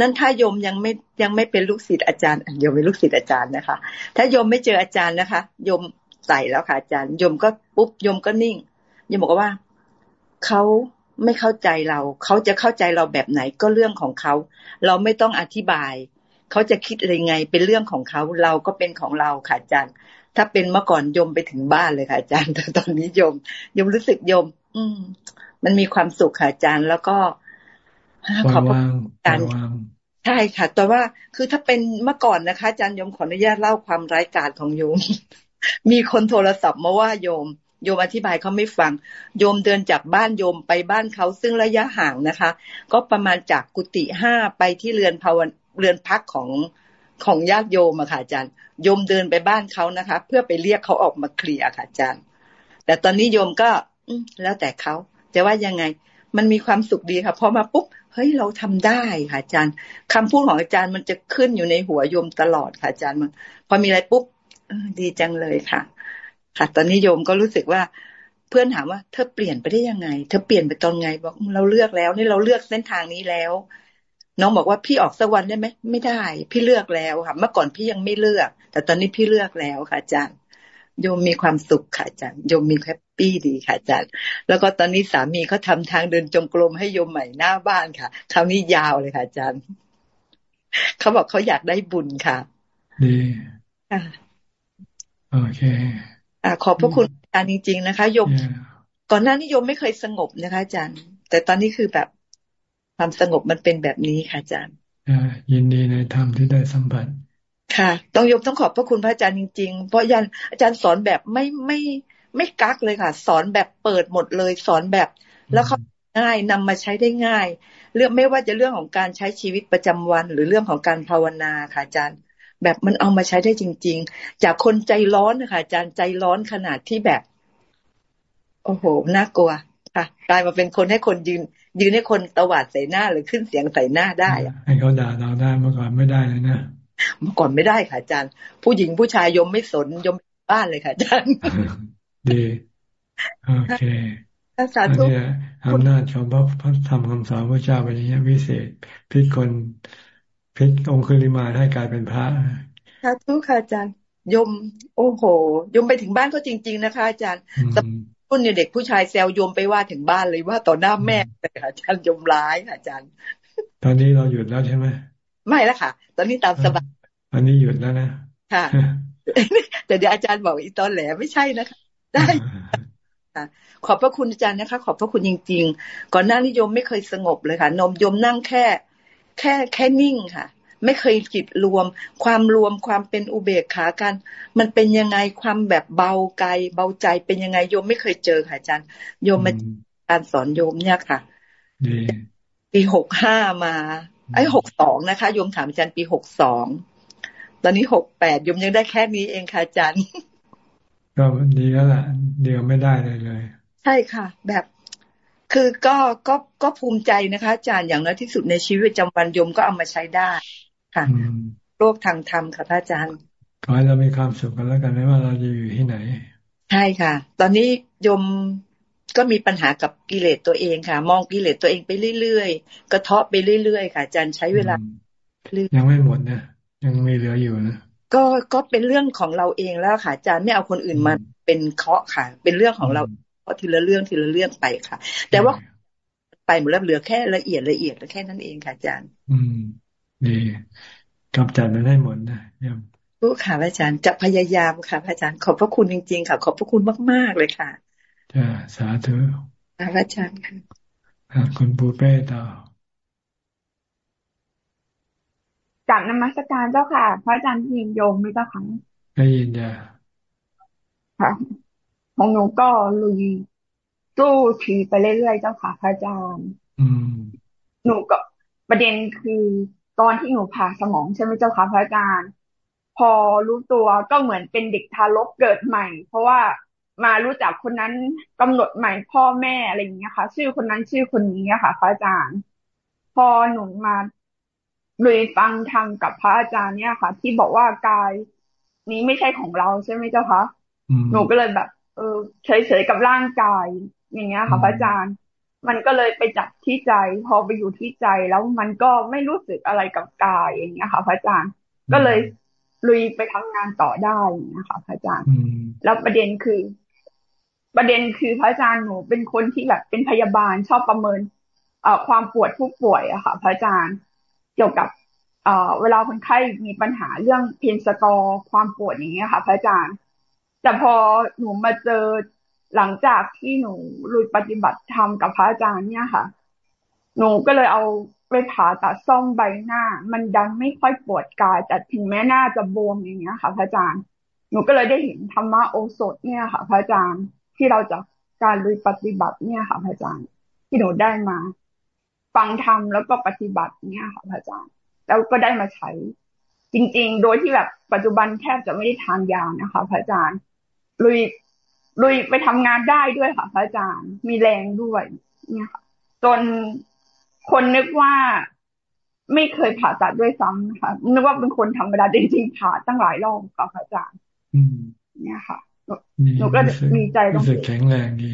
นั่นถ้าโยมยังไม่ยังไม่เป็นลูกศิษย์อาจารย์โยมเป็นลูกศิษย์อาจารย์นะคะ ถ้าโยมไม่เจออาจารย์นะคะโยมใส่แล้วค่ะอาจารย์โยมก็ปุ๊บโยมก็นิ่งโยมบอกว่าเขาไม่เข้าใจเรา เขาจะเข้าใจเราแบบไหนก็เรื่องของเขา เราไม่ต้องอธิบาย เขาจะคิดอะไรไงเป็นเรื่องของเขา เราก็เป็นของเราค่ะอาจารย์ ถ้าเป็นเมื่อก่อนโยมไปถึงบ้านเลยค่ะอาจารย์แต่ตอนนี้โยมโยมรู้สึกโยม อืม มันมีความสุขค่ะอาจารย์แล้วก็ขอบคุณอาจารย์ใช่ค่ะ แต่ว่าคือถ้าเป็นเมื่อก่อนนะคะอาจารย์โยมขออนุญาตเล่าความร้ายกาจของโยม มีคนโทรศัพท์มาว่าโยม โยมอธิบายเขาไม่ฟัง โยมเดินจากบ้านโยมไปบ้านเขาซึ่งระยะห่างนะคะ ก็ประมาณจากกุฏิห้าไปที่เรือนภาวเรือนพักของ ของญาติโยมอะค่ะอาจารย์ โยมเดินไปบ้านเขานะคะ เพื่อไปเรียกเขาออกมาเคลียร์ค่ะอาจารย์ แต่ตอนนี้โยมก็แล้วแต่เขาจะว่ายังไง มันมีความสุขดีค่ะพอมาปุ๊บเฮ้ยเราทำได้ค่ะอาจารย์คำพูดของอาจารย์มันจะขึ้นอยู่ในหัวโยมตลอดค่ะอาจารย์มันพอมีอะไรปุ๊บดีจังเลยค่ะ ค่ะ ตอนนี้โยมก็รู้สึกว่าเพื่อนถามว่าเธอเปลี่ยนไปได้ยังไง เธอเปลี่ยนไปตอนไงบอกเราเลือกแล้ว นี่เราเลือกเส้นทางนี้แล้ว น้องบอกว่าพี่ออกสักวันได้ไหมไม่ได้ พี่เลือกแล้วค่ะ เมื่อก่อนพี่ยังไม่เลือก แต่ตอนนี้พี่เลือกแล้วค่ะอาจารย์โยมมีความสุขค่ะอาจารย์โยมมี happy ดีค่ะอาจารย์แล้วก็ตอนนี้สามีเขาทำทางเดินจงกรมให้โยมใหม่หน้าบ้านค่ะ คราวนี้ยาวเลยค่ะอาจารย์เขาบอกเขาอยากได้บุญค่ะดีค่ะโอเคอ่าขอบพระคุณอาจารย์จริง ๆ นะคะโยมก่อนหน้านี้โยมไม่เคยสงบนะคะอาจารย์ แต่ตอนนี้คือแบบ ความสงบมันเป็นแบบนี้ค่ะอาจารย์ยินดีในธรรมที่ได้สัมผัสค่ะ ต้องยกต้องขอบพระคุณพระอาจารย์จริง ๆ เพราะยันอาจารย์สอนแบบไม่ไม่ไม่กักเลยค่ะ สอนแบบเปิดหมดเลย สอนแบบแล้วเขาง่ายนำมาใช้ได้ง่าย เรื่องไม่ว่าจะเรื่องของการใช้ชีวิตประจำวัน หรือเรื่องของการภาวนาค่ะอาจารย์ แบบมันเอามาใช้ได้จริง ๆ จากคนใจร้อนนะคะอาจารย์ใจร้อนขนาดที่แบบ โอ้โหน่ากลัวค่ะกลายมาเป็นคนให้คนยืน ยืนให้คนตวาดใส่หน้าหรือขึ้นเสียงใส่หน้าได้ให้เขาด่าเราได้เมื่อก่อนไม่ได้เลยนะเมื่อก่อนไม่ได้ค่ะอาจารย์ ผู้หญิงผู้ชายยมไม่สนยมบ้านเลยค่ะอาจารย์ดีโอเคสาธุอำนาจของพระพระธรรมคำสอนพระเจ้าเป็นอย่างนี้วิเศษพิษคนพิษองคุลิมาให้กลายเป็นพระสาธุค่ะอาจารย์ยม โอ้โห ยมไปถึงบ้านก็จริง ๆ นะคะอาจารย์ รุ่นเนี่ยเด็กผู้ชายแซวยมไปว่าถึงบ้านเลยว่าต่อหน้าแม่เลยค่ะอาจารย์ยมร้ายค่ะอาจารย์ ตอนนี้เราหยุดแล้วใช่ไหมไม่แล้วค่ะ ตอนนี้ตามสบายตอนนี้หยุดแล้วนะค่ะแต่เดี๋ยวอาจารย์บอกอีตอนแหลไม่ใช่นะคะ ได้ขอบพระคุณอาจารย์นะคะ ขอบพระคุณจริง ๆ ก่อนหน้านิยมไม่เคยสงบเลยค่ะ นมยมนั่งแค่ แค่แค่นิ่งค่ะ ไม่เคยจิตรวม ความรวมความเป็นอุเบกขากัน มันเป็นยังไงความแบบเบาไกลเบาใจเป็นยังไงโยมไม่เคยเจอค่ะอาจารย์โยมมาการสอนโยมเนี่ยค่ะปีหกห้ามา ไอ้หกสองนะคะโยมถามอาจารย์ปีหกสองตอนนี้หกแปดโยมยังได้แค่นี้เองค่ะอาจารย์ก็ดีแล้วแหละเดียวไม่ได้เลยเลย ใช่ค่ะ แบบคือก็ก็ก็ภูมิใจนะคะอาจารย์อย่างน้อยที่สุดในชีวิตประจำวันโยมก็เอามาใช้ได้ ค่ะโลกทางธรรมค่ะพระอาจารย์ ขอให้เรามีความสุขกันแล้วกันไม่ว่าเราจะอยู่ที่ไหน ใช่ค่ะ ตอนนี้โยมก็มีปัญหากับกิเลสตัวเองค่ะ มองกิเลสตัวเองไปเรื่อยๆ กระเทาะไปเรื่อยๆ ค่ะอาจารย์ใช้เวลา ยังไม่หมดนะ ยังมีเหลืออยู่นะ ก็ก็เป็นเรื่องของเราเองแล้วค่ะอาจารย์ไม่เอาคนอื่นมาเป็นเคาะค่ะ เป็นเรื่องของเราเพราะทีละเรื่องทีละเรื่องไปค่ะ แต่ว่าไปหมดแล้วเหลือแค่ละเอียดละเอียดแค่นั้นเองค่ะอาจารย์ อืม ดีกำจัดมันได้หมดนะยังรู้ค่ะอาจารย์จะพยายามค่ะอาจารย์ขอบพระคุณจริง ๆ ค่ะ ขอบพระคุณมาก ๆ เลยค่ะจ้าสาธุอาจารย์ค่ะคุณปูเป้ต่อกับนมัสการเจ้าค่ะ พระอาจารย์ยินโยมไม่เจ้าค่ะได้ยินจ้ะค่ะของหนูก็ลุยสู้ชีไปเรื่อยๆเจ้าค่ะพระอาจารย์ อืม หนูก็ประเด็นคือ ตอนที่หนูผ่าสมองใช่ไหมเจ้าค่ะพระอาจารย์ พอรู้ตัวก็เหมือนเป็นเด็กทารกเกิดใหม่ เพราะว่ามารู้จักคนนั้นกำหนดใหม่พ่อแม่อะไรอย่างเงี้ยค่ะ ชื่อคนนั้นชื่อคนนี้ค่ะพระอาจารย์ พอหนูมาเลยฟังทางกับพระอาจารย์เนี่ยค่ะ ที่บอกว่ากายนี้ไม่ใช่ของเราใช่ไหมเจ้าคะหนูก็เลยแบบ เออเฉยๆกับร่างกายอย่างเงี้ยค่ะพระอาจารย์ มันก็เลยไปจับที่ใจ พอไปอยู่ที่ใจแล้วมันก็ไม่รู้สึกอะไรกับกายอย่างเงี้ยค่ะพระอาจารย์ก็เลยลุยไปทำงานต่อได้นะคะพระอาจารย์แล้วประเด็นคือ ประเด็นคือพระอาจารย์หนูเป็นคนที่แบบเป็นพยาบาลชอบประเมิน เอ่อความปวดผู้ป่วยอะค่ะ พระอาจารย์เกี่ยวกับ เอ่อเวลาคนไข้มีปัญหาเรื่องเพนสตอความปวดอย่างเงี้ยค่ะ พระอาจารย์ แต่พอหนูมาเจอ หลังจากที่หนูลุยปฏิบัติธรรมกับพระอาจารย์เนี่ยค่ะ หนูก็เลยเอาไปผ่าตัดซ่อมใบหน้า มันดันไม่ค่อยปวดกายแต่ถึงแม้หน้าจะบวมอย่างเงี้ยค่ะพระอาจารย์ หนูก็เลยได้เห็นธรรมะโอสถเนี่ยค่ะ พระอาจารย์ที่เราจะการลุยปฏิบัติเนี่ยค่ะพระอาจารย์ ที่หนูได้มา ฟังธรรมแล้วก็ปฏิบัติเนี่ยค่ะพระอาจารย์ แล้วก็ได้มาใช้ จริง ๆ โดยที่แบบปัจจุบันแทบจะไม่ได้ทานยานะคะพระอาจารย์ลุย ลุยไปทำงานได้ด้วยค่ะพระอาจารย์ มีแรงด้วยเนี่ยค่ะจนคนนึกว่าไม่เคยผ่าตัดด้วยซ้ำนะคะนึกว่าเป็นคนธรรมดาจริงๆผ่าตั้งหลายรอบค่ะพระอาจารย์เนี่ยค่ะหนูก็มีใจตรงนี้แข็งแรงดี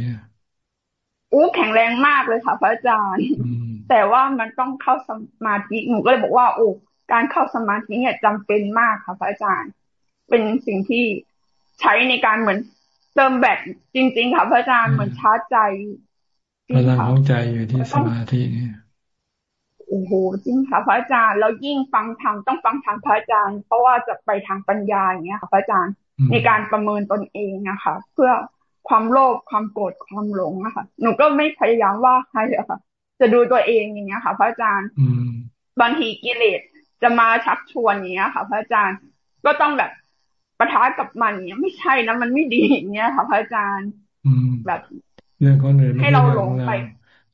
อู้แข็งแรงมากเลยค่ะ พระอาจารย์ แต่ว่ามันต้องเข้าสมาธิหนูก็เลยบอกว่าโอ้การเข้าสมาธิเนี่ยจำเป็นมากค่ะ พระอาจารย์ เป็นสิ่งที่ใช้ในการเหมือน เติมแบตจริง ๆ ค่ะพระอาจารย์เหมือนชาร์จใจพลังของใจอยู่ที่สมาธินี่โอ้โหจริงค่ะพระอาจารย์แล้วยิ่งฟังธรรมต้องฟังทางพระอาจารย์ เพราะว่าจะไปทางปัญญาอย่างเงี้ยค่ะพระอาจารย์ในการประเมินตนเองนะคะเพื่อความโลภความโกรธความหลงอะค่ะหนูก็ไม่พยายามว่าใครอะค่ะ จะดูตัวเองอย่างเงี้ยค่ะ พระอาจารย์บางทีกิเลสจะมาชักชวนอย่างเงี้ยค่ะ พระอาจารย์ก็ต้องแบบ ประทะกับมันเนี้ยไม่ใช่นะมันไม่ดีอย่างเงี้ยค่ะพระอาจารย์แบบเรื่องคนอื่นให้เราหลงไป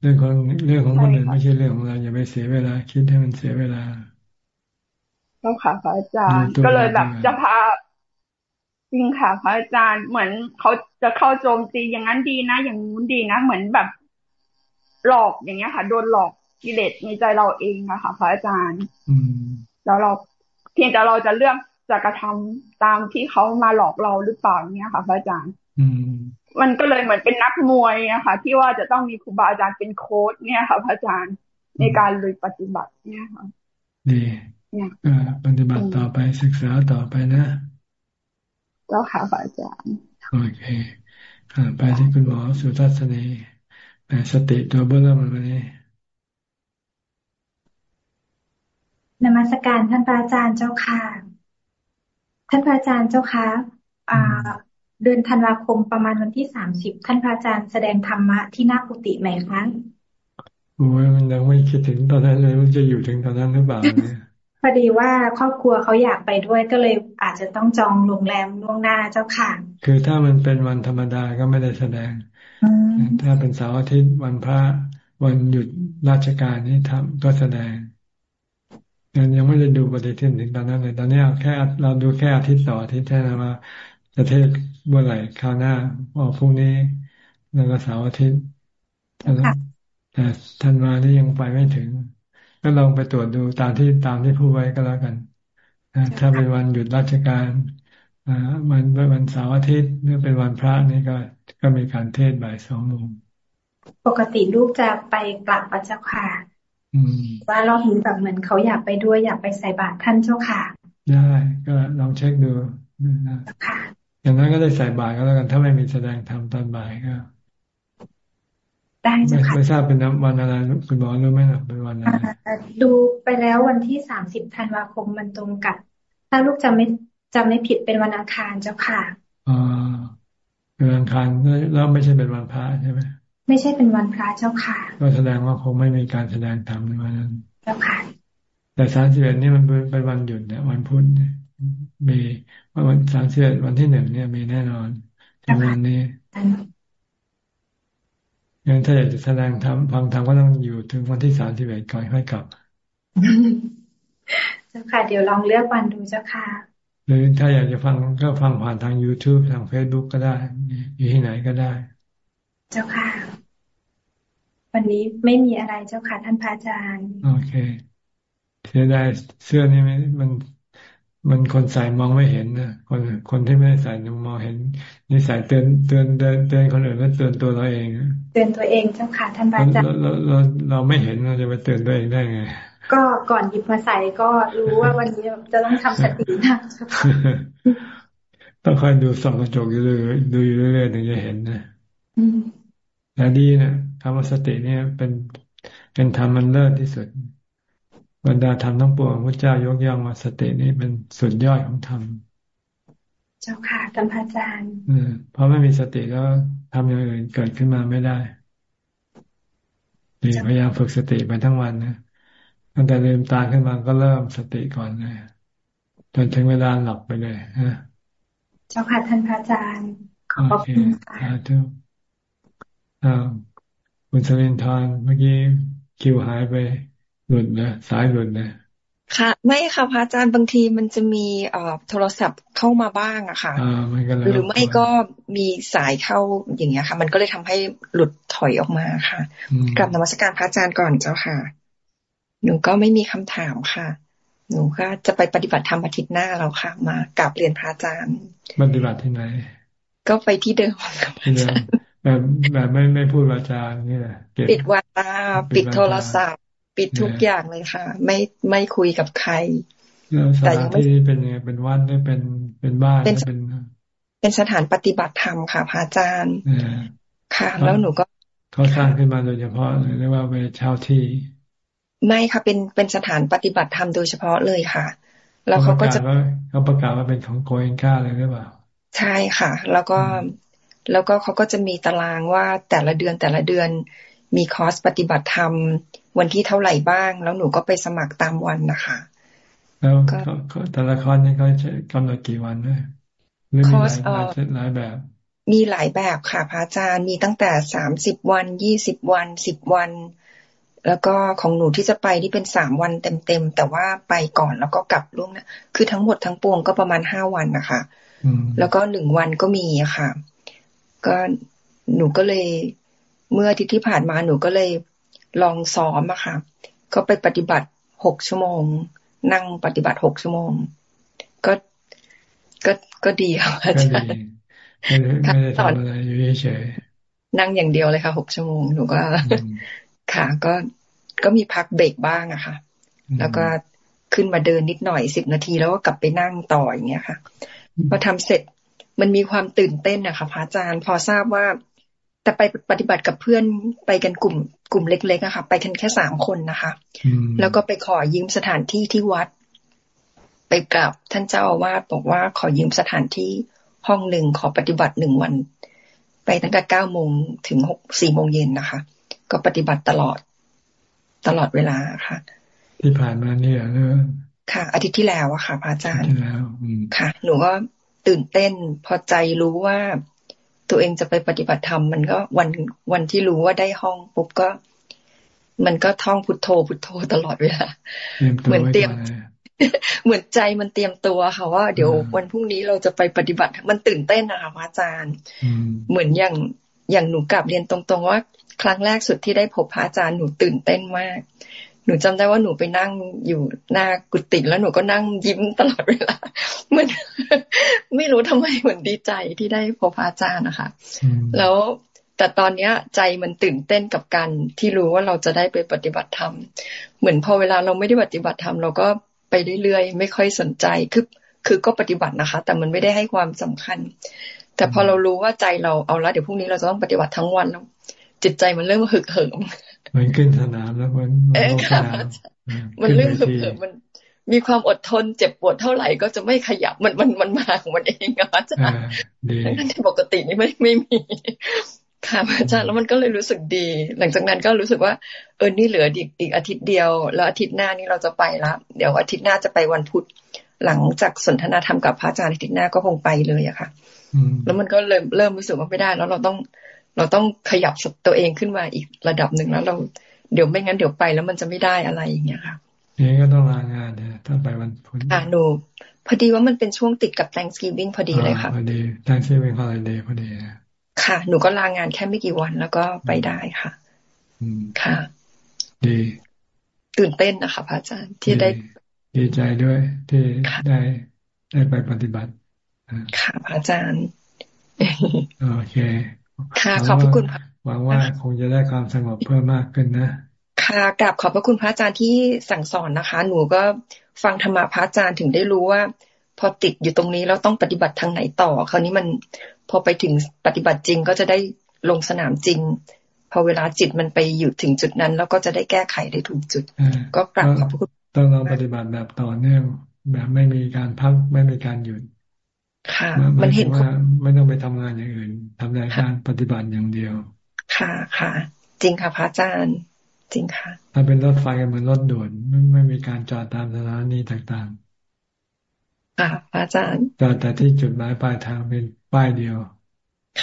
เรื่องของเรื่องของคนอื่นไม่ใช่เรื่องของเราอย่าไปเสียเวลา คิดให้มันเสียเวลาต้องค่ะพระอาจารย์ ก็เลยแบบจะพาจริงค่ะพระอาจารย์เหมือนเขาจะเข้าโจมตีอย่างนั้นดีนะ อย่างนู้นดีนะ เหมือนแบบ หลอกอย่างเงี้ยค่ะ โดนหลอกกิเลสในใจเราเองอะค่ะพระอาจารย์แล้วเราเพียงแต่เราจะเลือก จะกระทำตามที่เขามาหลอกเราหรือเปล่าเนี้ยค่ะพระอาจารย์มันก็เลยเหมือนเป็นนักมวยอะค่ะ ที่ว่าจะต้องมีครูบาอาจารย์เป็นโค้ชเนี่ยค่ะพระอาจารย์ในการลุยปฏิบัติเนี่ยค่ะดีปฏิบัติต่อไปศึกษาต่อไปนะเจ้าค่ะพระอาจารย์โอเคไปที่คุณหมอสุทัศนีสติตัวเบื้องวันนี้นมัสการท่านพระอาจารย์เจ้าค่ะ ท่านพระอาจารย์เจ้าค่ะเดือนธันวาคมประมาณวันที่สามสิบท่านพระอาจารย์แสดงธรรมะที่หน้ากุฏิไหมคะโอ้ยมันยังไม่คิดถึงตอนนั้นเลยมันจะอยู่ถึงตอนนั้นหรือเปล่าเนี่ยพอดีว่าครอบครัวเขาอยากไปด้วยก็เลยอาจจะต้องจองโรงแรมล่วงหน้าเจ้าค่ะ คือถ้ามันเป็นวันธรรมดาก็ไม่ได้แสดง ถ้าเป็นเสาร์อาทิตย์วันพระวันหยุดราชการนี่ทำก็แสดง ยังยังไม่ได้ดูปฏิทินถึงตอนนั้นเลยตอนนี้แค่ เราดูแค่อาทิตย์ต่ออาทิตย์แค่นั้นว่าจะเทศเมื่อไหร่คราวหน้าออกพรุ่งนี้แล้วก็เสาร์อาทิตย์แต่ทันมานี่ยังไปไม่ถึง ก็ลองไปตรวจดูตามที่ตามที่พูดไว้ก็แล้วกันถ้าเป็นวันหยุดราชการมันเป็นวันเสาร์อาทิตย์หรือเป็นวันพระนี่ก็ก็มีการเทศบ่ายสองโมงปกติลูกจะไปกลับพระเจ้าค่ะ ว่ารอบนี้แบบเหมือนเขาอยากไปด้วยอยากไปใส่บาตรท่านเจ้าค่ะ ได้ก็ลองเช็คดูนะอย่างนั้นก็ได้ใส่บาตรก็แล้วกัน ถ้าไม่มีแสดงธรรมตอนบ่ายก็ได้เจ้าค่ะไม่ทราบเป็นวันอะไรคุณบอกรู้ไหมนะเป็นวันอะไรดูไปแล้ววันที่สามสิบธันวาคมมันตรงกับ ถ้าลูกจำไม่จำไม่ผิดเป็นวันอังคารเจ้าค่ะอ่าเป็นวันอังคารแล้วไม่ใช่เป็นวันพระใช่ไหม ไม่ใช่เป็นวันพระเจ้าค่ะ ก็แสดงว่าคงไม่มีการแสดงธรรมในวันนั้น เจ้าค่ะ แต่สามสิบเอ็ดนี่มันเป็นวันหยุดเนี่ยวันพุธมีวันสามสิบเอ็ดวันที่หนึ่งเนี่ยมีแน่นอนในวันนี้งั้นถ้าอยากจะแสดงธรรมฟังธรรมก็ต้องอยู่ถึงวันที่สามสิบเอ็ดก่อนค่อยกลับ เจ้าค่ะ เดี๋ยวลองเลือกวันดูเจ้าค่ะหรือถ้าอยากจะฟังก็ฟังผ่านทาง YouTube ทาง Facebook ก็ได้ อยู่ที่ไหนก็ได้ เจ้าค่ะ วันนี้ไม่มีอะไรเจ้าค่ะท่านพระอาจารย์ โอเค เสียดายเสื้อนี่มันมันคนใส่มองไม่เห็นนะคนคนที่ไม่ใส่มองเห็นนี่ใส่เตือนเตือนเตือนเตือนคนอื่นแล้วเตือนตัวเราเองเตือนตัวเองเจ้าค่ะท่านพระอาจารย์เราเราเราไม่เห็นเราจะไปเตือนตัวเองได้ไง ก็ก่อนหยิบมาใส่ก็รู้ว่าวันนี้จะต้องทำสตินะต้องคอยดูส่องกระจกอยู่เรื่อยดูอยู่เรื่อยๆถึงจะเห็นนะ แต่ดีนะคำว่าสติเนี่ยเป็นเป็นธรรมมันเลิศที่สุดบรรดาธรรมทั้งปวงพระเจ้ายกย่องว่าสตินี่เป็นสุดยอดของธรรมเจ้าค่ะท่านพระอาจารย์เพราะไม่มีสติแล้วทำอย่างอื่นเกิดขึ้นมาไม่ได้ดีพยายามฝึกสติไปทั้งวันนะตั้งแต่ลืมตาขึ้นมาก็เริ่มสติก่อนเลยจนถึงเวลาหลับไปเลยฮะเจ้าค่ะท่านพระอาจารย์ขอบคุณค่ะ คุณสรินทร์เมื่อกี้คิวหายไปหลุดนะสายหลุดนะค่ะ ไม่ค่ะพระอาจารย์บางทีมันจะมีเอ่อโทรศัพท์เข้ามาบ้างอะค่ะหรือไม่ก็มีสายเข้าอย่างเงี้ยค่ะ มันก็เลยทำให้หลุดถอยออกมาค่ะ กลับนมัสการพระอาจารย์ก่อนเจ้าค่ะ หนูก็ไม่มีคำถามค่ะ หนูก็จะไปปฏิบัติธรรมอาทิตย์หน้าแล้วค่ะ มากลับเรียนพระอาจารย์ปฏิบัติที่ไหน ก็ไปที่เดิมกับอาจารย์ แบบแบบไม่ไม่พูดวาจานี่แหละปิดวาจาปิดโทรศัพท์ ปิดทุกอย่างเลยค่ะ ไม่ไม่คุยกับใครแต่ยังไม่เป็นไงเป็นวัดได้เป็นเป็นบ้านเป็นเป็นสถานปฏิบัติธรรมค่ะพระอาจารย์ค่ะ แล้วหนูก็เขาสร้างขึ้นมาโดยเฉพาะเรียกว่าไปเช่าที่ไม่ค่ะเป็นเป็นสถานปฏิบัติธรรมโดยเฉพาะเลยค่ะ แล้วเขาก็จะเขาประกาศว่าเป็นของโกเอนก้าเลยหรือเปล่า ใช่ค่ะ แล้วก็ แล้วก็เขาก็จะมีตารางว่าแต่ละเดือนแต่ละเดือนมีคอร์สปฏิบัติธรรม วันที่เท่าไหร่บ้าง แล้วหนูก็ไปสมัครตามวันนะคะแล้วแต่ละคอร์สนี่เขาใช้กำหนดกี่วันด้วยหรือมีหลายหลายแบบ มีหลายแบบค่ะพระอาจารย์มีตั้งแต่สามสิบวันยี่สิบวันสิบวัน แล้วก็ของหนูที่จะไปที่เป็นสามวันเต็มๆแต่ว่าไปก่อนแล้วก็กลับล่วงนะคือทั้งหมดทั้งปวงก็ประมาณห้าวันนะคะแล้วก็หนึ่งวันก็มีอะค่ะ ก็หนูก็เลยเมื่อที่ที่ผ่านมาหนูก็เลยลองซ้อมอะค่ะ ก็ไปปฏิบัติหกชั่วโมง นั่งปฏิบัติหกชั่วโมง ก็ก็ก็ดีค่ะอาจารย์ไม่ได้ทำอะไรอยู่เฉยนั่งอย่างเดียวเลยค่ะหกชั่วโมงหนูก็ค่ะ ก็ก็มีพักเบรกบ้างอะค่ะ แล้วก็ขึ้นมาเดินนิดหน่อยสิบนาทีแล้วก็กลับไปนั่งต่ออย่างเงี้ยค่ะพอทำเสร็จ มันมีความตื่นเต้นนะคะพระอาจารย์ พอทราบว่า แต่ไปปฏิบัติกับเพื่อนไปกันกลุ่ม กลุ่มเล็กๆอะค่ะ ไปกันแค่สามคนนะคะ แล้วก็ไปขอยืมสถานที่ที่วัด ไปกราบท่านเจ้าอาวาสบอกว่าขอยืมสถานที่ห้องหนึ่งขอปฏิบัติหนึ่งวัน ไปตั้งแต่เก้าโมงถึงหกสี่โมงเย็นนะคะ ก็ปฏิบัติตลอดตลอดเวลาค่ะ ที่ผ่านมาเนี่ยเนอะค่ะ อาทิตย์ที่แล้วอะค่ะพระอาจารย์ค่ะ หนูก็ ตื่นเต้น พอใจรู้ว่าตัวเองจะไปปฏิบัติธรรมมันก็วันวันที่รู้ว่าได้ห้องปุ๊บก็ มันก็ท่องพุทโธพุทโธตลอดเวลาเหมือนเตรียม เหมือนใจมันเตรียมตัวค่ะว่าเดี๋ยววันพรุ่งนี้เราจะไปปฏิบัติมันตื่นเต้นนะคะพระอาจารย์เหมือนอย่างอย่างหนูกลับเรียนตรงๆว่า ครั้งแรกสุดที่ได้พบพระอาจารย์หนูตื่นเต้นมาก หนูจำได้ว่าหนูไปนั่งอยู่หน้ากุฏิแล้วหนูก็นั่งยิ้มตลอดเวลาเหมือนไม่รู้ทำไมเหมือนดีใจที่ได้พบอาจารย์นะคะ แล้วแต่ตอนเนี้ย ใจมันตื่นเต้นกับการที่รู้ว่าเราจะได้ไปปฏิบัติธรรม เหมือนพอเวลาเราไม่ได้ปฏิบัติธรรมเราก็ไปเรื่อยๆ ไม่ค่อยสนใจคือคือก็ปฏิบัตินะคะ แต่มันไม่ได้ให้ความสำคัญ แต่พอเรารู้ว่าใจเราเอาละเดี๋ยวพรุ่งนี้เราจะต้องปฏิบัติทั้งวันแล้วจิตใจมันเริ่มหึกเหิม มันขึ้นสนามแล้วมันเออค่ะมันเรื่องเผลอมันมีความอดทนเจ็บปวดเท่าไหร่ก็จะไม่ขยับมันมันมันมาของมันเองอะอาจารย์ทั้งที่ปกตินี่ไม่ไม่มีค่ะอาจารย์แล้วมันก็เลยรู้สึกดี หลังจากนั้นก็รู้สึกว่าเออนี่เหลืออีกอีกอาทิตย์เดียว แล้วอาทิตย์หน้านี่เราจะไปละเดี๋ยวอาทิตย์หน้าจะไปวันพุธหลังจากสนทนาธรรมกับพระอาจารย์อาทิตย์หน้าก็คงไปเลยอะค่ะแล้วมันก็เริ่มเริ่มรู้สึกว่าไม่ได้ แล้วเราต้อง เราต้องขยับตัวเองขึ้นมาอีกระดับหนึ่งแล้วเราเดี๋ยวไม่งั้นเดี๋ยวไปแล้วมันจะไม่ได้อะไรอย่างเงี้ยค่ะนี่ก็ต้องลางานเนี่ยถ้าไปวันพุธอ่าหนูพอดีว่ามันเป็นช่วงติดกับ Thanksgiving พอดีเลยค่ะพอดี Thanksgiving holiday พอดีค่ะ หนูก็ลางานแค่ไม่กี่วันแล้วก็ไปได้ค่ะค่ะ ดี ตื่นเต้นนะคะพระอาจารย์ที่ได้ ดีใจด้วย ที่ได้ได้ไปปฏิบัติค่ะพระอาจารย์โอเค ค่ะขอบพระคุณหวังว่าคงจะได้ความสงบเพิ่มมากขึ้นนะ ค่ะกลับขอบพระคุณพระอาจารย์ที่สั่งสอนนะคะ หนูก็ฟังธรรมะพระอาจารย์ถึงได้รู้ว่า พอติดอยู่ตรงนี้แล้วต้องปฏิบัติทางไหนต่อ คราวนี้มันพอไปถึงปฏิบัติจริงก็จะได้ลงสนามจริง พอเวลาจิตมันไปอยู่ถึงจุดนั้น แล้วก็จะได้แก้ไขได้ถูกจุด ก็กลับขอบพระคุณต้องลองปฏิบัติแบบต่อเนื่องแบบไม่มีการพักไม่มีการหยุด ค่ะ มันเห็นว่าไม่ต้องไปทำงานอย่างอื่นทำแต่การปฏิบัติอย่างเดียว ค่ะค่ะ จริงค่ะพระอาจารย์จริงค่ะ ถ้าเป็นรถไฟก็เหมือนรถด่วนไม่ไม่มีการจอดตามสถานีต่างๆ ค่ะพระอาจารย์จอดแต่ที่จุดหมายปลายทางเป็นป้ายเดียว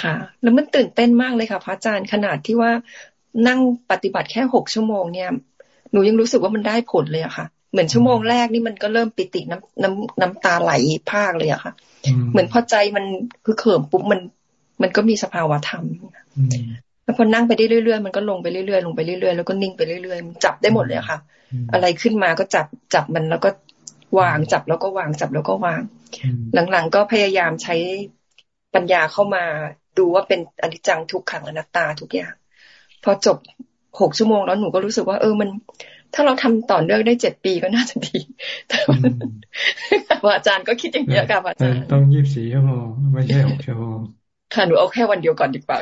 ค่ะ แล้วมันตื่นเต้นมากเลยค่ะพระอาจารย์ขนาดที่ว่านั่งปฏิบัติแค่หกชั่วโมงเนี่ย หนูยังรู้สึกว่ามันได้ผลเลยอะค่ะ เหมือนชั่วโมงแรกนี่มันก็เริ่มปิติน้ำน้ำน้ำตาไหลภาคเลยอะค่ะ เหมือนพอใจมันคือเขิมปุ๊บมันมันก็มีสภาวะธรรมแล้วพอนั่งไปได้เรื่อยๆมันก็ลงไปเรื่อยๆลงไปเรื่อยๆแล้วก็นิ่งไปเรื่อยๆจับได้หมดเลยค่ะ อะไรขึ้นมาก็จับจับมันแล้วก็วางจับแล้วก็วางจับแล้วก็วาง หลังๆก็พยายามใช้ปัญญาเข้ามาดูว่าเป็นอนิจจังทุกขังอนัตตาทุกอย่าง พอจบหกชั่วโมงแล้วหนูก็รู้สึกว่า เออมัน ถ้าเราทำต่อเนื่องได้เจ็ดปีก็น่าจะดีแต่ว่าอาจารย์ก็คิดอย่างนี้ค่ะอาจารย์ต้องยี่สิบสี่ชั่วโมงไม่ใช่หกชั่วโมงค่ะหนูเอาแค่วันเดียวก่อนดีกว่า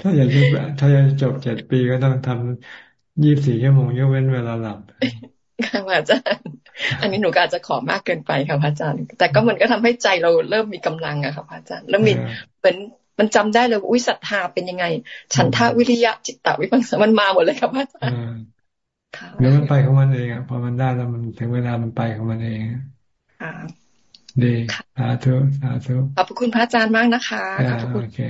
ถ้าอยากจะถ้าอยากจะจบเจ็ดปีก็ต้องทำยี่สิบสี่ชั่วโมงยกเว้นเวลาหลับค่ะอาจารย์ อันนี้หนูก็อาจจะขอมากเกินไปค่ะอาจารย์ แต่ก็มันก็ทำให้ใจเราเริ่มมีกำลังอะค่ะอาจารย์ แล้วมีเป็น มันจำได้เลยอุ้ยศรัทธาเป็นยังไง ฉันท่าวิริยะจิตตวิปัสสมันมาหมดเลยครับอาจารย์เดี๋ยวมันไปของมันเองอะพอมันได้แล้วมันถึงเวลามันไปของมันเองค่ะดีสาธุสาธุขอบคุณพระอาจารย์มากนะคะขอบคุณโอเค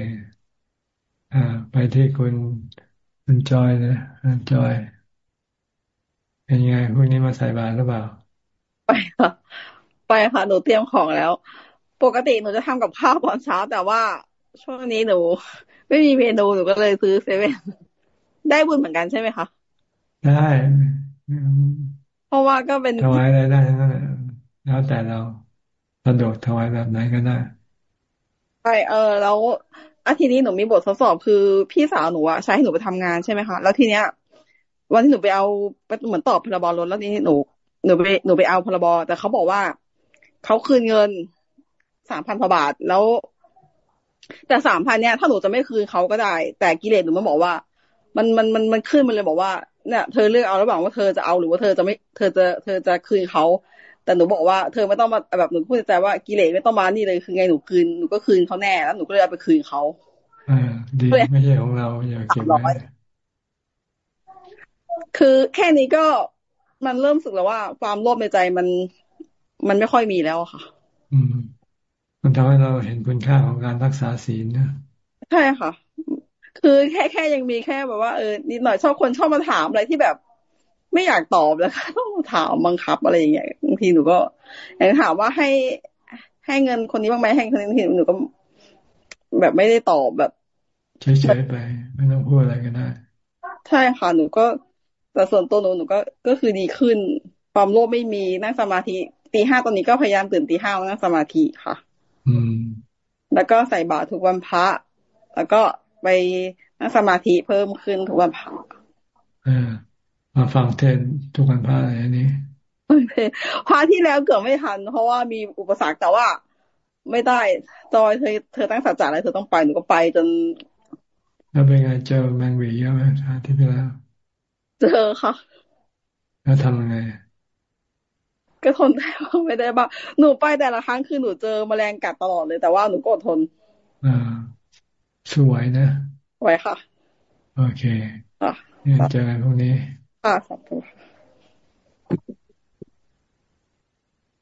อ่า ไปที่คุณคุณจอยนะคุณจอยเป็นยังไงพวกนี้มาใส่บาตรหรือเปล่า ไปค่ะ ไปค่ะหนูเตรียมของแล้ว ปกติหนูจะทำกับข้าวตอนเช้า แต่ว่า ช่วงนี้หนูไม่มีเมนูหนูก็เลยซื้อเซเว่นได้บุญเหมือนกันใช่ไหมคะได้เพราะว่าก็เป็นถวายอะไรได้ทั้งนั้นแล้วแต่เราสะดวกถวายแบบไหนก็ได้ไปเออแล้วอาทีนี้หนูมีบททดสอบคือพี่สาวหนูอะใช้ให้หนูไปทำงานใช่ไหมคะแล้วทีเนี้ย วันที่หนูไปเอาเหมือนตอบพรบรถแล้วนี้หนูหนูไปหนูไปเอาพรบแต่เขาบอกว่าเขาคืนเงินสามพันกว่าบาท แล้ว แต่สามพันเนี้ยถ้าหนูจะไม่คืนเขาก็ได้ แต่กิเลสหนูมันบอกว่า มันมันมันมันขึ้นมันเลยบอกว่าเนี่ยเธอเลือกเอาระหว่างว่าเธอจะเอาหรือว่าเธอจะไม่เธอจะเธอจะคืนเขาแต่หนูบอกว่าเธอไม่ต้องมาแบบหนูพูดใจว่ากิเลสไม่ต้องมานี่เลยคือไงหนูคืนหนูก็คืนเขาแน่แล้วหนูก็เลยเอาไปคืนเขาอ่าดีไม่ใช่ของเราอย่าเก็บไว้คือแค่นี้ก็มันเริ่มสึกแล้วว่า ความโลภในใจมันมันไม่ค่อยมีแล้วค่ะ อืม มันทำให้เราเห็นคุณค่าของการรักษาศีลนะใช่ค่ะ คือแค่แค่ยังมีแค่แบบว่าเออนิดหน่อยชอบคนชอบมาถามอะไรที่แบบ ไม่อยากตอบแล้วต้องถามบังคับอะไรอย่างเงี้ยบางทีหนูก็อย่างถามว่าให้ให้เงินคนนี้บ้างไหมให้คนนี้ทีหนูก็ แบบไม่ได้ตอบแบบเฉยๆไป ไม่ต้องพูดอะไรก็ได้ใช่ค่ะหนูก็แต่ส่วนตัวหนูหนูก็ก็คือดีขึ้น ความโลภไม่มีนั่งสมาธิตีห้าตอนนี้ก็พยายามตื่นตีห้านั่งสมาธิค่ะอืม แล้วก็ใส่บาตรทุกวันพระ แล้วก็ไปนั่งสมาธิเพิ่มขึ้นทุกวันพระอ่ามาฟังเทศทุกวันพระอะไรนี้พระที่แล้วเกือบไม่ทัน เพราะว่ามีอุปสรรคแต่ว่า ไม่ได้จอยเธอเธอตั้งสัจจะอะไรเธอต้องไปหนูก็ไปจน แล้วเป็นไงเจอแมงวีเยอะไหมที่ไปแล้ว เจอค่ะ แล้วทำยังไง ก็ทนได้บ้างไม่ได้บ้างหนูไปแต่ละครั้งคือหนูเจอแมลงกัดตลอดเลยแต่ว่าหนูก็อดทนอ่าสวยนะไหวค่ะ โอเคอะเจอกันพรุ่งนี้ค่ะสาธุ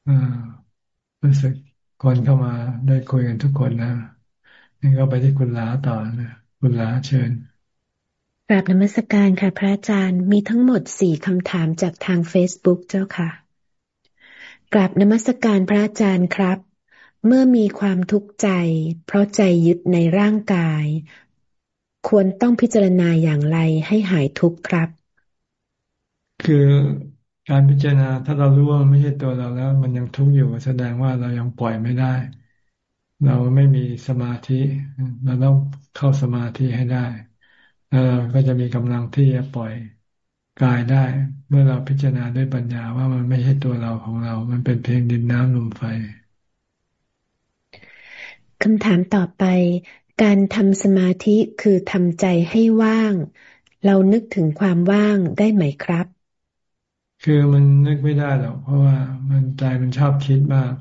อ่ารู้สึกคนเข้ามาได้คุยกันทุกคนนะนี่ก็ไปที่คุณลาต่อนะคุณลาเชิญกราบนมัสการค่ะ พระอาจารย์มีทั้งหมดสี่คำถามจากทางเฟซบุ๊กเจ้าค่ะ กราบนมัสการพระอาจารย์ครับ เมื่อมีความทุกข์ใจ เพราะใจยึดในร่างกาย ควรต้องพิจารณาอย่างไรให้หายทุกข์ครับ คือการพิจารณาถ้าเรารู้ว่าไม่ใช่ตัวเราแล้ว มันยังทุกข์อยู่แสดงว่าเรายังปล่อยไม่ได้ เราไม่มีสมาธิเราต้องเข้าสมาธิให้ได้แล้วเราก็จะมีกำลังที่จะปล่อย กายได้ เมื่อเราพิจารณาด้วยปัญญาว่ามันไม่ใช่ตัวเราของเรา มันเป็นเพียงดินน้ำลมไฟคำถามต่อไป การทำสมาธิคือทำใจให้ว่าง เรานึกถึงความว่างได้ไหมครับ คือมันนึกไม่ได้หรอกเพราะว่ามันใจมันชอบคิดมาก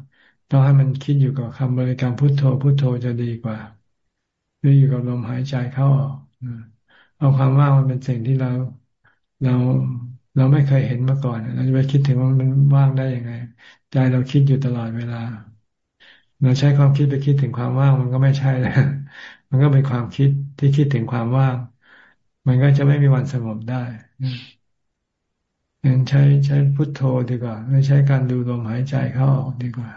ต้องให้มันคิดอยู่กับคำบริกรรมพุทโธพุทโธจะดีกว่าหรืออยู่กับลมหายใจเข้าออกเอาความว่างมันเป็นสิ่งที่เรา เราเราไม่เคยเห็นมาก่อนเราจะไปคิดถึงว่ามันว่างได้ยังไง ใจเราคิดอยู่ตลอดเวลา เราใช้ความคิดไปคิดถึงความว่าง มันก็ไม่ใช่แล้วมันก็เป็นความคิดที่คิดถึงความว่าง มันก็จะไม่มีวันสงบได้งั้นใช้ใช้พุทโธดีกว่าไม่ใช้การดูลมหายใจเข้าออกดีกว่า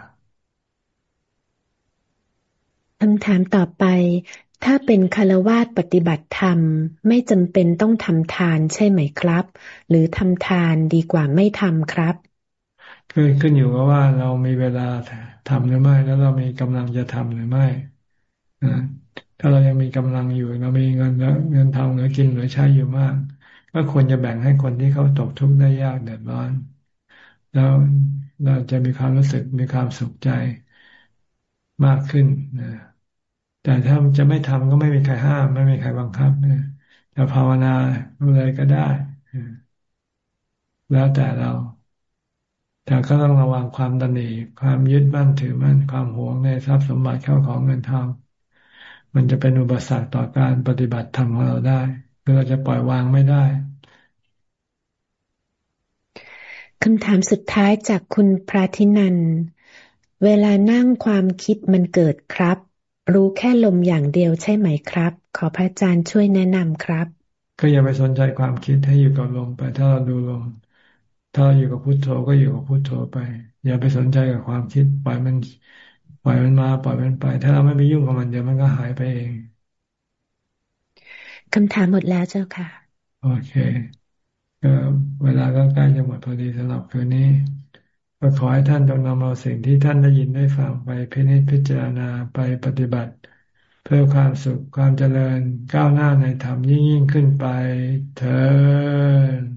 คำถามต่อไป ถ้าเป็นคารวาสปฏิบัติธรรม ไม่จำเป็นต้องทำทานใช่ไหมครับ หรือทำทานดีกว่าไม่ทำครับ คือขึ้นอยู่กับว่าเรามีเวลาทำหรือไม่ แล้วเรามีกำลังจะทำหรือไม่ถ้าเรายังมีกำลังอยู่เรามีเงินแล้วเงินทองเหลือกินเหลือใช้อยู่มาก ก็ควรจะแบ่งให้คนที่เขาตกทุกข์ได้ยากเดือดร้อน แล้วเราจะมีความรู้สึกมีความสุขใจมากขึ้นนะ แต่ถ้าจะไม่ทำก็ไม่มีใครห้าม ไม่มีใครบังคับนะจะภาวนาอะไรก็ได้ แล้วแต่เรา แต่ก็ต้องระวังความตันหนีความยึดมั่นถือมั่นความหวงในทรัพย์สมบัติเข้าของเงินทองมันจะเป็นอุปสรรคต่อการปฏิบัติธรรมของเราได้คือเราจะปล่อยวางไม่ได้คำถามสุดท้ายจากคุณพระทินัน เวลานั่งความคิดมันเกิดครับ รู้แค่ลมอย่างเดียวใช่ไหมครับ ขอพระอาจารย์ช่วยแนะนำครับ ก็อย่าไปสนใจความคิดให้อยู่กับลมไป ถ้าเราดูลม ถ้าเราอยู่กับพุโทโธก็อยู่กับพุโทโธไป อย่าไปสนใจกับความคิดปล่อยมันปล่อยมันมาปล่อยมันไป ถ้าเราไม่ไปยุ่งกับมันเดี๋ยวมันก็หายไปเองคำถามหมดแล้วเจ้าค่ะ โอเค ก็เวลาก็ใกล้จะหมดพอดีสำหรับคืนนี้ ก็ขอให้ท่านจงนำเอาสิ่งที่ท่านได้ยินได้ฟังไปพิจิตพิจารณาไปปฏิบัติ เพื่อความสุขความเจริญก้าวหน้าในธรรมยิ่งยิ่งขึ้นไปเถิด